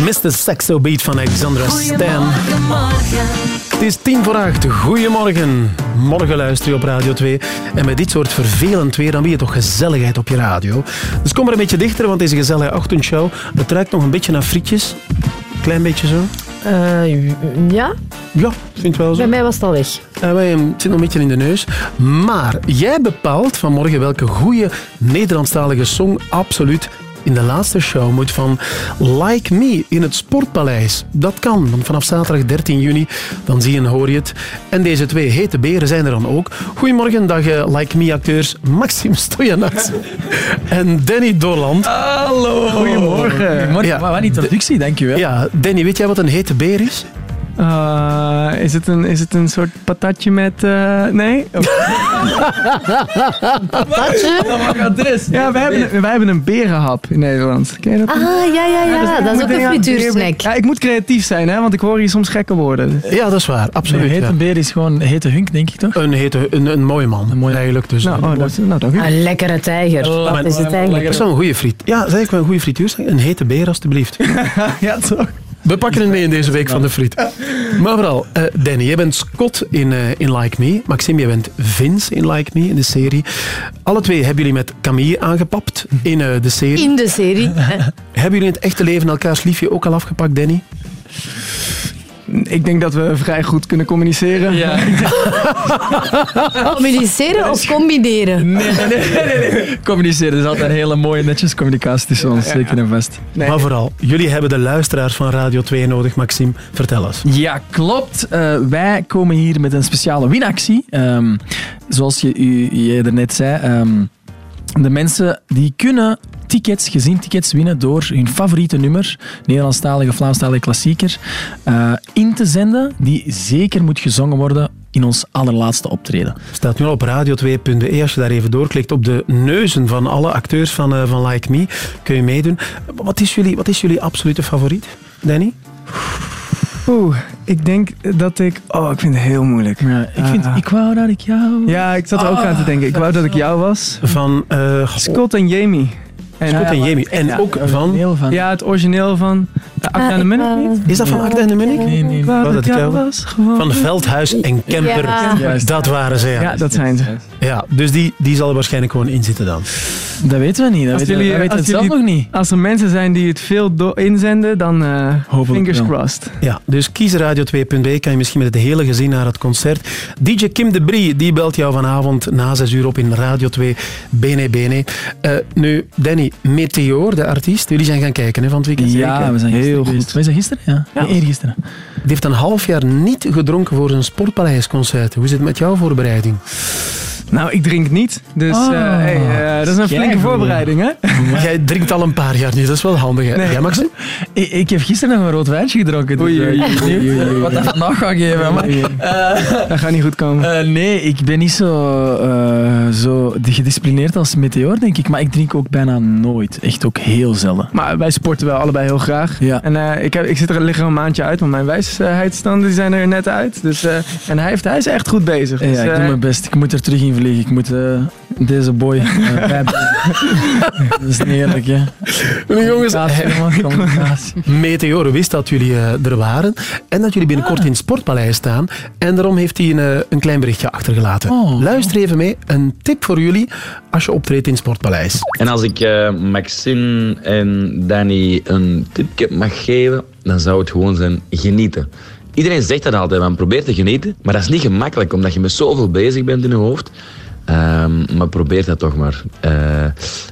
Speaker 66: Mr.
Speaker 2: Sexo Beat van Alexandra Stan. Het is tien voor acht. Goedemorgen. Morgen luister je op Radio 2. En met dit soort vervelend weer, dan wil je toch gezelligheid op je radio. Dus kom er een beetje dichter, want deze gezellige ochtendshow, het ruikt nog een beetje naar frietjes. Klein beetje zo.
Speaker 51: Eh, ja?
Speaker 2: Ja, vind wel zo.
Speaker 51: Bij mij was het al weg.
Speaker 2: Uh, wij, het zit nog een beetje in de neus. Maar jij bepaalt vanmorgen welke goede Nederlandstalige song absoluut in de laatste show moet van Like Me in het Sportpaleis. Dat kan, want vanaf zaterdag 13 juni dan zie je en hoor je het. En deze twee hete beren zijn er dan ook. Goedemorgen, dag eh, Like Me-acteurs Maxim Stojanats en Danny Dorland.
Speaker 67: Hallo. Goedemorgen. Goedemorgen. Wat een introductie, dankjewel.
Speaker 2: Ja, Danny, weet jij wat een hete beer is?
Speaker 68: Uh, is, het een, is het een soort patatje met... Uh, nee?
Speaker 51: patatje?
Speaker 67: Dat mag adres.
Speaker 68: Ja, wij hebben, een, wij hebben een berenhap in Nederland. Ken je dat?
Speaker 51: Ah, ja, ja, ja.
Speaker 68: dus ik
Speaker 51: dat is
Speaker 68: moet
Speaker 51: ook een frituursnack.
Speaker 68: Ja, ik moet creatief zijn, hè, want ik hoor hier soms gekke woorden.
Speaker 2: Ja, dat is waar. Absoluut.
Speaker 67: Nee, hete
Speaker 2: ja.
Speaker 67: beer is gewoon een hete hunk, denk ik toch?
Speaker 2: Een, hete, een, een mooie man, een mooie. eigenlijk. Dus
Speaker 68: Nou, oh, dat, nou dank.
Speaker 51: Een lekkere tijger. Dat is het eigenlijk.
Speaker 2: Dat is wel een goede friet. Ja, zeg ik wel een goede frituur. Een hete beer, alstublieft.
Speaker 68: ja, toch.
Speaker 2: We pakken het mee in deze week van de friet. Maar vooral, eh, Danny, jij bent Scott in, eh, in Like Me. Maxime, jij bent Vince in Like Me, in de serie. Alle twee hebben jullie met Camille aangepapt in eh, de serie.
Speaker 51: In de serie.
Speaker 2: Hebben jullie in het echte leven elkaars liefje ook al afgepakt, Danny?
Speaker 68: Ik denk dat we vrij goed kunnen communiceren.
Speaker 67: Ja.
Speaker 51: Communiceren of combineren?
Speaker 67: Nee, nee, nee, nee, nee. Communiceren is altijd een hele mooie, netjes communicatie tussen ons, zeker en vast.
Speaker 2: Maar vooral, jullie hebben de luisteraars van Radio 2 nodig, Maxime. Vertel eens.
Speaker 67: Ja, klopt. Eh, wij komen hier met een speciale winactie. Ehm, zoals je, u, je er net zei, ehm, de mensen die kunnen tickets, gezien tickets winnen door hun favoriete nummer, Nederlandstalige, Vlaamstalige klassieker, eh, in te zenden, die zeker moet gezongen worden in ons allerlaatste optreden.
Speaker 2: Staat nu al op radio2.be. Als je daar even doorklikt op de neuzen van alle acteurs van, eh, van Like Me, kun je meedoen. Wat is jullie, wat is jullie absolute favoriet, Danny?
Speaker 68: Oeh, ik denk dat ik... Oh, ik vind het heel moeilijk.
Speaker 67: ik, vind,
Speaker 68: Ah.
Speaker 67: ik wou dat ik jou...
Speaker 68: Ja, ik zat er ook aan te denken. Ik wou dat ik jou was.
Speaker 2: Van eh,
Speaker 68: Scott en Jamie. En,
Speaker 2: en Jamie. En ook van...
Speaker 68: Ja, het origineel van de Acta en de Munnik niet?
Speaker 2: Is dat van Akda en de Munnik?
Speaker 67: Nee, nee.
Speaker 68: Jou was. Gewoon.
Speaker 2: Van Veldhuis en Kemper.
Speaker 68: Ja.
Speaker 2: Dat waren ze, ja.
Speaker 68: Ja, dat zijn ze.
Speaker 2: Ja, dus die, die zal er waarschijnlijk gewoon in zitten dan.
Speaker 67: Dat weten we niet. Dat weten,
Speaker 68: jullie,
Speaker 67: we weten het zelf
Speaker 68: jullie-
Speaker 67: nog niet.
Speaker 68: Als er mensen zijn die het veel inzenden, dan eh fingers
Speaker 67: wel.
Speaker 68: crossed.
Speaker 2: Ja, dus kies radio2.be. Kan je misschien met het hele gezin naar het concert. DJ Kim de Brie, die belt jou vanavond na 6 uur op in Radio 2 Bene Bene. Eh, nu, Danny, Meteor, de artiest. Jullie zijn gaan kijken hè, van het weekend.
Speaker 67: Ja,
Speaker 2: zeker?
Speaker 67: we zijn heel goed. Wij zijn gisteren? Ja,
Speaker 2: Ja.
Speaker 67: Nee, eergisteren.
Speaker 2: Die heeft een half jaar niet gedronken voor zijn Sportpaleisconcert. Hoe zit het met jouw voorbereiding?
Speaker 68: Nou, ik drink niet. Dus
Speaker 2: Oh.
Speaker 68: eh, hey, eh, dat is een flinke voorbereiding, hè?
Speaker 2: Maar jij drinkt al een paar jaar niet, dat is wel handig. Hè?
Speaker 68: Nee.
Speaker 2: Jij, Maxim?
Speaker 67: Ik, ik heb gisteren nog een rood wijntje gedronken. Dus,
Speaker 68: Oei,
Speaker 67: eh,
Speaker 68: oei,
Speaker 67: ik weet
Speaker 68: oei,
Speaker 67: niet
Speaker 68: oei, oei.
Speaker 67: Wat dat vandaag gaat geven. Maar, eh,
Speaker 68: Dat gaat niet goed komen.
Speaker 67: eh, nee, ik ben niet zo, eh, zo gedisciplineerd als Meteor, denk ik. Maar ik drink ook bijna nooit. Echt ook heel zelden.
Speaker 68: Maar wij sporten wel allebei heel graag.
Speaker 67: Ja.
Speaker 68: En eh, ik, heb, ik zit er liggen een maandje uit, want mijn wijsheidsstanden die zijn er net uit. Dus, eh, en hij, heeft, hij is echt goed bezig.
Speaker 67: Ja,
Speaker 68: Dus,
Speaker 67: ik
Speaker 68: eh,
Speaker 67: doe mijn best. Ik moet er terug in vliegen. Ik moet eh, deze boy eh, bijbrengen. Dat is niet eerlijk, hè.
Speaker 2: Nu, jongens,
Speaker 67: Communicatie, communicatie.
Speaker 2: Meteor wist dat jullie eh, er waren en dat jullie binnenkort in het Sportpaleis staan. En daarom heeft hij een, eh, een klein berichtje achtergelaten.
Speaker 67: Oh.
Speaker 2: Luister even mee. Een tip voor jullie als je optreedt in het Sportpaleis.
Speaker 64: En als ik eh, Maxime en Danny een tipje mag geven, dan zou het gewoon zijn genieten. Iedereen zegt dat altijd, man. Probeer te genieten. Maar dat is niet gemakkelijk, omdat je met zoveel bezig bent in je hoofd. Ehm, maar probeer dat toch maar. Eh,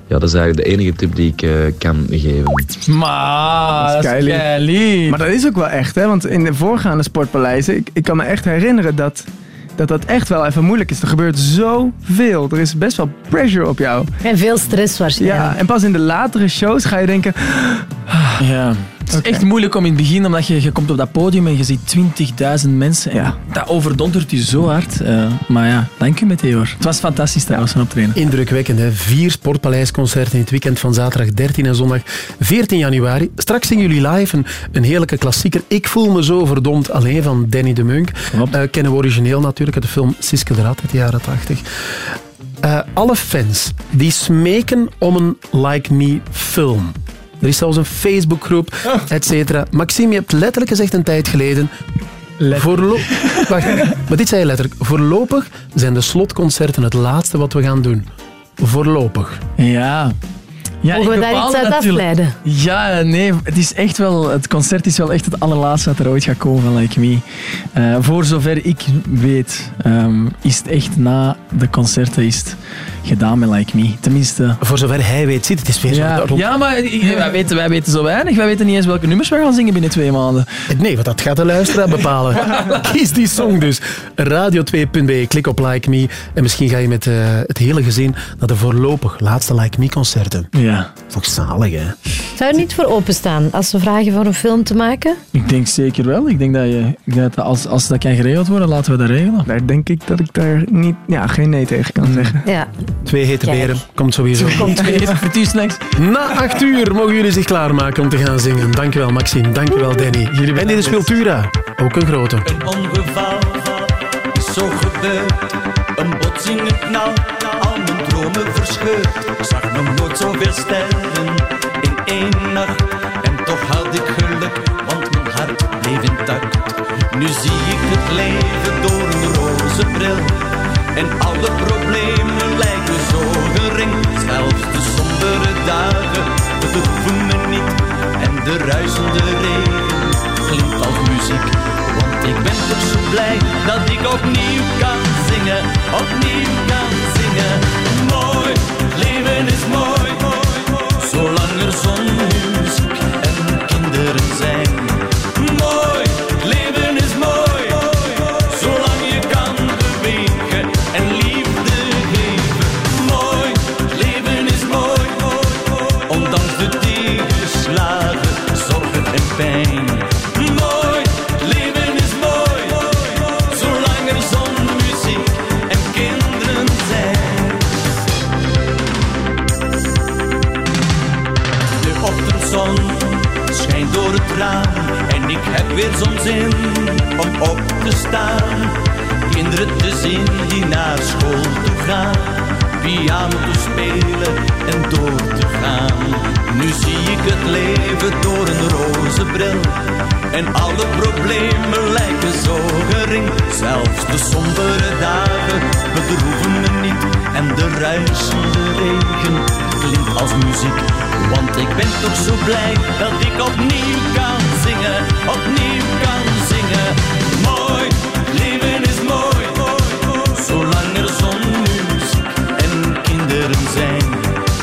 Speaker 64: ja, dat is eigenlijk de enige tip die ik eh, kan geven.
Speaker 67: Maar, dat is.
Speaker 68: Maar dat is ook wel echt, hè? Want in de voorgaande sportpaleizen, ik, ik kan me echt herinneren dat, dat dat echt wel even moeilijk is. Er gebeurt zoveel. Er is best wel pressure op jou.
Speaker 51: En veel stress waarschijnlijk.
Speaker 68: Ja, en pas in de latere shows ga je denken,
Speaker 67: Ja. Het is echt moeilijk om in het begin, omdat je, je komt op dat podium en je ziet 20.000 mensen. En
Speaker 68: Ja.
Speaker 67: Dat overdondert je zo hard. Eh, maar ja, dank u Meteor. Het was fantastisch trouwens, een optreden.
Speaker 2: Indrukwekkend, hè? Vier Sportpaleisconcerten in het weekend van zaterdag 13 en zondag 14 januari. Straks zingen jullie live een, een heerlijke klassieker. Ik voel me zo verdomd alleen van Danny de Munk. Eh, kennen we origineel natuurlijk uit de film Siske de Rat uit de jaren 80. Eh, alle fans die smeken om een Like Me film. Er is zelfs een Facebookgroep, et cetera. Maxime, je hebt letterlijk gezegd een tijd geleden... Voorlo- Wacht, maar dit zei je letterlijk. Voorlopig zijn de slotconcerten het laatste wat we gaan doen. Voorlopig.
Speaker 67: Ja. ja
Speaker 51: Mogen we daar iets uit
Speaker 67: natuurlijk-
Speaker 51: afleiden?
Speaker 67: Ja, nee, het is echt wel, het concert is wel echt het allerlaatste dat er ooit gaat komen van Like Me. Eh, voor zover ik weet, ehm, is het echt na de concerten is het gedaan met Like Me. Tenminste.
Speaker 2: Voor zover hij weet, zit het is weer zo
Speaker 67: Ja,
Speaker 2: rond-
Speaker 67: ja maar wij, weten, wij weten zo weinig. Wij weten niet eens welke nummers we gaan zingen binnen twee maanden.
Speaker 2: Nee, want dat gaat de luisteraar bepalen. Kies die song dus. Radio2.be, klik op Like Me. En misschien ga je met eh, het hele gezin naar de voorlopig laatste Like Me concerten.
Speaker 67: Ja.
Speaker 2: Toch zalig, hè?
Speaker 51: Zou je niet voor openstaan als ze vragen voor een film te maken?
Speaker 67: Ik denk zeker wel. Ik denk dat, je, dat als, als dat kan geregeld worden, laten we dat regelen.
Speaker 68: daar denk ik dat ik daar niet, ja, geen nee tegen kan zeggen.
Speaker 51: Ja.
Speaker 2: Twee hete
Speaker 51: Kijk.
Speaker 2: beren, komt sowieso.
Speaker 51: Komt weer.
Speaker 67: Frituursnacks.
Speaker 2: Na acht uur mogen jullie zich klaarmaken om te gaan zingen. Dankjewel Maxime, dankjewel Danny. En dit is Cultura, ook een grote.
Speaker 69: Een ongeval is zo gebeurd. Een botsing, een knal, al mijn dromen verscheurd. Ik zag nog nooit zoveel sterren En toch had ik geluk, want mijn hart bleef intact. Nu zie ik het leven door een roze bril. En alle problemen lijken zo gering. Zelfs de sombere dagen bedroeven me niet. En de ruisende regen klinkt als muziek. Want ik ben toch zo blij dat ik opnieuw kan zingen. Opnieuw kan zingen. Mooi, leven is mooi. Zo'n zin om op te staan. Kinderen te zien die naar school toe gaan, piano te spelen en door te gaan. Nu zie ik het leven door een roze bril en alle problemen lijken zo gering. Zelfs de sombere dagen bedroeven me niet en de ruisende regen klinkt als muziek. Want ik ben toch zo blij dat ik opnieuw kan opnieuw kan zingen. Mooi, leven is mooi, zolang er zon, muziek en kinderen zijn.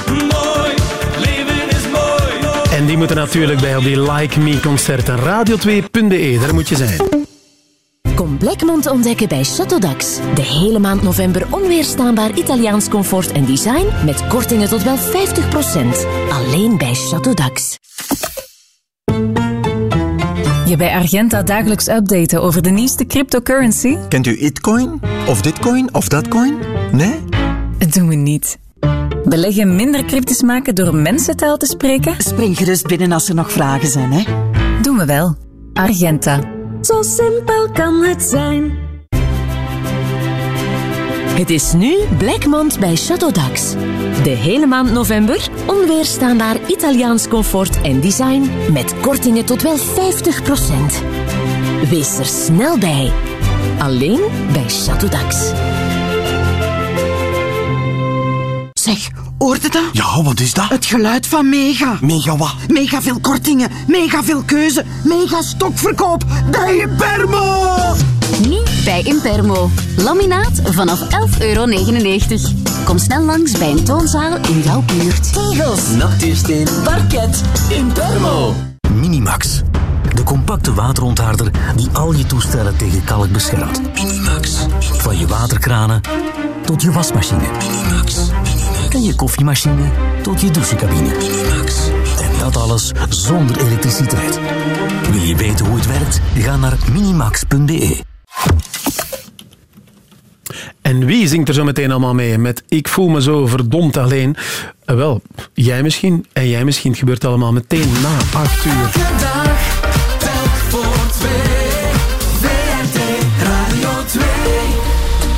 Speaker 69: Mooi, leven is mooi.
Speaker 2: En die moeten natuurlijk bij op die Like Me concerten. Radio2.be, daar moet je zijn.
Speaker 17: Kom Blackmond ontdekken bij Chateau Dax. De hele maand november onweerstaanbaar Italiaans comfort en design met kortingen tot wel 50%. Alleen bij Chateau Dax.
Speaker 70: Je bij Argenta dagelijks updaten over de nieuwste cryptocurrency?
Speaker 30: Kent u Itcoin? Of Ditcoin? Of Datcoin? Nee?
Speaker 70: Dat doen we niet. Beleggen minder cryptisch maken door mensentaal te spreken?
Speaker 71: Spring gerust binnen als er nog vragen zijn, hè?
Speaker 70: Doen we wel. Argenta.
Speaker 17: Zo simpel kan het zijn. Het is nu Blackmond bij Chateau Dax. De hele maand november onweerstaanbaar Italiaans comfort en design met kortingen tot wel 50%. Wees er snel bij. Alleen bij Chateau Dax.
Speaker 71: Zeg, hoorde dat?
Speaker 30: Ja, wat is dat?
Speaker 71: Het geluid van Mega.
Speaker 30: Mega wat?
Speaker 71: Mega veel kortingen, mega veel keuze, mega stokverkoop. Bij Impermo!
Speaker 17: Nu bij Impermo. Laminaat vanaf 11,99 euro. Kom snel langs bij een toonzaal in jouw buurt. Tegels.
Speaker 12: Nachtuursteen.
Speaker 17: Parket.
Speaker 12: Impermo. Minimax. De compacte waterontharder die al je toestellen tegen kalk beschermt. Minimax. Van je waterkranen tot je wasmachine. Minimax. En je koffiemachine tot je douchecabine. Minimax. En dat alles zonder elektriciteit. Wil je weten hoe het werkt? Ga naar minimax.be.
Speaker 2: En wie zingt er zo meteen allemaal mee met Ik voel me zo verdomd alleen? Eh, wel, jij misschien en jij misschien. Het gebeurt allemaal meteen na 8 uur.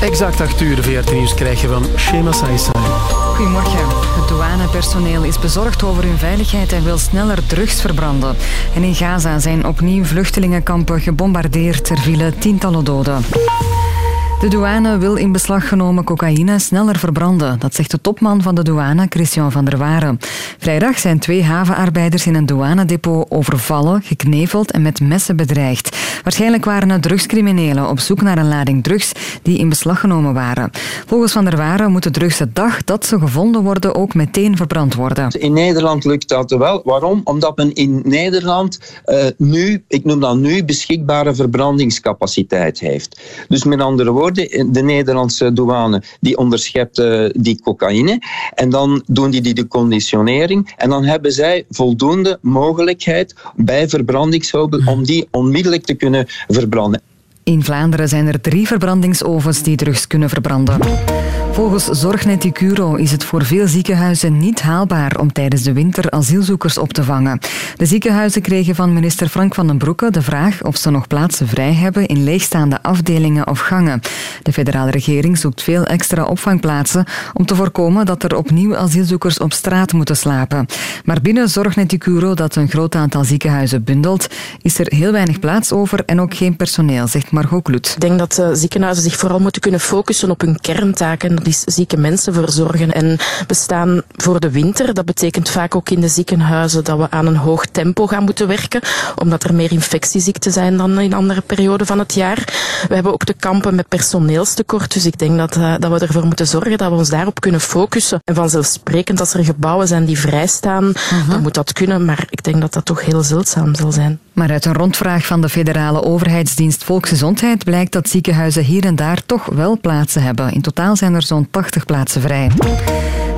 Speaker 2: Exact 8 uur VRT Nieuws krijg je van Shema Saisai.
Speaker 5: Goedemorgen. Het douanepersoneel is bezorgd over hun veiligheid en wil sneller drugs verbranden. En in Gaza zijn opnieuw vluchtelingenkampen gebombardeerd. Er vielen tientallen doden. De douane wil in beslag genomen cocaïne sneller verbranden. Dat zegt de topman van de douane, Christian van der Waren. Vrijdag zijn twee havenarbeiders in een douanedepot overvallen, gekneveld en met messen bedreigd. Waarschijnlijk waren het drugscriminelen op zoek naar een lading drugs die in beslag genomen waren. Volgens van der Waren moeten drugs de dag dat ze gevonden worden ook meteen verbrand worden.
Speaker 72: In Nederland lukt dat wel. Waarom? Omdat men in Nederland eh, nu, ik noem dat nu, beschikbare verbrandingscapaciteit heeft. Dus met andere woorden, de Nederlandse douane die onderschept eh, die cocaïne en dan doen die, die de conditionering en dan hebben zij voldoende mogelijkheid bij verbrandingshouden om die onmiddellijk te kunnen verbranden.
Speaker 5: In Vlaanderen zijn er drie verbrandingsovens die drugs kunnen verbranden. Volgens Zorgnet Icuro is het voor veel ziekenhuizen niet haalbaar om tijdens de winter asielzoekers op te vangen. De ziekenhuizen kregen van minister Frank van den Broeke de vraag of ze nog plaatsen vrij hebben in leegstaande afdelingen of gangen. De federale regering zoekt veel extra opvangplaatsen om te voorkomen dat er opnieuw asielzoekers op straat moeten slapen. Maar binnen Zorgnet Icuro, dat een groot aantal ziekenhuizen bundelt, is er heel weinig plaats over en ook geen personeel, zegt Margot Kloet.
Speaker 73: Ik denk dat uh, ziekenhuizen zich vooral moeten kunnen focussen op hun kerntaken. Is zieke mensen verzorgen. En we staan voor de winter. Dat betekent vaak ook in de ziekenhuizen dat we aan een hoog tempo gaan moeten werken. Omdat er meer infectieziekten zijn dan in andere perioden van het jaar. We hebben ook te kampen met personeelstekort. Dus ik denk dat, uh, dat we ervoor moeten zorgen dat we ons daarop kunnen focussen. En vanzelfsprekend als er gebouwen zijn die vrijstaan, dan moet dat kunnen. Maar ik denk dat dat toch heel zeldzaam zal zijn.
Speaker 5: Maar uit een rondvraag van de federale overheidsdienst Volksgezondheid blijkt dat ziekenhuizen hier en daar toch wel plaatsen hebben. In totaal zijn er zo'n 80 plaatsen vrij.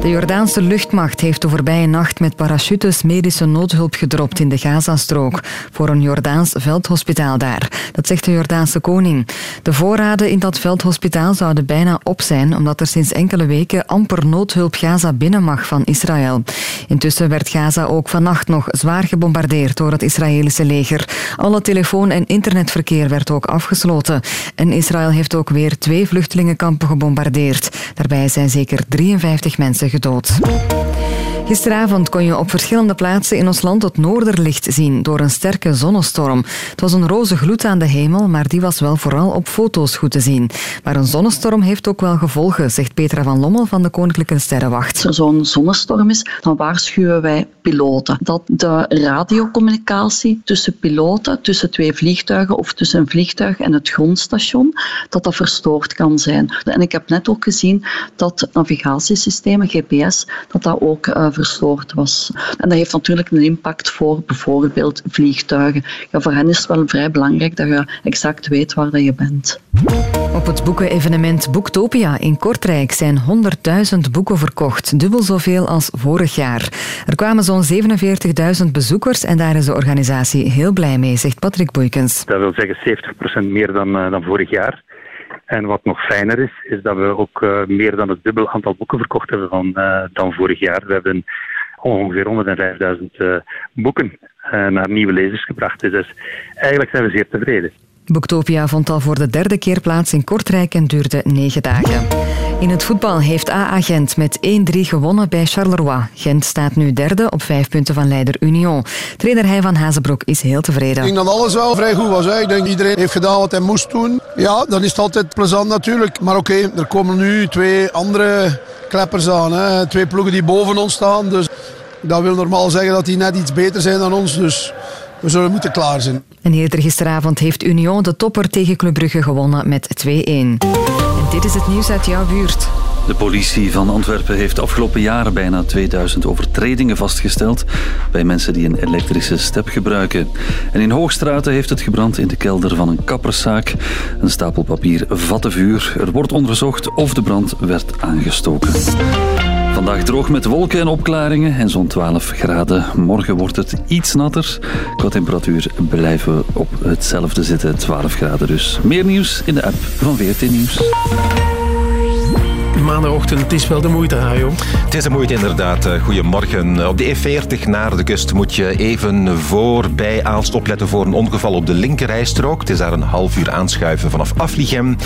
Speaker 5: De Jordaanse luchtmacht heeft de voorbije nacht met parachutes medische noodhulp gedropt in de Gazastrook voor een Jordaans veldhospitaal daar. Dat zegt de Jordaanse koning. De voorraden in dat veldhospitaal zouden bijna op zijn, omdat er sinds enkele weken amper noodhulp Gaza binnen mag van Israël. Intussen werd Gaza ook vannacht nog zwaar gebombardeerd door het Israëlische leger. Alle telefoon- en internetverkeer werd ook afgesloten. En Israël heeft ook weer twee vluchtelingenkampen gebombardeerd. Daarbij zijn zeker 53 mensen gedood. Gisteravond kon je op verschillende plaatsen in ons land het noorderlicht zien door een sterke zonnestorm. Het was een roze gloed aan de hemel, maar die was wel vooral op foto's goed te zien. Maar een zonnestorm heeft ook wel gevolgen, zegt Petra van Lommel van de Koninklijke Sterrenwacht.
Speaker 74: Als er zo'n zonnestorm is, dan waarschuwen wij piloten dat de radiocommunicatie tussen piloten, tussen twee vliegtuigen of tussen een vliegtuig en het grondstation, dat dat verstoord kan zijn. En ik heb net ook gezien dat navigatiesystemen, GPS, dat dat ook uh, verstoord was. En dat heeft natuurlijk een impact voor bijvoorbeeld vliegtuigen. Ja, voor hen is het wel vrij belangrijk dat je exact weet waar dat je bent.
Speaker 5: Op het boekenevenement Boektopia in Kortrijk zijn 100.000 boeken verkocht, dubbel zoveel als vorig jaar. Er kwamen zo'n 47.000 bezoekers en daar is de organisatie heel blij mee, zegt Patrick Boeikens.
Speaker 75: Dat wil zeggen 70% meer dan, eh, dan vorig jaar. En wat nog fijner is, is dat we ook eh, meer dan het dubbel aantal boeken verkocht hebben van, eh, dan vorig jaar. We hebben ongeveer 105.000 eh, boeken naar nieuwe lezers gebracht. Dus eigenlijk zijn we zeer tevreden.
Speaker 5: Boektopia vond al voor de derde keer plaats in Kortrijk en duurde negen dagen. In het voetbal heeft AA Gent met 1-3 gewonnen bij Charleroi. Gent staat nu derde op vijf punten van leider Union. Trainer Hij van Hazenbroek is heel
Speaker 76: Ik
Speaker 5: tevreden.
Speaker 76: denk dat alles wel vrij goed was. Hè. Ik denk iedereen heeft gedaan wat hij moest doen. Ja, dan is het altijd plezant natuurlijk. Maar oké, er komen nu twee andere kleppers aan. Hè. Twee ploegen die boven ons staan. Dus dat wil normaal zeggen dat die net iets beter zijn dan ons. Dus we zullen moeten klaar zijn.
Speaker 5: En eerder gisteravond heeft Union de topper tegen Club Brugge gewonnen met 2-1. En dit is het nieuws uit jouw buurt.
Speaker 19: De politie van Antwerpen heeft afgelopen jaren bijna 2000 overtredingen vastgesteld bij mensen die een elektrische step gebruiken. En in Hoogstraten heeft het gebrand in de kelder van een kapperszaak. Een stapel papier vatte vuur. Er wordt onderzocht of de brand werd aangestoken. Vandaag droog met wolken en opklaringen en zo'n 12 graden. Morgen wordt het iets natter. Qua temperatuur blijven we op hetzelfde zitten, 12 graden dus. Meer nieuws in de app van VRT Nieuws.
Speaker 2: Maandagochtend, het is wel de moeite, Hajo.
Speaker 7: Het is een moeite inderdaad. Eh, Goedemorgen. Op de E40 naar de kust moet je even voorbij Aalst opletten voor een ongeval op de linkerrijstrook. Het is daar een half uur aanschuiven vanaf Aflichem.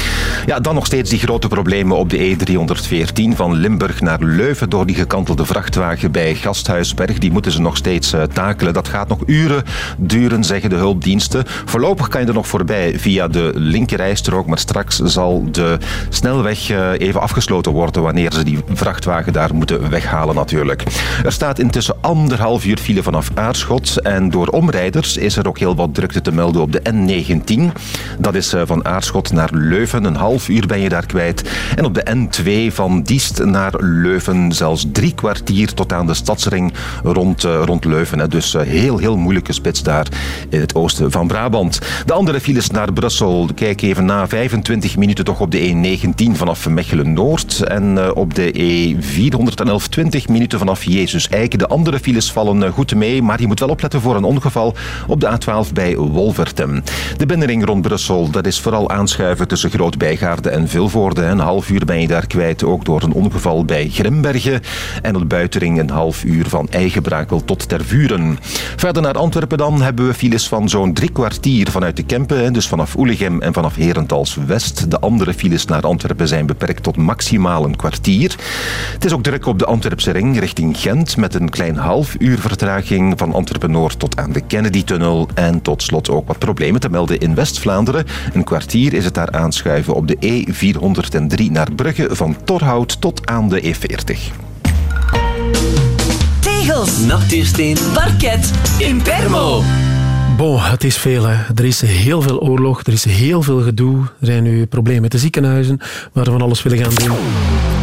Speaker 7: Ja, dan nog steeds die grote problemen op de E314 van Limburg naar Leuven door die gekantelde vrachtwagen bij Gasthuisberg. Die moeten ze nog steeds eh, takelen. Dat gaat nog uren duren, zeggen de hulpdiensten. Voorlopig kan je er nog voorbij via de linkerrijstrook, maar straks zal de snelweg eh, even afgesloten worden wanneer ze die vrachtwagen daar moeten weghalen natuurlijk. Er staat intussen anderhalf uur file vanaf Aarschot en door omrijders is er ook heel wat drukte te melden op de N19. Dat is eh, van Aarschot naar Leuven, een half uur ben je daar kwijt. En op de N2 van Diest naar Leuven zelfs drie kwartier tot aan de stadsring rond, eh, rond Leuven. Dus eh, heel, heel moeilijke spits daar in het oosten van Brabant. De andere files naar Brussel, kijk even na, 25 minuten toch op de E19 vanaf Mechelen-Noord. En eh, op de E411 20 minuten vanaf Jezus Eik. De andere files vallen eh, goed mee, maar je moet wel opletten voor een ongeval op de A12 bij Wolvertem. De binnenring rond Brussel, dat is vooral aanschuiven tussen Groot-Bijgaarde en Vilvoorde. Een half uur ben je daar kwijt, ook door een ongeval bij Grimbergen. En op de buitenring een half uur van Eigenbrakel tot Tervuren. Verder naar Antwerpen dan hebben we files van zo'n drie kwartier vanuit de Kempen, dus vanaf Oelegem en vanaf Herentals West. De andere files naar Antwerpen zijn beperkt tot maximaal een kwartier. Het is ook druk op de Antwerpse ring richting Gent met een klein half uur vertraging van Antwerpen-Noord tot aan de Kennedy-tunnel. En tot slot ook wat problemen te melden in West-Vlaanderen. Een kwartier is het daar aanschuiven op de E403 naar Brugge van Torhout tot aan de E E40.
Speaker 33: Tegels, nachtuursteen, parket, Impermo.
Speaker 2: Bon, het is veel. Hè. Er is heel veel oorlog, er is heel veel gedoe. Er zijn nu problemen met de ziekenhuizen, waar we van alles willen gaan doen.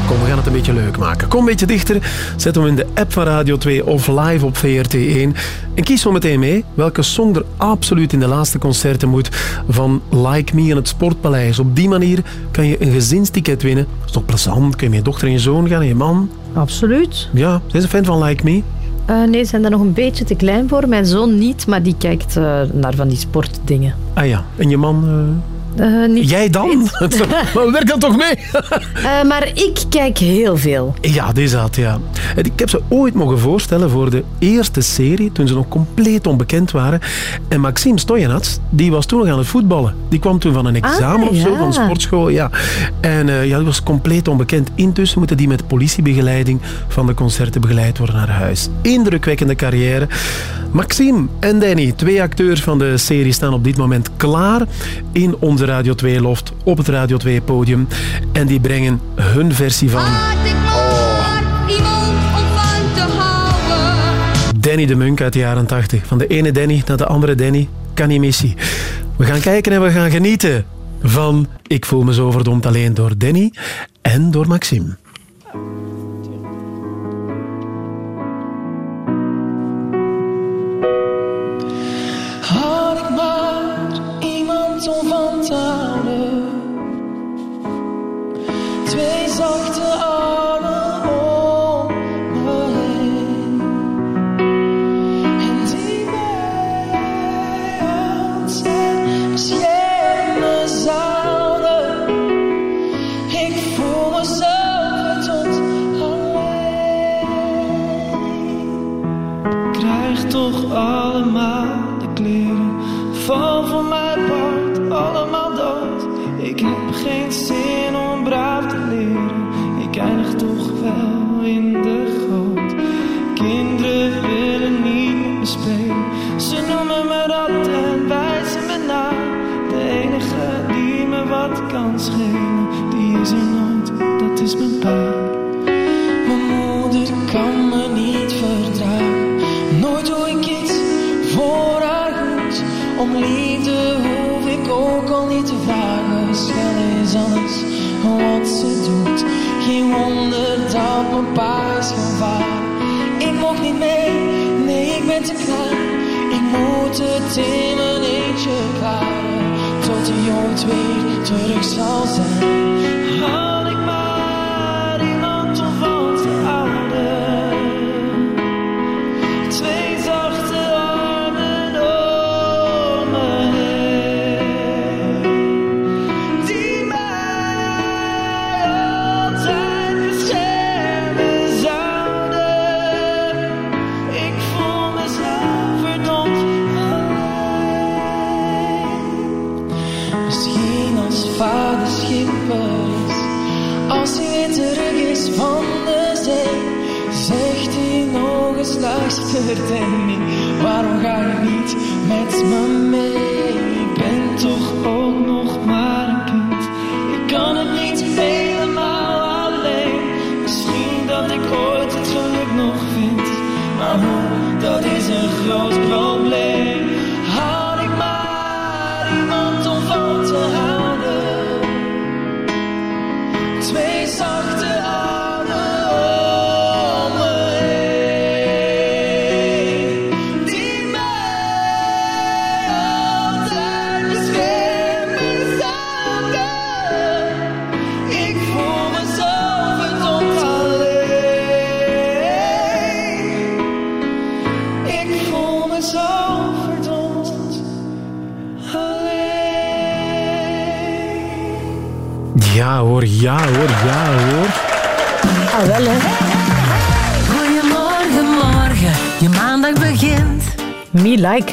Speaker 2: Kom, we gaan het een beetje leuk maken. Kom een beetje dichter, zet hem in de app van Radio 2 of live op VRT1. En kies zo meteen mee welke song er absoluut in de laatste concerten moet van Like Me in het Sportpaleis. Op die manier kan je een gezinsticket winnen. Dat is toch plezant? Kun je met je dochter en je zoon gaan en je man?
Speaker 3: Absoluut.
Speaker 2: Ja, zijn ze fan van Like Me?
Speaker 3: Eh, nee, ze zijn daar nog een beetje te klein voor. Mijn zoon niet, maar die kijkt eh, naar van die sportdingen.
Speaker 2: Ah ja, en je man... eh,
Speaker 3: Eh, niet
Speaker 2: Jij dan? Maar werk dan toch mee?
Speaker 3: Eh, maar ik kijk heel veel.
Speaker 2: Ja, is dat, ja. Ik heb ze ooit mogen voorstellen voor de eerste serie, toen ze nog compleet onbekend waren. En Maxime Stojanats, die was toen nog aan het voetballen. Die kwam toen van een examen
Speaker 3: Ah,
Speaker 2: of zo,
Speaker 3: ja.
Speaker 2: van sportschool, ja. En eh, ja, die was compleet onbekend. Intussen moeten die met politiebegeleiding van de concerten begeleid worden naar huis. Indrukwekkende carrière. Maxime en Danny, twee acteurs van de serie, staan op dit moment klaar in onze Radio 2-loft op het Radio 2-podium. En die brengen hun versie van...
Speaker 6: Iemand om van te houden.
Speaker 2: Danny de Munk uit de jaren 80. Van de ene Danny naar de andere Danny. Kan niet missie. We gaan kijken en we gaan genieten van Ik voel me zo verdomd alleen door Danny en door Maxime.
Speaker 77: Mijn. Mijn moeder kan me niet verdragen. Nooit doe ik iets voor haar goed. Om liefde hoef ik ook al niet te vragen. Schellen is alles wat ze doet. Geen wonder dat mijn pa is gevaar. Ik mocht niet mee, nee ik ben te klein. Ik moet het in mijn eentje klaren. Tot hij ooit weer terug zal zijn. Waarom ga je niet met me mee? Ik ben toch ook nog maar een kind. Ik kan het niet helemaal alleen. Misschien dat ik ooit het geluk nog vind. Maar hoe, dat is een groot probleem.
Speaker 2: Ja hoor, ja hoor.
Speaker 3: Ah, wel hè.
Speaker 8: Goedemorgen, morgen. Je maandag begint.
Speaker 3: Me like.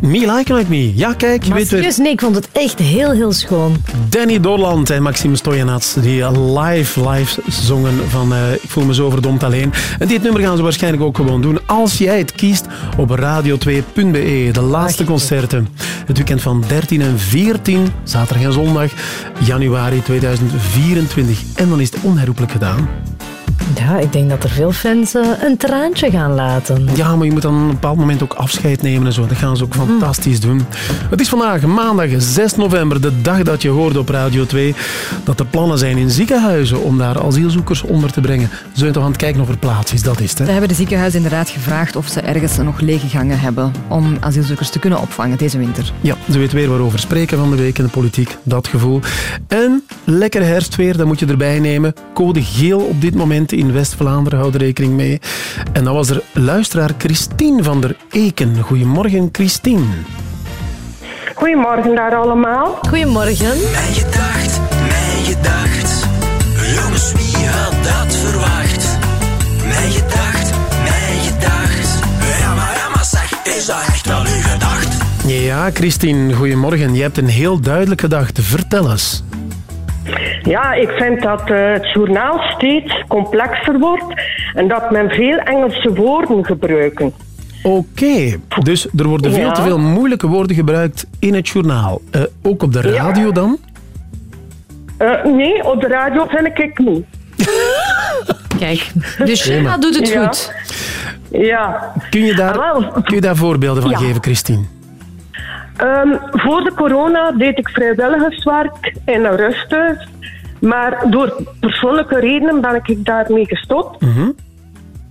Speaker 2: Me like like me. Ja, kijk, je
Speaker 3: Maar
Speaker 2: weet
Speaker 3: serieus, nee, ik vond het echt heel, heel schoon.
Speaker 2: Danny Dorland en Maxime Stojanats, die live, live zongen van eh, Ik voel me zo verdomd alleen. En dit nummer gaan ze waarschijnlijk ook gewoon doen als jij het kiest op radio2.be. De laatste concerten. Het weekend van 13 en 14, zaterdag en zondag, januari 2024. En dan is het onherroepelijk gedaan.
Speaker 3: Ja, ik denk dat er veel fans eh, een traantje gaan laten.
Speaker 2: Ja, maar je moet dan op een bepaald moment ook afscheid nemen en zo. Dat gaan ze ook fantastisch doen. Het is vandaag maandag 6 november, de dag dat je hoorde op Radio 2 dat er plannen zijn in ziekenhuizen om daar asielzoekers onder te brengen. Je toch aan het kijken of er plaats is, dat is het.
Speaker 5: We
Speaker 2: Hè?
Speaker 5: hebben de ziekenhuizen inderdaad gevraagd of ze ergens nog lege gangen hebben om asielzoekers te kunnen opvangen deze winter.
Speaker 2: Ja, ze weet weer waarover spreken van de week in de politiek, dat gevoel. En lekker herfstweer, dat moet je erbij nemen. Code geel op dit moment in West-Vlaanderen, houd er rekening mee. En dan was er luisteraar Christine van der Eken. Goedemorgen, Christine.
Speaker 32: Goedemorgen daar allemaal.
Speaker 3: Goedemorgen.
Speaker 17: Mijn gedacht, mijn gedacht. Jongens, wie had dat verwacht? Mijn gedacht, mijn gedacht. Ja, maar, ja, maar zeg, is dat echt wel uw gedacht?
Speaker 2: Ja, Christine, goedemorgen. Je hebt een heel duidelijke gedachte. Vertel eens.
Speaker 32: Ja, ik vind dat eh, het journaal steeds complexer wordt en dat men veel Engelse woorden gebruikt.
Speaker 2: Oké, dus er worden veel
Speaker 32: Ja.
Speaker 2: te veel moeilijke woorden gebruikt in het journaal. Eh, ook op de radio dan?
Speaker 32: Eh, nee, op de radio vind ik niet.
Speaker 3: Kijk, dus
Speaker 2: Schema.
Speaker 3: Shema doet het
Speaker 32: Ja.
Speaker 3: goed.
Speaker 32: Ja.
Speaker 2: Kun je daar, kun je daar voorbeelden van
Speaker 32: Ja.
Speaker 2: geven, Christine?
Speaker 32: Ehm, voor de corona deed ik vrijwilligerswerk in een rusthuis. Maar door persoonlijke redenen ben ik daarmee gestopt.
Speaker 2: Mhm.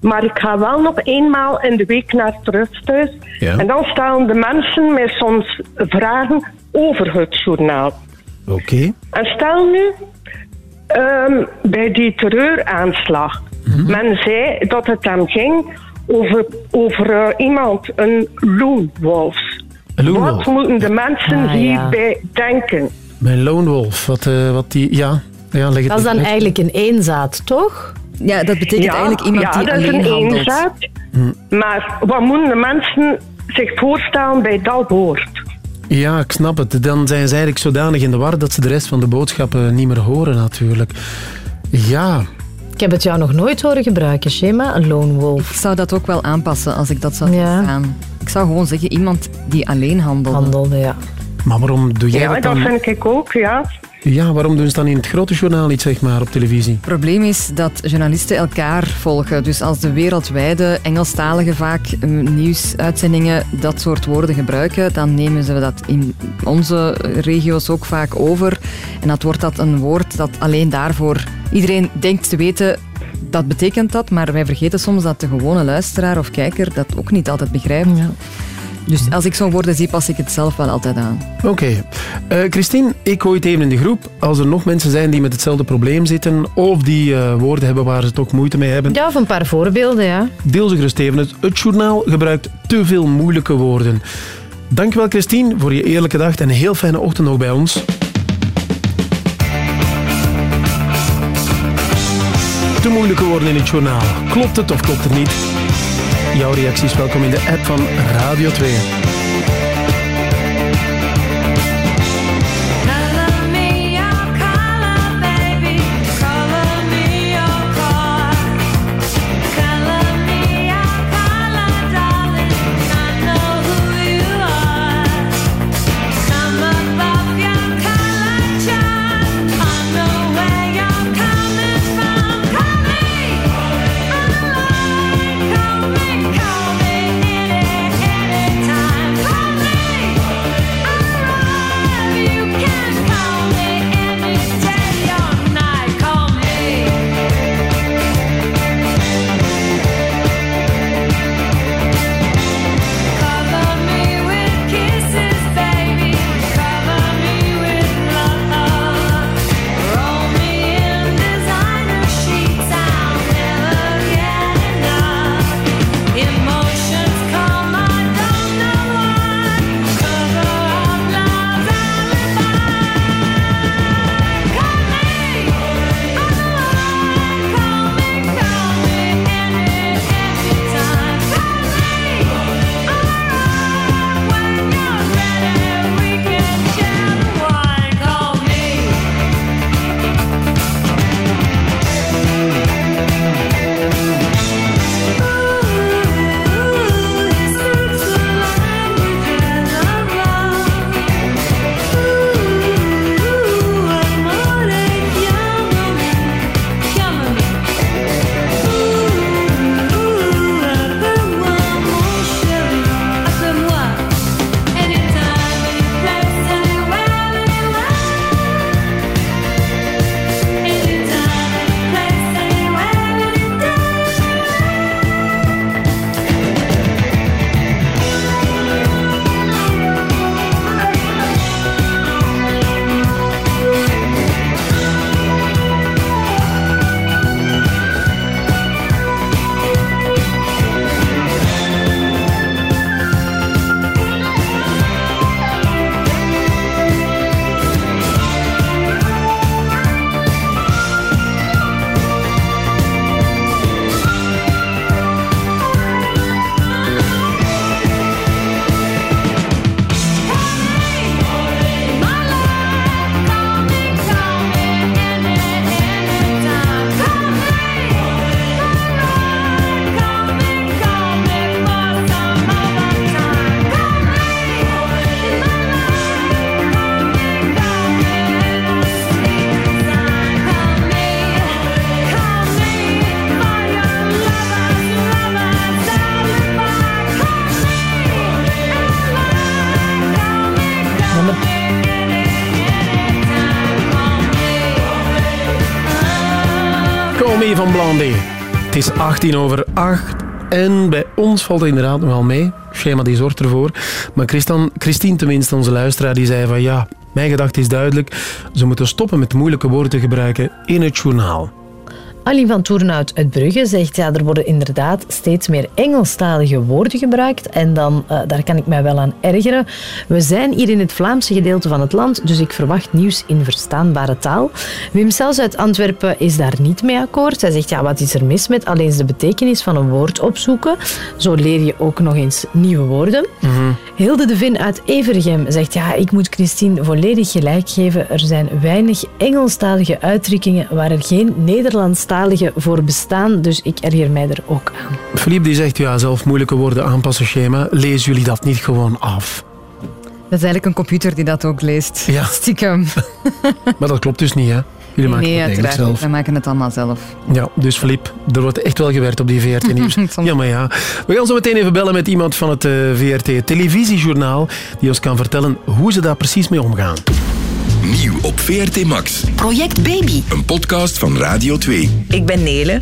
Speaker 32: Maar ik ga wel nog eenmaal in de week naar het rusthuis.
Speaker 2: Ja.
Speaker 32: En dan stellen de mensen mij soms vragen over het journaal.
Speaker 2: Oké.
Speaker 32: En stel nu, ehm, bij die terreuraanslag.
Speaker 2: Mhm.
Speaker 32: Men zei dat het hem ging over, over eh, iemand, een loonwolf.
Speaker 2: Een loonwolf.
Speaker 32: Wat moeten de mensen
Speaker 3: Ah, ja.
Speaker 32: hierbij denken?
Speaker 2: Mijn loonwolf, wat, eh, wat die... Ja, ja leg het
Speaker 3: Dat is dan
Speaker 2: uit.
Speaker 3: eigenlijk een eenzaad, toch?
Speaker 5: Ja, dat betekent
Speaker 32: Ja,
Speaker 5: eigenlijk iemand
Speaker 32: ja,
Speaker 5: die
Speaker 32: dat is
Speaker 5: alleen
Speaker 32: een
Speaker 5: handelt.
Speaker 32: eenzaad. Maar wat moeten de mensen zich voorstellen bij dat woord?
Speaker 6: Ja, ik snap het. Dan zijn ze eigenlijk zodanig in de war dat ze de rest van de boodschappen niet meer horen, natuurlijk. Ja.
Speaker 3: Ik heb het jou nog nooit horen gebruiken, Shema, een lone wolf.
Speaker 5: Ik zou dat ook wel aanpassen als ik dat zou verstaan. Ik zou gewoon zeggen iemand die alleen handelde.
Speaker 3: Handelde, ja.
Speaker 6: Maar waarom doe jij
Speaker 32: Ja,
Speaker 6: dat
Speaker 32: dat
Speaker 6: dan?
Speaker 32: vind ik ook, ja.
Speaker 6: Ja, waarom doen ze dan in het grote journaal niet, zeg maar, op televisie?
Speaker 5: Het probleem is dat journalisten elkaar volgen. Dus als de wereldwijde, Engelstalige vaak, eh, nieuwsuitzendingen dat soort woorden gebruiken, dan nemen ze dat in onze regio's ook vaak over. En dat wordt dat een woord dat alleen daarvoor... Iedereen denkt te weten, dat betekent dat, maar wij vergeten soms dat de gewone luisteraar of kijker dat ook niet altijd begrijpt. Dus als ik zo'n woorden zie, pas ik het zelf wel altijd aan.
Speaker 6: Oké. Eh, Christine, ik gooi het even in de groep. Als er nog mensen zijn die met hetzelfde probleem zitten of die eh, woorden hebben waar ze toch moeite mee hebben,
Speaker 3: Ja, of een paar voorbeelden, ja.
Speaker 6: deel ze gerust even. Het, het journaal gebruikt te veel moeilijke woorden. Dankjewel Christine voor je eerlijke dag en een heel fijne ochtend nog bij ons. Te moeilijke woorden in het journaal. Klopt het of klopt het niet? Jouw reacties welkom in de app van Radio 2. Het is 18 over 8 en bij ons valt het inderdaad nogal mee. Schema die zorgt ervoor. Maar Christian, Christine tenminste, onze luisteraar, die zei van ja, mijn gedachte is duidelijk. Ze moeten stoppen met moeilijke woorden te gebruiken in het journaal.
Speaker 3: Aline van Toernout uit Brugge zegt, ja, er worden inderdaad steeds meer Engelstalige woorden gebruikt. En dan, eh, daar kan ik mij wel aan ergeren. We zijn hier in het Vlaamse gedeelte van het land, dus ik verwacht nieuws in verstaanbare taal. Wim Sels uit Antwerpen is daar niet mee akkoord. Hij zegt, ja, wat is er mis met alleen de betekenis van een woord opzoeken? Zo leer je ook nog eens nieuwe woorden. Hilde de Vin uit Evergem zegt, ja, ik moet Christine volledig gelijk geven. Er zijn weinig Engelstalige uitdrukkingen waar er geen Voor bestaan, dus ik erger mij er ook aan.
Speaker 2: Philippe die zegt, ja, zelf moeilijke woorden aanpassen schema. Lezen jullie dat niet gewoon af?
Speaker 5: Dat is eigenlijk een computer die dat ook leest.
Speaker 2: Ja.
Speaker 5: Stiekem.
Speaker 2: Maar dat klopt dus niet, hè? Jullie maken
Speaker 5: nee,
Speaker 2: het eigenlijk zelf.
Speaker 5: Wij maken het allemaal zelf.
Speaker 2: Ja, dus Filip, er wordt echt wel gewerkt op die VRT Nieuws. ja, maar ja. We gaan zo meteen even bellen met iemand van het eh, VRT Televisiejournaal die ons kan vertellen hoe ze daar precies mee omgaan.
Speaker 30: Nieuw op VRT Max.
Speaker 17: Project Baby.
Speaker 30: Een podcast van Radio 2.
Speaker 17: Ik ben Nele.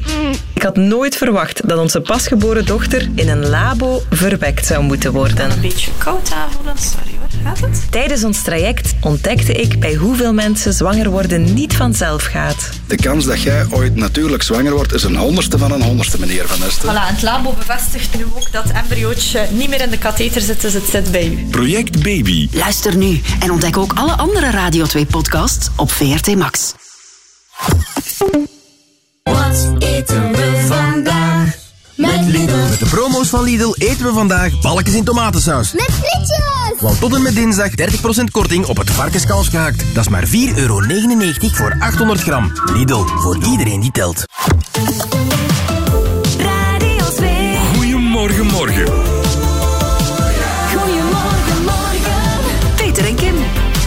Speaker 17: Ik had nooit verwacht dat onze pasgeboren dochter in een labo verwekt zou moeten worden.
Speaker 33: Een beetje koud aanvoelen, sorry hoor. Gaat het?
Speaker 17: Tijdens ons traject ontdekte ik bij hoeveel mensen zwanger worden niet vanzelf gaat.
Speaker 53: De kans dat jij ooit natuurlijk zwanger wordt is een honderdste van een honderdste, meneer Van Esten.
Speaker 33: Voilà, het labo bevestigt nu ook dat embryootje niet meer in de katheter zit, dus het zit bij u.
Speaker 30: Project Baby.
Speaker 17: Luister nu en ontdek ook alle andere Radio 2-podcasts op VRT Max.
Speaker 35: Wat eten we vandaag? Met Lidl.
Speaker 12: Met de promo's van Lidl eten we vandaag balkjes in tomatensaus.
Speaker 35: Met frietjes!
Speaker 12: Want tot en met dinsdag 30% korting op het varkenskans gehakt. Dat is maar 4,99 euro voor 800 gram. Lidl, voor iedereen die telt.
Speaker 35: Radio 2.
Speaker 30: Goedemorgen, morgen.
Speaker 35: Goedemorgen, morgen.
Speaker 17: Peter en Kim.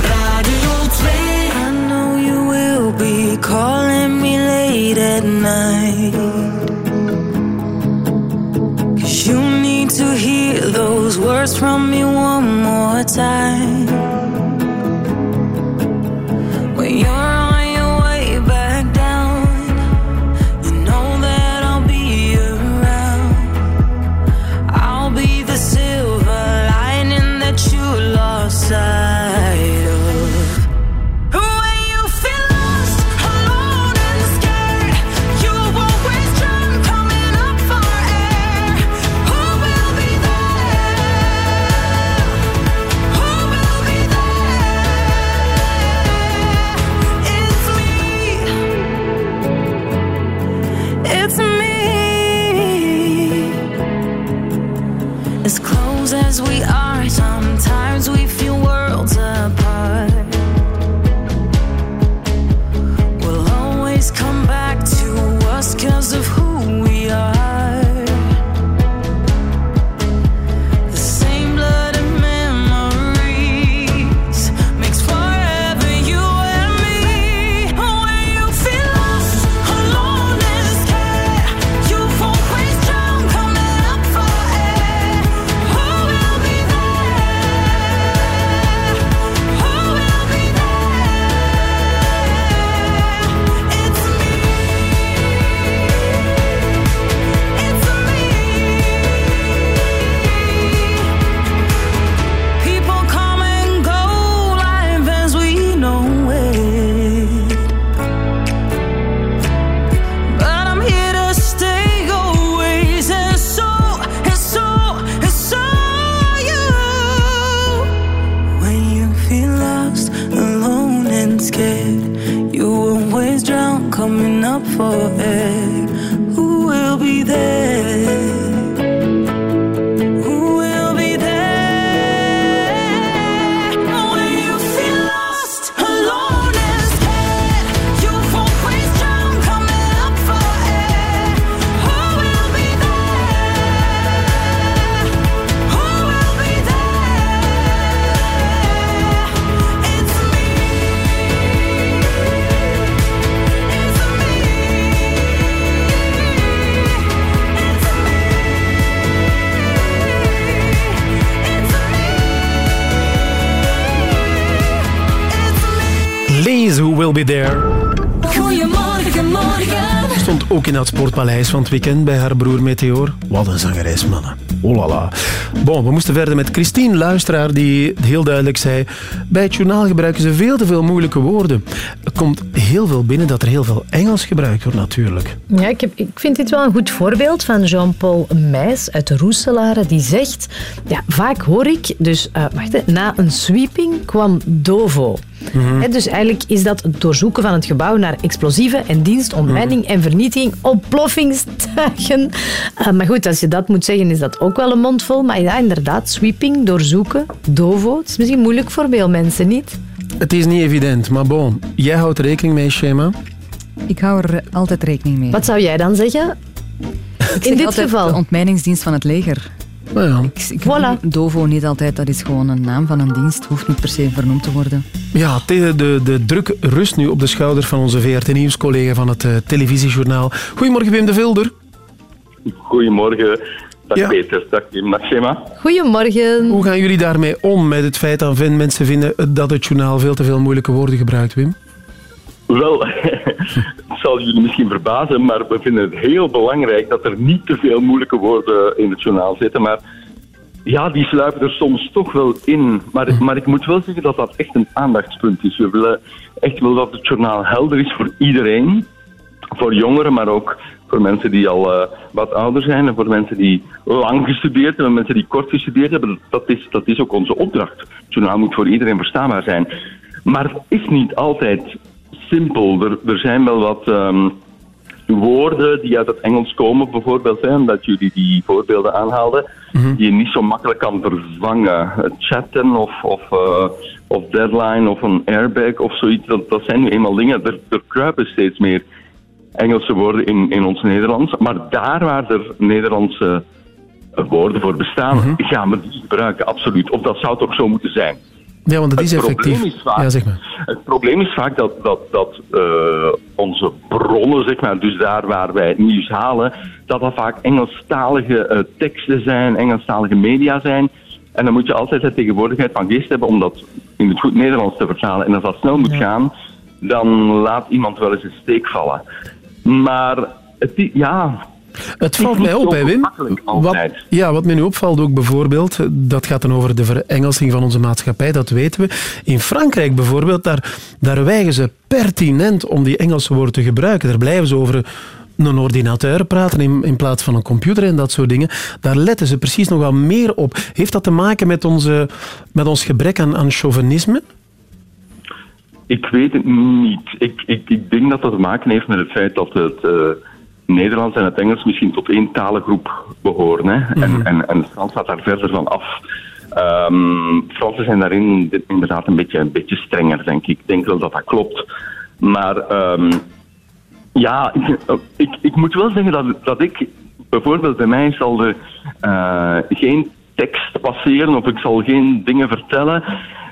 Speaker 35: Radio 2.
Speaker 6: I know you will be calling me late at night. Words from me one more time.
Speaker 2: Ook in het sportpaleis van het weekend bij haar broer Meteor. Wat een zangeres, mannen. Oh la la. Bon, we moesten verder met Christine, luisteraar, die heel duidelijk zei... Bij het journaal gebruiken ze veel te veel moeilijke woorden. Er komt heel veel binnen dat er heel veel Engels gebruikt wordt, natuurlijk.
Speaker 51: Ja, ik, heb, ik vind dit wel een goed voorbeeld van Jean-Paul Meijs uit de Roeselare. Die zegt, ja, vaak hoor ik, dus eh, wacht, na een sweeping kwam Dovo. Hè, dus eigenlijk is dat het doorzoeken van het gebouw naar explosieven en dienst, ontmijning en vernietiging, ontploffingstuigen. Eh, maar goed, als je dat moet zeggen, is dat ook wel een mond vol. Maar ja, inderdaad, sweeping, doorzoeken, Dovo. Het is misschien moeilijk voor veel mensen, niet?
Speaker 2: Het is niet evident, maar bon. Jij houdt rekening mee, Shema?
Speaker 78: Ik hou er altijd rekening mee.
Speaker 51: Wat zou jij dan zeggen?
Speaker 78: Ik
Speaker 51: In
Speaker 78: zeg
Speaker 51: dit geval?
Speaker 78: De ontmijningsdienst van het leger.
Speaker 2: Nou ja.
Speaker 78: Ik, ik voilà. Dovo niet altijd, dat is gewoon een naam van een dienst. Hoeft niet per se vernoemd te worden.
Speaker 2: Ja, tegen de, de druk rust nu op de schouders van onze VRT-nieuwscollega van het eh, televisiejournaal. Goedemorgen, Wim de Vilder.
Speaker 75: Goedemorgen. Dag Peter, dag Wim, dag.
Speaker 51: Goedemorgen.
Speaker 2: Hoe gaan jullie daarmee om met het feit dat mensen vinden dat het journaal veel te veel moeilijke woorden gebruikt, Wim?
Speaker 75: Wel, het zal jullie misschien verbazen, maar we vinden het heel belangrijk dat er niet te veel moeilijke woorden in het journaal zitten. Maar ja, die sluipen er soms toch wel in. Maar, maar ik moet wel zeggen dat dat echt een aandachtspunt is. We willen echt wel dat het journaal helder is voor iedereen. Voor jongeren, maar ook voor mensen die al eh, wat ouder zijn. En voor mensen die lang gestudeerd hebben, mensen die kort gestudeerd hebben. Dat is, dat is ook onze opdracht. Het journaal moet voor iedereen verstaanbaar zijn. Maar het is niet altijd simpel. Er, er zijn wel wat ehm, woorden die uit het Engels komen, bijvoorbeeld, hè, omdat jullie die voorbeelden aanhaalden, die je niet zo makkelijk kan vervangen. Chatten of, of, eh, of deadline of een airbag of zoiets, dat, dat zijn nu eenmaal dingen. Er, er kruipen steeds meer Engelse woorden in, in ons Nederlands. Maar daar waar er Nederlandse woorden voor bestaan, gaan we die gebruiken, absoluut. Of dat zou toch zo moeten zijn.
Speaker 2: Ja, want dat is
Speaker 75: Het probleem
Speaker 2: effectief.
Speaker 75: is vaak-
Speaker 2: ja, zeg maar.
Speaker 75: Het probleem is vaak dat, dat, dat eh, onze bronnen, zeg maar, dus daar waar wij het nieuws halen, dat dat vaak Engelstalige eh, teksten zijn, Engelstalige media zijn. En dan moet je altijd de tegenwoordigheid van geest hebben om dat in het goed Nederlands te vertalen. En als dat snel moet gaan, dan laat iemand wel eens een steek vallen. Maar het, ja...
Speaker 2: Het valt mij op, hè, Wim. Wat, ja, wat mij nu opvalt ook bijvoorbeeld, dat gaat dan over de verengelsing van onze maatschappij, dat weten we. In Frankrijk bijvoorbeeld, daar, daar wijgen ze pertinent om die Engelse woorden te gebruiken. Daar blijven ze over een ordinateur praten in, in plaats van een computer en dat soort dingen. Daar letten ze precies nog wel meer op. Heeft dat te maken met, onze, met ons gebrek aan, aan chauvinisme?
Speaker 75: Ik weet het niet. Ik, ik, ik denk dat dat te maken heeft met het feit dat het eh, Nederlands en het Engels misschien tot één talengroep behoren. Hè? en, en, en het Frans staat daar verder van af. Ehm Fransen zijn daarin inderdaad een beetje, een beetje strenger, denk ik. Ik denk wel dat dat klopt. Maar ehm, ja, ik, ik, ik moet wel zeggen dat, dat ik... Bijvoorbeeld bij mij zal er eh, geen tekst passeren of ik zal geen dingen vertellen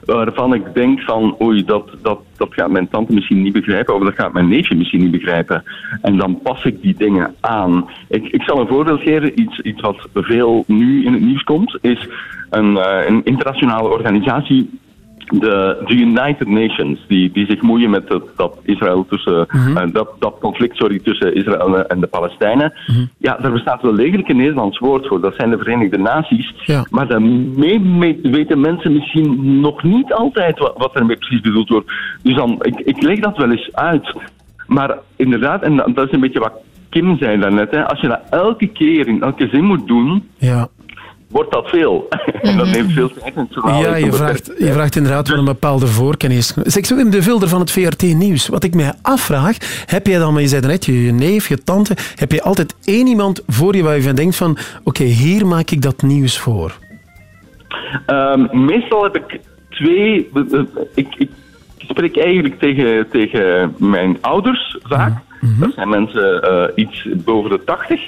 Speaker 75: waarvan ik denk van oei, dat, dat, dat gaat mijn tante misschien niet begrijpen of dat gaat mijn neefje misschien niet begrijpen. En dan pas ik die dingen aan. Ik, ik zal een voorbeeld geven, iets, iets wat veel nu in het nieuws komt, is een, eh, een internationale organisatie de, de United Nations, die, die zich moeien met dat, dat Israël tussen, eh, dat, dat conflict sorry, tussen Israël en de Palestijnen. Ja, daar bestaat wel degelijk een Nederlands woord voor. Dat zijn de Verenigde Naties. Maar daarmee mee- weten mensen misschien nog niet altijd wat, wat ermee precies bedoeld wordt. Dus dan, ik, ik leg dat wel eens uit. Maar inderdaad, en dat dat is een beetje wat Kim zei daarnet, hè, als je dat elke keer in elke zin moet doen,
Speaker 2: Ja.
Speaker 75: Wordt dat veel. en dat neemt veel tijd in het.
Speaker 2: Ja, je vraagt, je vraagt inderdaad wel een bepaalde voorkennis. Zeg in de Vilder van het VRT Nieuws. Wat ik mij afvraag, heb jij dan, maar je zei net, je, je neef, je tante, heb je altijd één iemand voor je waar je van denkt van, oké, hier maak ik dat nieuws voor?
Speaker 75: Ehm, meestal heb ik twee. eh, eh, Ik, ik spreek eigenlijk tegen, tegen mijn ouders vaak. Dat zijn mensen eh, iets boven de 80.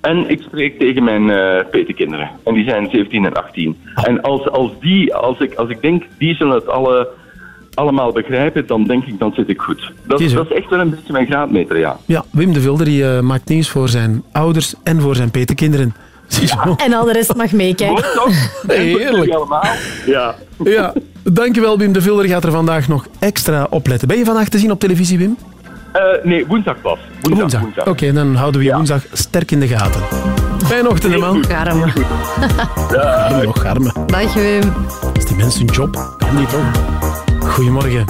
Speaker 75: En ik spreek tegen mijn eh petekinderen. En die zijn 17 en 18. En als, als, die, als, ik, als ik denk, die zullen het alle, allemaal begrijpen, dan denk ik, dan zit ik goed. Dat,
Speaker 2: Ziezo.
Speaker 75: dat is echt wel een beetje mijn graadmeter, ja.
Speaker 2: Ja, Wim de Vilder die, eh, maakt nieuws voor zijn ouders en voor zijn petekinderen.
Speaker 51: En al de rest mag meekijken.
Speaker 2: Heerlijk.
Speaker 75: allemaal. Ja.
Speaker 2: Ja, dankjewel Wim de Vilder gaat er vandaag nog extra op letten. Ben je vandaag te zien op televisie, Wim?
Speaker 75: Eh, nee, woensdag pas. Woensdag.
Speaker 2: Woensdag. Oké, dan houden we je woensdag sterk in de gaten. Fijne ochtend, man.
Speaker 3: Garme.
Speaker 2: Garme, nog garme.
Speaker 3: Dag Wim.
Speaker 2: Is die mensen hun job? Kan niet, toch? Goedemorgen.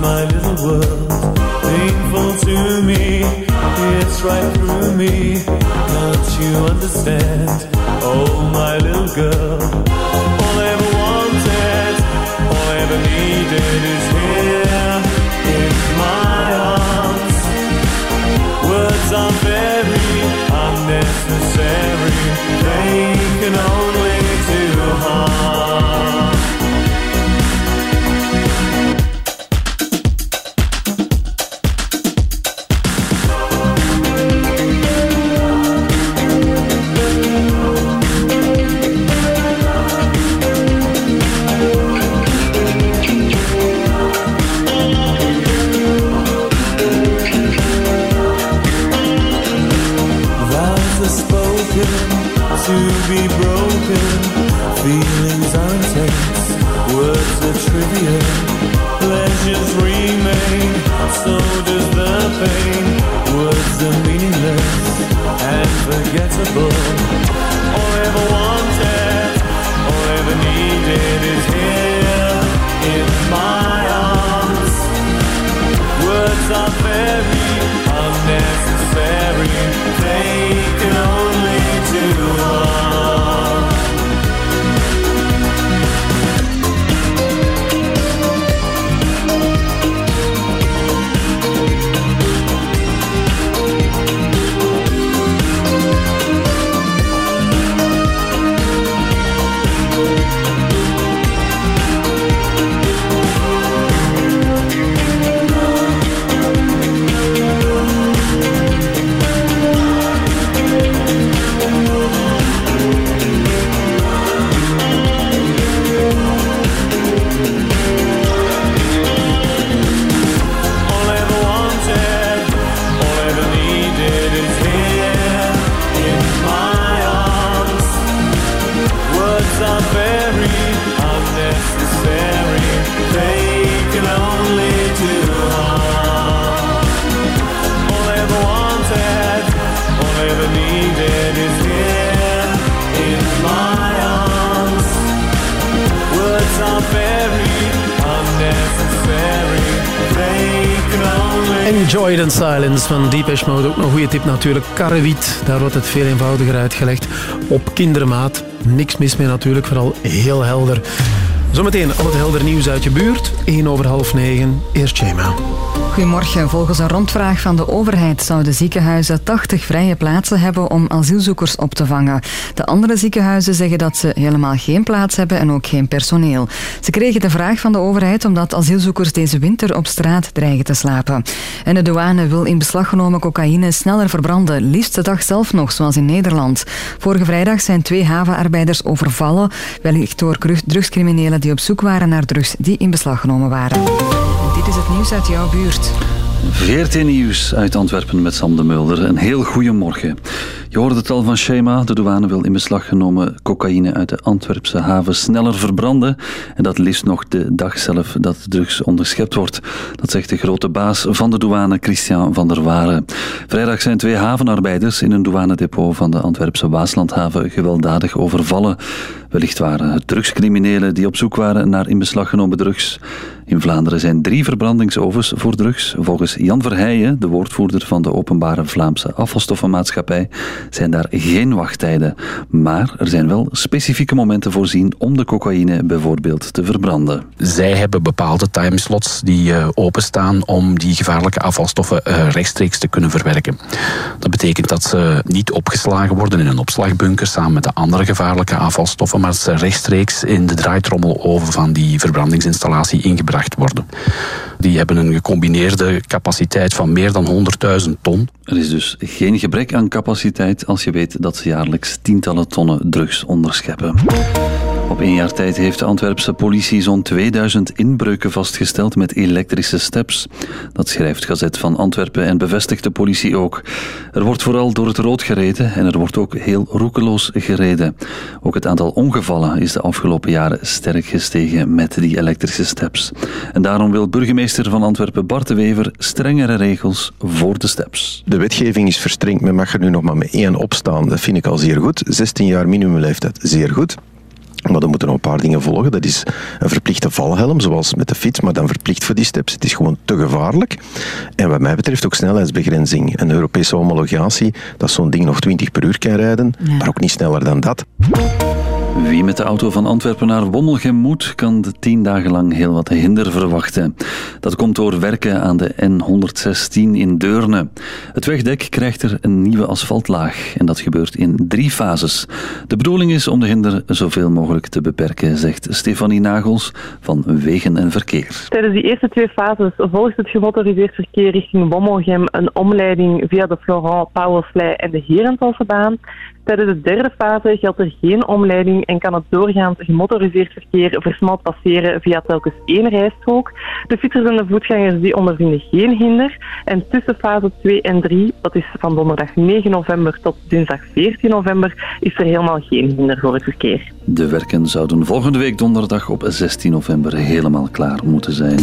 Speaker 36: My little world. Painful to me, it's right through me. Can't you understand? Oh, my little girl. All I ever wanted, all I ever needed is spoken to be broken. Feelings are intense, words are trivial. Pleasures remain, so does the pain. Words are meaningless and forgettable. All ever wanted, all ever needed is here in my arms. Words are very unnecessary. They can only do harm.
Speaker 2: Enjoy the silence van Deepesh Mode. Ook nog een goede tip natuurlijk. Karrewiet, daar wordt het veel eenvoudiger uitgelegd. Op kindermaat. Niks mis mee natuurlijk, vooral heel helder. Zometeen al het helder nieuws uit je buurt. 1 over half 9. Eerst Shema.
Speaker 5: Goedemorgen. Volgens een rondvraag van de overheid zouden ziekenhuizen 80 vrije plaatsen hebben om asielzoekers op te vangen. De andere ziekenhuizen zeggen dat ze helemaal geen plaats hebben en ook geen personeel. Ze kregen de vraag van de overheid omdat asielzoekers deze winter op straat dreigen te slapen. En de douane wil in beslag genomen cocaïne sneller verbranden, liefst de dag zelf nog, zoals in Nederland. Vorige vrijdag zijn twee havenarbeiders overvallen, wellicht door drugscriminelen die op zoek waren naar drugs die in beslag genomen waren. Dit is het nieuws uit jouw buurt.
Speaker 19: VRT Nieuws uit Antwerpen met Sam de Mulder. Een heel goede morgen. Je hoorde het al van Shema. De douane wil in beslag genomen cocaïne uit de Antwerpse haven sneller verbranden. En dat liefst nog de dag zelf dat drugs onderschept wordt. Dat zegt de grote baas van de douane, Christian van der Waren. Vrijdag zijn twee havenarbeiders in een douanedepot van de Antwerpse Waaslandhaven gewelddadig overvallen. Wellicht waren het drugscriminelen die op zoek waren naar in beslag genomen drugs. In Vlaanderen zijn drie verbrandingsovens voor drugs. Volgens Jan Verheijen, de woordvoerder van de Openbare Vlaamse Afvalstoffenmaatschappij, zijn daar geen wachttijden. Maar er zijn wel specifieke momenten voorzien om de cocaïne bijvoorbeeld te verbranden.
Speaker 79: Zij hebben bepaalde timeslots die eh, openstaan om die gevaarlijke afvalstoffen eh, rechtstreeks te kunnen verwerken. Dat betekent dat ze niet opgeslagen worden in een opslagbunker samen met de andere gevaarlijke afvalstoffen, maar ze rechtstreeks in de draaitrommeloven van die verbrandingsinstallatie ingebracht worden. Die hebben een gecombineerde capaciteit van meer dan 100.000 ton.
Speaker 19: Er is dus geen gebrek aan capaciteit als je weet dat ze jaarlijks tientallen tonnen drugs onderscheppen. Op één jaar tijd heeft de Antwerpse politie zo'n 2000 inbreuken vastgesteld met elektrische steps. Dat schrijft Gazet van Antwerpen en bevestigt de politie ook. Er wordt vooral door het rood gereden en er wordt ook heel roekeloos gereden. Ook het aantal ongevallen is de afgelopen jaren sterk gestegen met die elektrische steps. En daarom wil burgemeester van Antwerpen Bart de Wever strengere regels voor de steps.
Speaker 7: De wetgeving is verstrengd. Men mag er nu nog maar met één opstaan. Dat vind ik al zeer goed. 16 jaar minimumleeftijd, zeer goed. Maar er moeten nog een paar dingen volgen. Dat is een verplichte valhelm, zoals met de fiets, maar dan verplicht voor die steps. Het is gewoon te gevaarlijk. En wat mij betreft ook snelheidsbegrenzing. Een Europese homologatie, dat zo'n ding nog 20 per uur kan rijden, maar ook niet sneller dan dat.
Speaker 19: Wie met de auto van Antwerpen naar Wommelgem moet, kan de tien dagen lang heel wat hinder verwachten. Dat komt door werken aan de N116 in Deurne. Het wegdek krijgt er een nieuwe asfaltlaag en dat gebeurt in drie fases. De bedoeling is om de hinder zoveel mogelijk te beperken, zegt Stefanie Nagels van Wegen en Verkeer.
Speaker 80: Tijdens die eerste twee fases volgt het gemotoriseerd verkeer richting Bommelgem een omleiding via de Florent, Pauwelslei en de Herenthalsebaan. Tijdens de derde fase geldt er geen omleiding en kan het doorgaand gemotoriseerd verkeer versneld passeren via telkens één rijstrook. De fietsers en de voetgangers die ondervinden geen hinder. En tussen fase 2 en 3, dat is van donderdag 9 november tot dinsdag 14 november, is er helemaal geen hinder voor het verkeer.
Speaker 19: De werken zouden volgende week donderdag op 16 november helemaal klaar moeten zijn.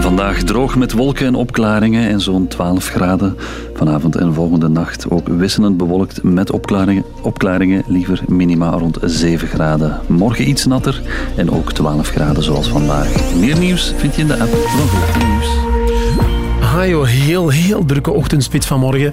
Speaker 19: Vandaag droog met wolken en opklaringen en zo'n 12 graden. Vanavond en volgende nacht ook wisselend bewolkt met opklaringen. Opklaringen liever minima rond 7 graden. Morgen iets natter en ook 12 graden zoals vandaag. Meer nieuws vind je in de app van 14 Nieuws.
Speaker 2: Ah heel, heel drukke ochtendspits vanmorgen.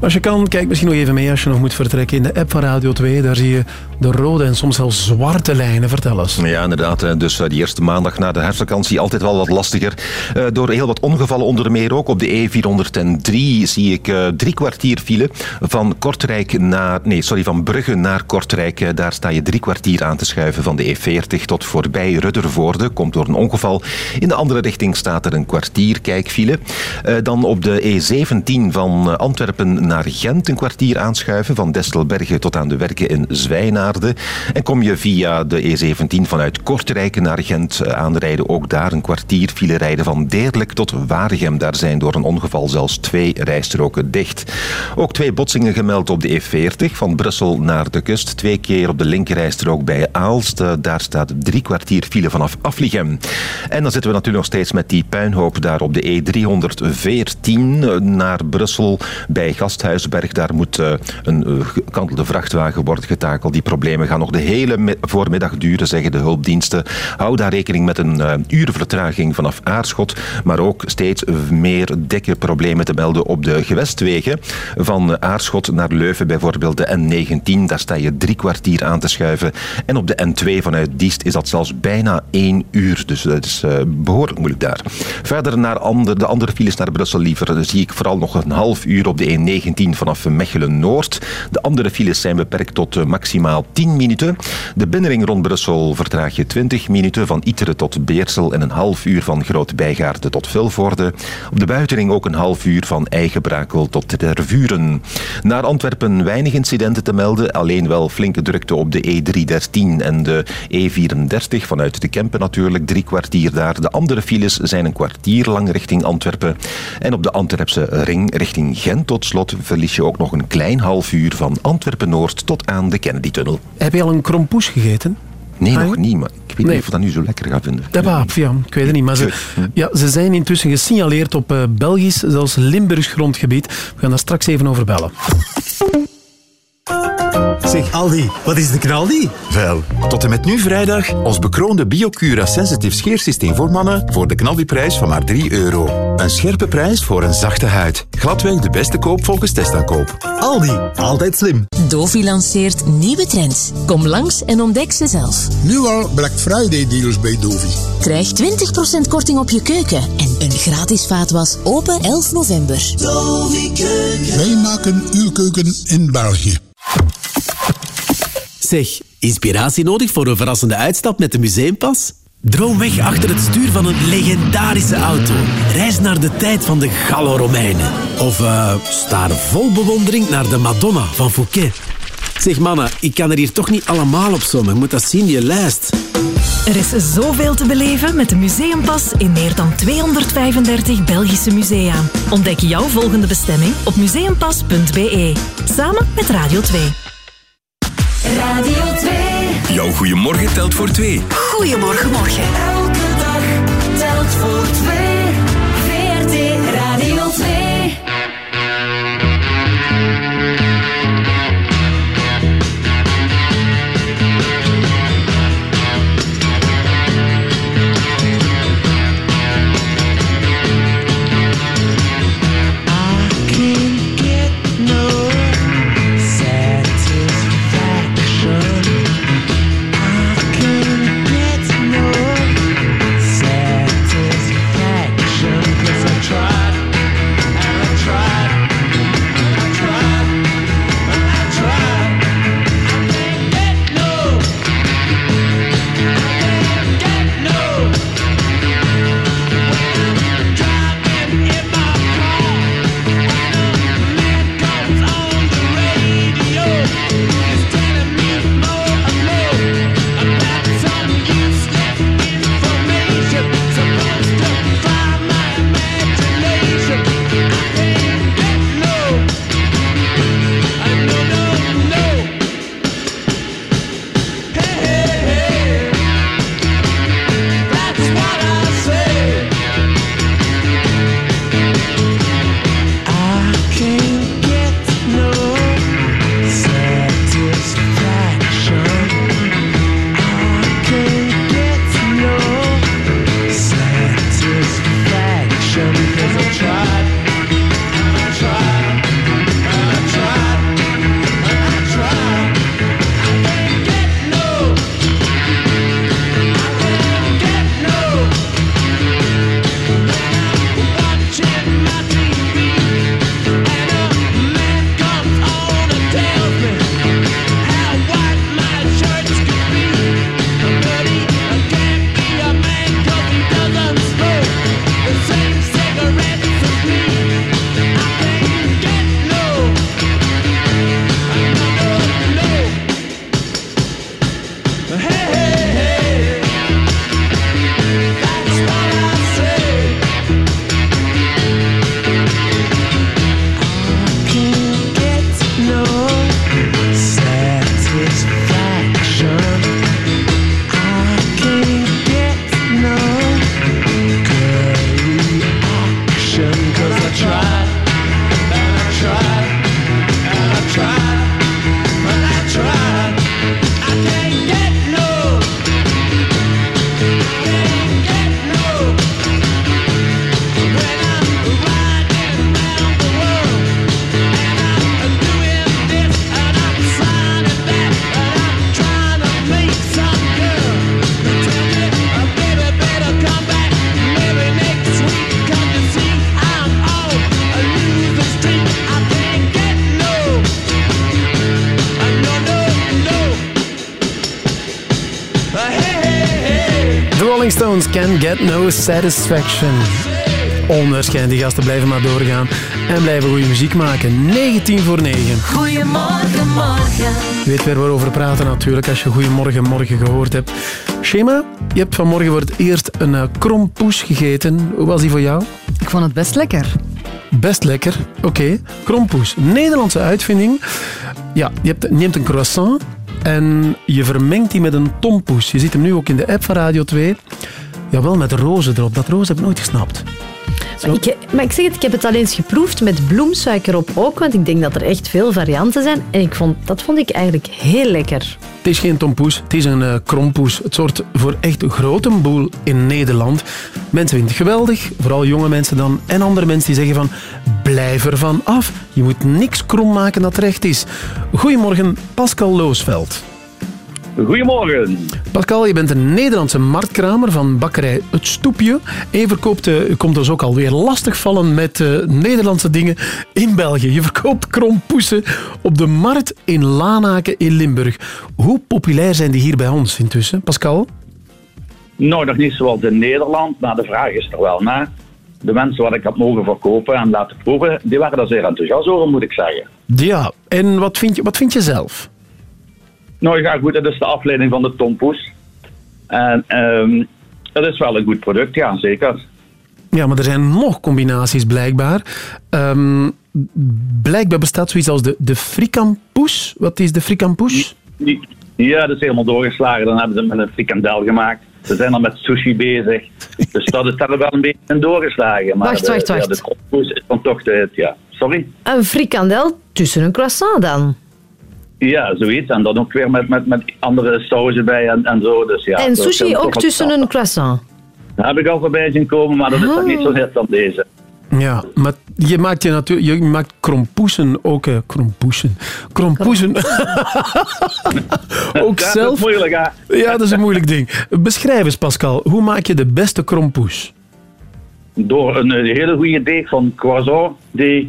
Speaker 2: Als je kan, kijk misschien nog even mee als je nog moet vertrekken. In de app van Radio 2, daar zie je de rode en soms zelfs zwarte lijnen. Vertel eens.
Speaker 7: Ja, inderdaad. hè. Dus eh, die eerste maandag na de herfstvakantie altijd wel wat lastiger. Eh, door heel wat ongevallen onder meer ook. Op de E403 zie ik eh, drie kwartier file. Van Kortrijk naar... Nee, sorry, van Brugge naar Kortrijk. Eh, daar sta je drie kwartier aan te schuiven van de E40 tot voorbij Ruddervoorde. Komt door een ongeval. In de andere richting staat er een kwartier kijkfile. Eh, dan op de E17 van eh, Antwerpen naar Gent een kwartier aanschuiven, van Destelbergen tot aan de werken in Zwijnaarden. En kom je via de E17 vanuit Kortrijk naar Gent eh, aanrijden, ook daar een kwartier file rijden van Deerlijk tot Waregem. Daar zijn door een ongeval zelfs twee rijstroken dicht. Ook twee botsingen gemeld op de E40 van Brussel naar de kust. Twee keer op de linkerrijstrook bij Aalst. Daar staat drie kwartier file vanaf Afligem. En dan zitten we natuurlijk nog steeds met die puinhoop daar op de E300 14 eh, naar Brussel bij Gasthuisberg. Daar moet eh, een eh, gekantelde vrachtwagen worden getakeld. Die problemen gaan nog de hele voormiddag duren, zeggen de hulpdiensten. Hou daar rekening met een uurvertraging vanaf Aarschot, maar ook steeds meer dikke problemen te melden op de gewestwegen. Van Aarschot naar Leuven bijvoorbeeld de N19, daar sta je drie kwartier aan te schuiven. En op de N2 vanuit Diest is dat zelfs bijna één uur, dus dat is behoorlijk moeilijk daar. Verder naar de andere file naar Brussel liever, dan zie ik vooral nog een half uur op de E19 vanaf Mechelen-Noord. De andere files zijn beperkt tot eh, maximaal 10 minuten. De binnenring rond Brussel vertraag je 20 minuten van Iteren tot Beersel en een half uur van Groot-Bijgaarde tot Vilvoorde. Op de buitenring ook een half uur van Eigenbrakel tot Tervuren. Naar Antwerpen weinig incidenten te melden, alleen wel flinke drukte op de E313 en de E34 vanuit de Kempen natuurlijk, drie kwartier daar. De andere files zijn een kwartier lang richting Antwerpen. En op de Antwerpse ring richting Gent tot slot verlies je ook nog een klein half uur van Antwerpen-Noord tot aan de Kennedy-tunnel.
Speaker 2: Heb je al een krompoes gegeten?
Speaker 7: Nee,
Speaker 2: Ah,
Speaker 7: nog
Speaker 2: ja?
Speaker 7: niet, maar ik weet
Speaker 2: Nee.
Speaker 7: niet of dat nu zo lekker gaan vinden.
Speaker 2: De waap, ja, ik weet het niet. Maar ze, ja, ze zijn intussen gesignaleerd op eh, Belgisch, zelfs Limburgs grondgebied. We gaan daar straks even over bellen.
Speaker 30: Zeg Aldi, wat is de knaldi? Wel, tot en met nu vrijdag ons bekroonde Biocura Sensitive scheersysteem voor mannen voor de knaldiprijs van maar 3 euro. Een scherpe prijs voor een zachte huid. Gladweg de beste koop volgens testaankoop. Aldi, altijd slim.
Speaker 17: Dovi lanceert nieuwe trends. Kom langs en ontdek ze zelf.
Speaker 81: Nu al Black Friday deals bij Dovi.
Speaker 17: Krijg 20% korting op je keuken en een gratis vaatwas open 11 november.
Speaker 81: Wij maken uw keuken in België.
Speaker 14: Zeg, inspiratie nodig voor een verrassende uitstap met de museumpas? Droom weg achter het stuur van een legendarische auto. Reis naar de tijd van de Gallo-Romeinen. Of eh, staar vol bewondering naar de Madonna van Fouquet.
Speaker 82: Zeg mannen, ik kan er hier toch niet allemaal op sommen. Ik moet dat zien, die lijst.
Speaker 8: Er is zoveel te beleven met de Museumpas in meer dan 235 Belgische musea. Ontdek jouw volgende bestemming op museumpas.be. Samen met Radio 2.
Speaker 83: Radio 2. Jouw goeiemorgen telt voor twee.
Speaker 8: Goedemorgen, morgen.
Speaker 18: Elke dag telt voor twee. VRT Radio 2.
Speaker 36: Get no satisfaction.
Speaker 2: Onwaarschijnlijk, die gasten blijven maar doorgaan en blijven goede muziek maken. 19 voor 9.
Speaker 18: Goedemorgen, morgen.
Speaker 2: Je weet weer waarover we praten natuurlijk als je Goedemorgen Morgen gehoord hebt. Shema, je hebt vanmorgen voor het eerst een uh, krompoes gegeten. Hoe was die voor jou?
Speaker 78: Ik vond het best lekker.
Speaker 2: Best lekker, oké. Krompoes, Nederlandse uitvinding. Ja, je hebt, neemt een croissant en je vermengt die met een tompoes. Je ziet hem nu ook in de app van Radio 2. Jawel, met rozen erop. Dat roze heb ik nooit gesnapt.
Speaker 51: Maar ik, maar ik zeg het, ik heb het al eens geproefd met bloemsuiker op ook, want ik denk dat er echt veel varianten zijn. En ik vond, dat vond ik eigenlijk heel lekker.
Speaker 2: Het is geen tompoes, het is een uh, krompoes. Het soort voor echt een grote boel in Nederland. Mensen vinden het geweldig, vooral jonge mensen dan. En andere mensen die zeggen van, blijf ervan af. Je moet niks krom maken dat recht is. Goedemorgen, Pascal Loosveld.
Speaker 84: Goedemorgen.
Speaker 2: Pascal, je bent een Nederlandse marktkramer van bakkerij Het Stoepje. En je verkoopt, komt dus ook alweer lastigvallen met uh, Nederlandse dingen in België. Je verkoopt krompoesen op de markt in Lanaken in Limburg. Hoe populair zijn die hier bij ons intussen, Pascal?
Speaker 84: Nou, nog niet zoals in Nederland, maar de vraag is er wel naar. De mensen wat ik had mogen verkopen en laten proeven, die waren er zeer enthousiast over, moet ik zeggen.
Speaker 2: Ja, en wat vind je, wat vind je zelf?
Speaker 84: Nou ja, goed, dat is de afleiding van de tompoes. En ehm, dat is wel een goed product, ja, zeker.
Speaker 2: Ja, maar er zijn nog combinaties blijkbaar. Ehm, blijkbaar bestaat zoiets als de, de frikampoes. Wat is de frikampoes?
Speaker 84: Die- Ja, dat is helemaal doorgeslagen. Dan hebben ze met een frikandel gemaakt. Ze zijn dan met sushi bezig. Dus dat is daar wel een beetje in doorgeslagen. Maar
Speaker 3: Wacht,
Speaker 84: de,
Speaker 3: wacht,
Speaker 84: Ja,
Speaker 3: wacht.
Speaker 84: de tompoes is dan toch de hit, ja. Sorry?
Speaker 3: Een frikandel tussen een croissant dan.
Speaker 84: Ja, zoiets. En dan ook weer met, met, met andere sauzen bij en, en zo. Dus ja,
Speaker 3: en sushi ook tussen een croissant.
Speaker 84: Dat heb ik al voorbij zien komen, maar dat is toch
Speaker 3: Ah.
Speaker 84: niet zo hit dan deze.
Speaker 2: Ja, maar je maakt, je natuurlijk, je maakt krompoesen ook. eh, krompoesen. Krompoesen. ook
Speaker 84: Dat is
Speaker 2: zelf.
Speaker 84: moeilijk, hè?
Speaker 2: Ja, dat is een moeilijk ding. Beschrijf eens, Pascal. Hoe maak je de beste krompoes?
Speaker 84: Door een, eh, hele goede deeg van croissant deeg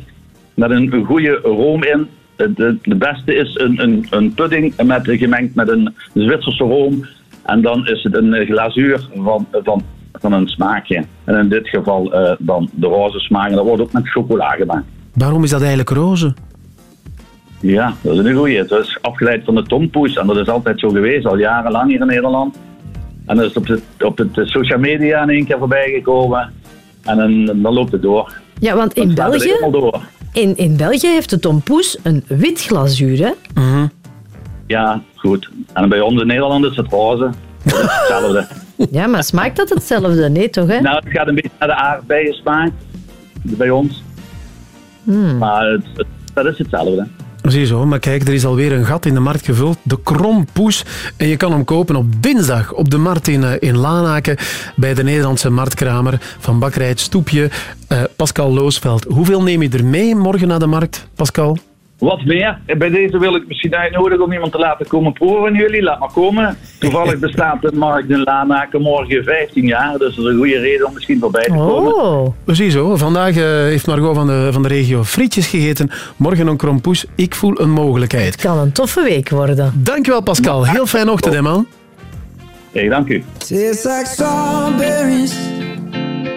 Speaker 84: met een, een goede room in. Het de, de beste is een, een, een pudding met, gemengd met een Zwitserse room. En dan is het een eh, glazuur van, van, van een smaakje. En in dit geval eh, dan de roze smaak. En dat wordt ook met chocola gemaakt.
Speaker 2: Waarom is dat eigenlijk roze?
Speaker 84: Ja, dat is een goeie. Dat is afgeleid van de tompoes. En dat is altijd zo geweest, al jarenlang hier in Nederland. En dat is op het, op het eh, social media in één keer voorbij gekomen. En dan, dan loopt het door.
Speaker 3: Ja, want in
Speaker 84: het
Speaker 3: België,
Speaker 84: helemaal door.
Speaker 3: In, in België heeft de tompoes een wit glazuur. Hè?
Speaker 84: Ja, goed. En bij ons in Nederland is het roze. Dat is hetzelfde.
Speaker 3: Ja, maar smaakt dat hetzelfde? Nee, toch? Hè?
Speaker 84: nou, het gaat een beetje naar de aardbeien smaak. Bij ons.
Speaker 3: Hmm.
Speaker 84: Maar het, het- dat is hetzelfde.
Speaker 2: Ziezo, maar kijk, er is alweer een gat in de markt gevuld. De krompoes. En je kan hem kopen op dinsdag op de markt in, eh, in Lanaken. Bij de Nederlandse marktkramer van Bakkerij Stoepje. eh, Pascal Loosveld. Hoeveel neem je er mee morgen naar de markt, Pascal?
Speaker 84: Wat meer? En Bij deze wil ik misschien uitnodigen om iemand te laten komen proeven van jullie. Laat maar komen. Toevallig bestaat de markt in Lanaken morgen 15 jaar. Dus dat is een goede reden om misschien voorbij te komen.
Speaker 3: Oh.
Speaker 2: Ziezo, vandaag eh, heeft Margot van de, van de regio frietjes gegeten. Morgen een krompoes. Ik voel een mogelijkheid.
Speaker 3: Het kan een toffe week worden.
Speaker 2: Dankjewel, Pascal. Heel fijne ochtend, hè, man.
Speaker 84: Hey, dank u.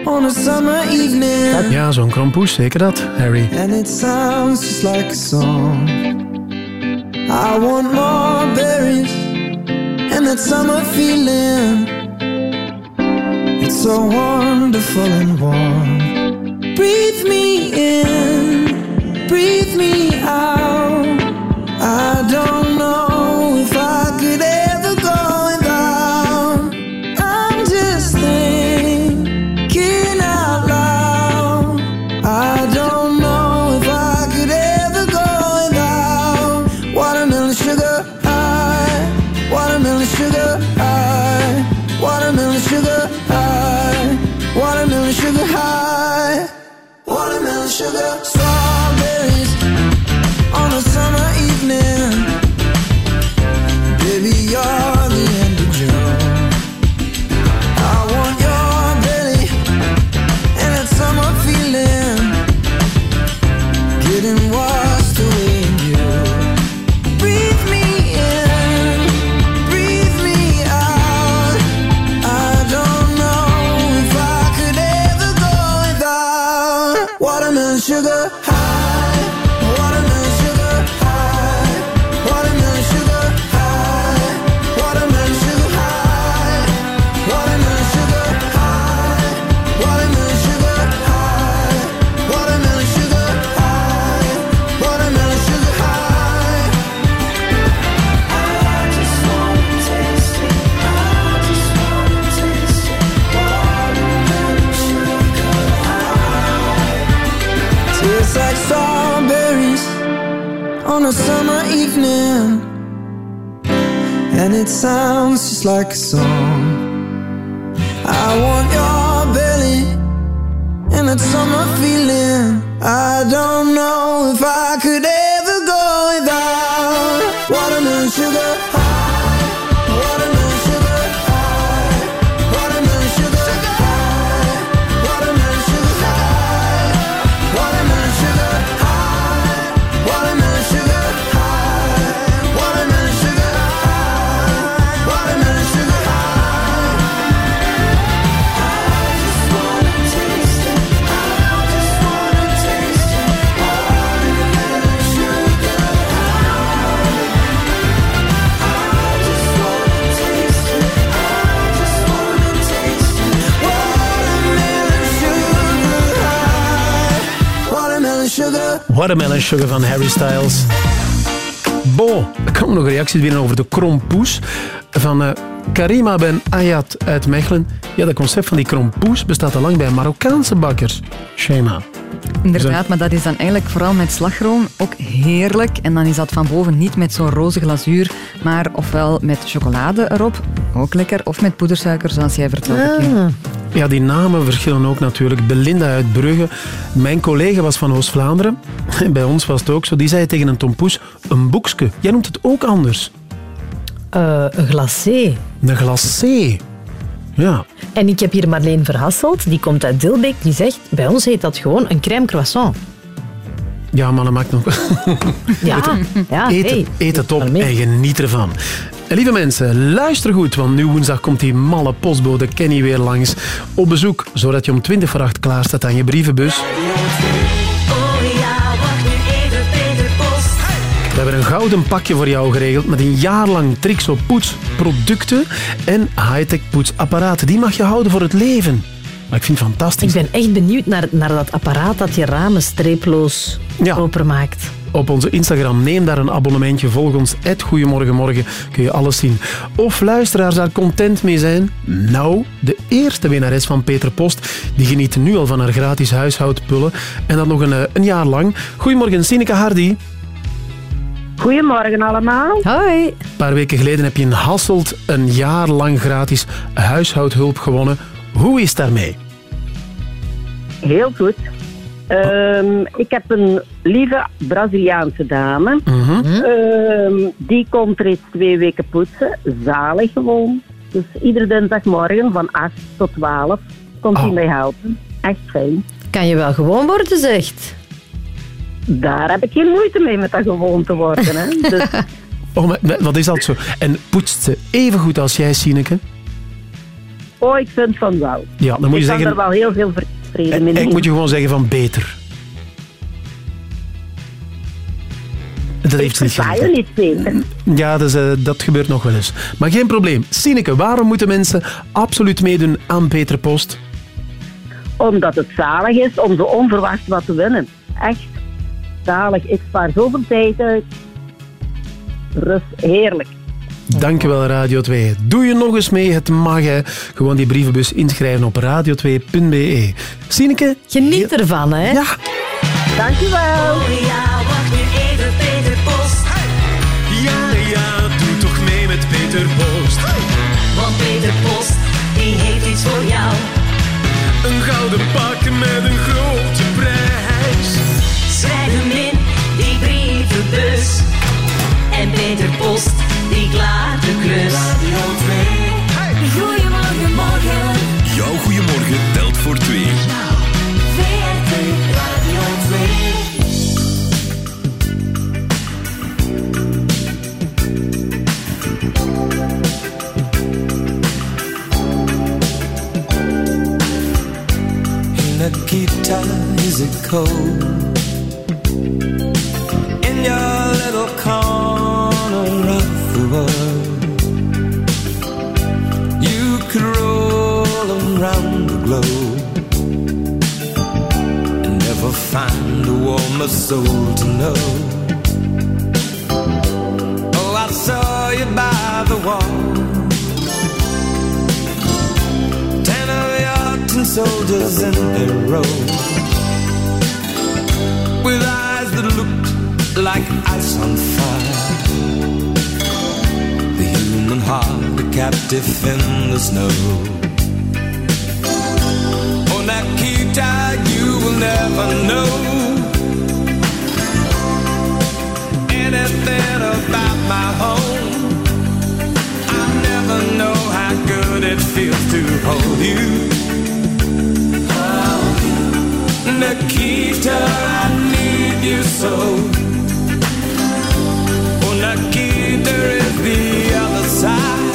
Speaker 4: On a summer evening.
Speaker 2: Ja, zo'n krompoes, zeker dat, Harry.
Speaker 4: And it sounds just like a song. I want more berries and that summer feeling. It's so wonderful and warm. Breathe me in, breathe me out. I don't know Watermelon Sugar
Speaker 2: van Harry Styles. Bon, er komen nog reacties binnen over de krompoes van eh, Karima Ben Ayat uit Mechelen. Ja, dat concept van die krompoes bestaat al lang bij Marokkaanse bakkers. Shema.
Speaker 5: Inderdaad, maar dat is dan eigenlijk vooral met slagroom ook heerlijk. En dan is dat van boven niet met zo'n roze glazuur, maar ofwel met chocolade erop, ook lekker, of met poedersuiker, zoals jij vertelde. Kim.
Speaker 2: Ja, die namen verschillen ook natuurlijk. Belinda uit Brugge. Mijn collega was van Oost-Vlaanderen. Bij ons was het ook zo. Die zei tegen een tompoes, een boekske. Jij noemt het ook anders.
Speaker 3: Eh, een glacé.
Speaker 2: Een glacé. Ja.
Speaker 3: En ik heb hier Marleen Verhasselt, die komt uit Dilbeek, die zegt, bij ons heet dat gewoon een crème croissant.
Speaker 2: Ja, maar dat maakt nog...
Speaker 3: Ja, ja
Speaker 2: eet,
Speaker 3: hey.
Speaker 2: eet het op en geniet ervan. En lieve mensen, luister goed, want nu woensdag komt die malle postbode Kenny weer langs op bezoek, zodat je om 20 voor 8 klaar staat aan je brievenbus. Hebben een gouden pakje voor jou geregeld met een jaar lang tricks op poetsproducten en high-tech poetsapparaten. Die mag je houden voor het leven. Maar ik vind het fantastisch.
Speaker 3: Ik ben echt benieuwd naar, naar dat apparaat dat je ramen streeploos openmaakt.
Speaker 2: Op onze Instagram neem daar een abonnementje. Volg ons. Goedemorgenmorgen kun je alles zien. Of luisteraars daar content mee zijn? Nou, de eerste winnares van Peter Post die geniet nu al van haar gratis huishoudpullen. En dat nog een, eh, een jaar lang. Goedemorgen, Sineke Hardy.
Speaker 85: Goedemorgen allemaal.
Speaker 3: Hoi.
Speaker 2: Een paar weken geleden heb je in Hasselt een jaar lang gratis huishoudhulp gewonnen. Hoe is het daarmee?
Speaker 85: Heel goed. Ehm, ik heb een lieve Braziliaanse dame. Ehm, die komt reeds twee weken poetsen. Zalig gewoon. Dus iedere dinsdagmorgen van 8 tot 12 komt hij mij helpen. Echt fijn.
Speaker 3: Kan je wel gewoon worden, zegt.
Speaker 85: Daar heb ik geen moeite mee met dat gewoon te worden. Hè. Dus
Speaker 2: Oh, maar, wat is dat zo? En poetst ze even goed als jij, Sineke?
Speaker 85: oh, ik vind van wel.
Speaker 2: Ja, dan moet je
Speaker 85: ik
Speaker 2: zeggen...
Speaker 85: kan er wel heel veel vrede mee
Speaker 2: Ik moet je gewoon zeggen van beter. Dat heeft ze niet
Speaker 85: je niet beter.
Speaker 2: Ja, dus, dat gebeurt nog wel eens. Maar geen probleem. Sineke, waarom moeten mensen absoluut meedoen aan Peter Post?
Speaker 85: Omdat het zalig is om zo onverwacht wat te winnen. Echt zalig. Ik spaar zoveel tijd uit. Rust, heerlijk.
Speaker 2: Dankjewel Radio 2. Doe je nog eens mee, het mag hè. Gewoon die brievenbus inschrijven op radio2.be. Sineke?
Speaker 3: Geniet ervan, hè?
Speaker 2: Ja.
Speaker 85: Dankjewel.
Speaker 33: Ja, ja, doe toch mee met Peter Post. Want Peter Post, die heeft iets voor jou. Een gouden pak met een En Peter Post, die klaart de klus. Radio 2. Goedemorgen, morgen.
Speaker 30: Jouw goeiemorgen telt voor twee.
Speaker 33: VRT Radio 2.
Speaker 36: Nikita, is it cold? In your globe and never find a warmer soul to know. Oh, I saw you by the wall. Ten of your tin soldiers in a row With eyes that looked like ice on fire The human heart, a captive in the snow Nikita, you will never know Anything about my home I never know how good it feels to hold you. Nikita, I need you so. Oh, Nikita is the other side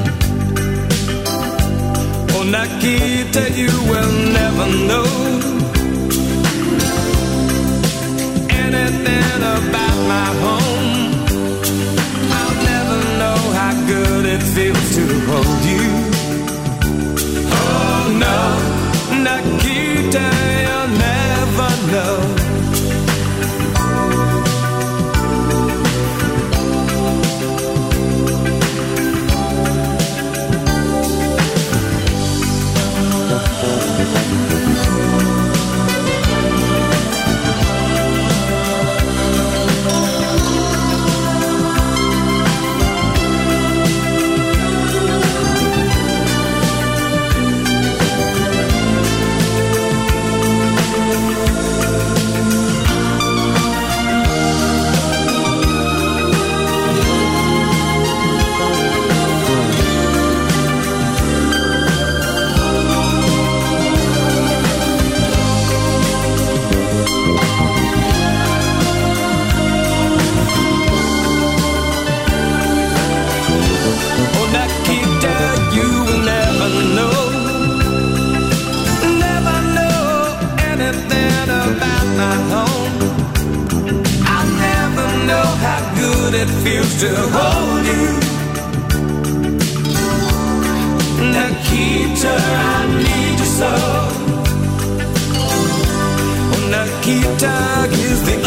Speaker 36: Nikita, you will never know anything about my home. I'll never know how good it feels to hold you. Oh no, Nikita, you'll never know. About my home. I'll never know how good it feels to hold you. Nikita, I need you so. Nikita is the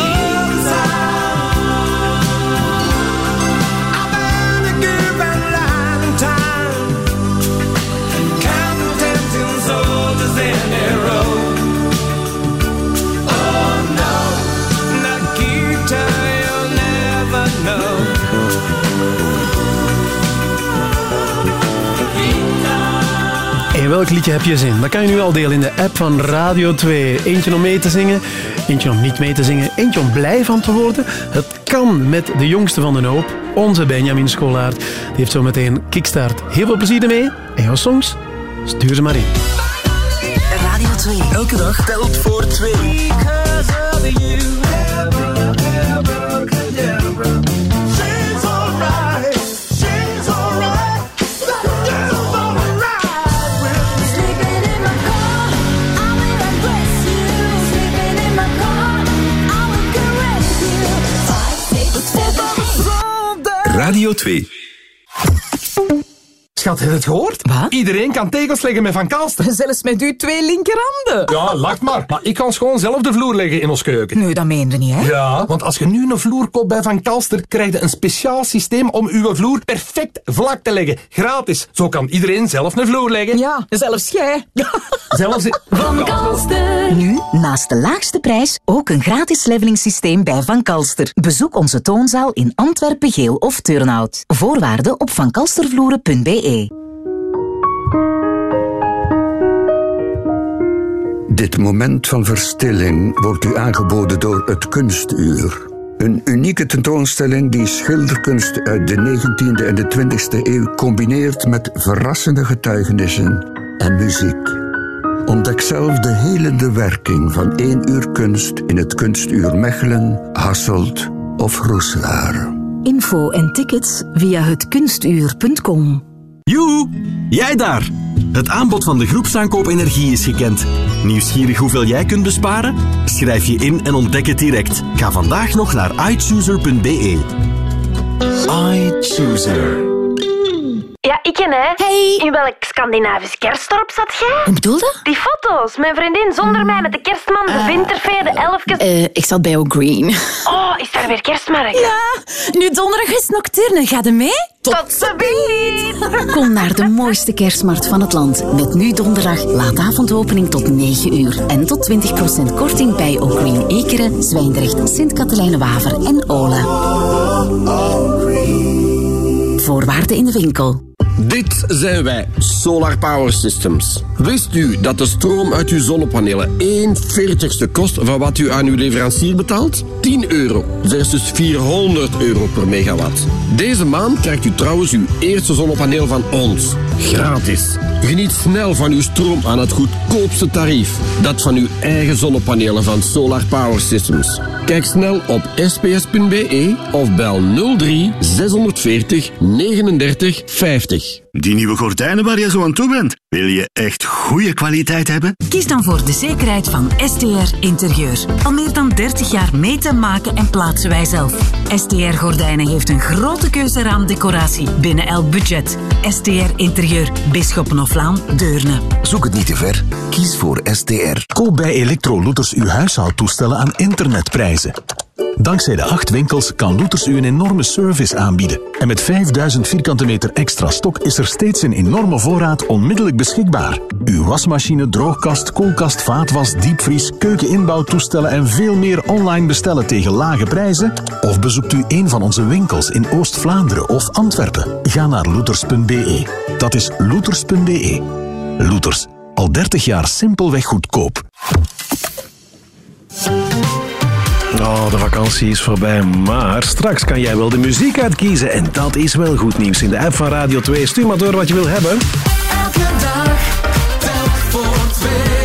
Speaker 2: In welk liedje heb je zin? Dat kan je nu al delen in de app van Radio 2. Eentje om mee te zingen, eentje om niet mee te zingen, eentje om blij van te worden. Het kan met de jongste van de hoop, onze Benjamin Scholaert. Die heeft zo meteen kickstart. Heel veel plezier ermee. En jouw songs, stuur ze maar in.
Speaker 86: Radio 2. Elke dag telt voor twee.
Speaker 30: Radio 2.
Speaker 87: Schat, heb je het gehoord? Wat? Iedereen kan tegels leggen met Van Kalster.
Speaker 88: Zelfs met uw twee linkerhanden.
Speaker 87: Ja, lach maar. Maar ik kan gewoon zelf de vloer leggen in ons keuken.
Speaker 88: Nee, dat meende niet, hè?
Speaker 87: Ja, want als je nu een vloer koopt bij Van Kalster, krijg je een speciaal systeem om uw vloer perfect vlak te leggen. Gratis. Zo kan iedereen zelf een vloer leggen.
Speaker 88: Ja, zelfs jij.
Speaker 87: Zelfs...
Speaker 88: Van Kalster.
Speaker 17: Nu, naast de laagste prijs, ook een gratis levelingssysteem bij Van Kalster. Bezoek onze toonzaal in Antwerpen, Geel of Turnhout. Voorwaarden op vankalstervloeren.be.
Speaker 89: Dit moment van verstilling wordt u aangeboden door het Kunstuur. Een unieke tentoonstelling die schilderkunst uit de 19e en de 20e eeuw combineert met verrassende getuigenissen en muziek. Ontdek zelf de helende werking van één uur kunst in het Kunstuur Mechelen, Hasselt of Roeselaar.
Speaker 17: Info en tickets via hetkunstuur.com.
Speaker 12: Joe, jij daar! Het aanbod van de groepsaankoop energie is gekend. Nieuwsgierig hoeveel jij kunt besparen? Schrijf je in en ontdek het direct. Ga vandaag nog naar iChooser.be. iChooser.
Speaker 90: Ja,
Speaker 33: ik en hè. Hey. In welk Scandinavisch kerstdorp zat jij?
Speaker 17: Hoe bedoel je?
Speaker 33: Die foto's. Mijn vriendin zonder mij met de kerstman, de winterfee, de elfjes.
Speaker 17: Eh, ik zat bij O'Green.
Speaker 33: Oh, is daar weer kerstmarkt?
Speaker 17: Ja, nu donderdag is Nocturne. Ga je mee?
Speaker 33: Tot ziens!
Speaker 17: Kom naar de mooiste kerstmarkt van het land. Met nu donderdag laatavondopening tot 9 uur. En tot 20% korting bij O'Green Ekeren, Zwijndrecht, Sint-Katelijne-Waver en Ola. Voorwaarden in de winkel.
Speaker 89: Dit zijn wij, Solar Power Systems. Wist u dat de stroom uit uw zonnepanelen 1 veertigste kost van wat u aan uw leverancier betaalt? 10 euro versus 400 euro per megawatt. Deze maand krijgt u trouwens uw eerste zonnepaneel van ons. Gratis. Geniet snel van uw stroom aan het goedkoopste tarief. Dat van uw eigen zonnepanelen van Solar Power Systems. Kijk snel op sps.be of bel 03 640 39 50.
Speaker 91: nicht Die nieuwe gordijnen waar je zo aan toe bent. Wil je echt goede kwaliteit hebben?
Speaker 92: Kies dan voor de zekerheid van STR Interieur. Al meer dan 30 jaar meten, maken en plaatsen wij zelf. STR Gordijnen heeft een grote keuze raamdecoratie binnen elk budget. STR Interieur, Bisschop of Laan, Deurne.
Speaker 12: Zoek het niet te ver. Kies voor STR. Koop bij Electro-Looters uw huishoudtoestellen aan internetprijzen. Dankzij de acht winkels kan Looters u een enorme service aanbieden. En met 5000 vierkante meter extra stok is er steeds een enorme voorraad onmiddellijk beschikbaar. Uw wasmachine, droogkast, koelkast, vaatwas, diepvries, keukeninbouwtoestellen en veel meer online bestellen tegen lage prijzen? Of bezoekt u een van onze winkels in Oost-Vlaanderen of Antwerpen? Ga naar looters.be. Dat is looters.be. Looters. Al 30 jaar simpelweg goedkoop.
Speaker 14: Oh, de vakantie is voorbij, maar straks kan jij wel de muziek uitkiezen. En dat is wel goed nieuws. In de app van Radio 2 stuur maar door wat je wil hebben. Elke dag, voor twee.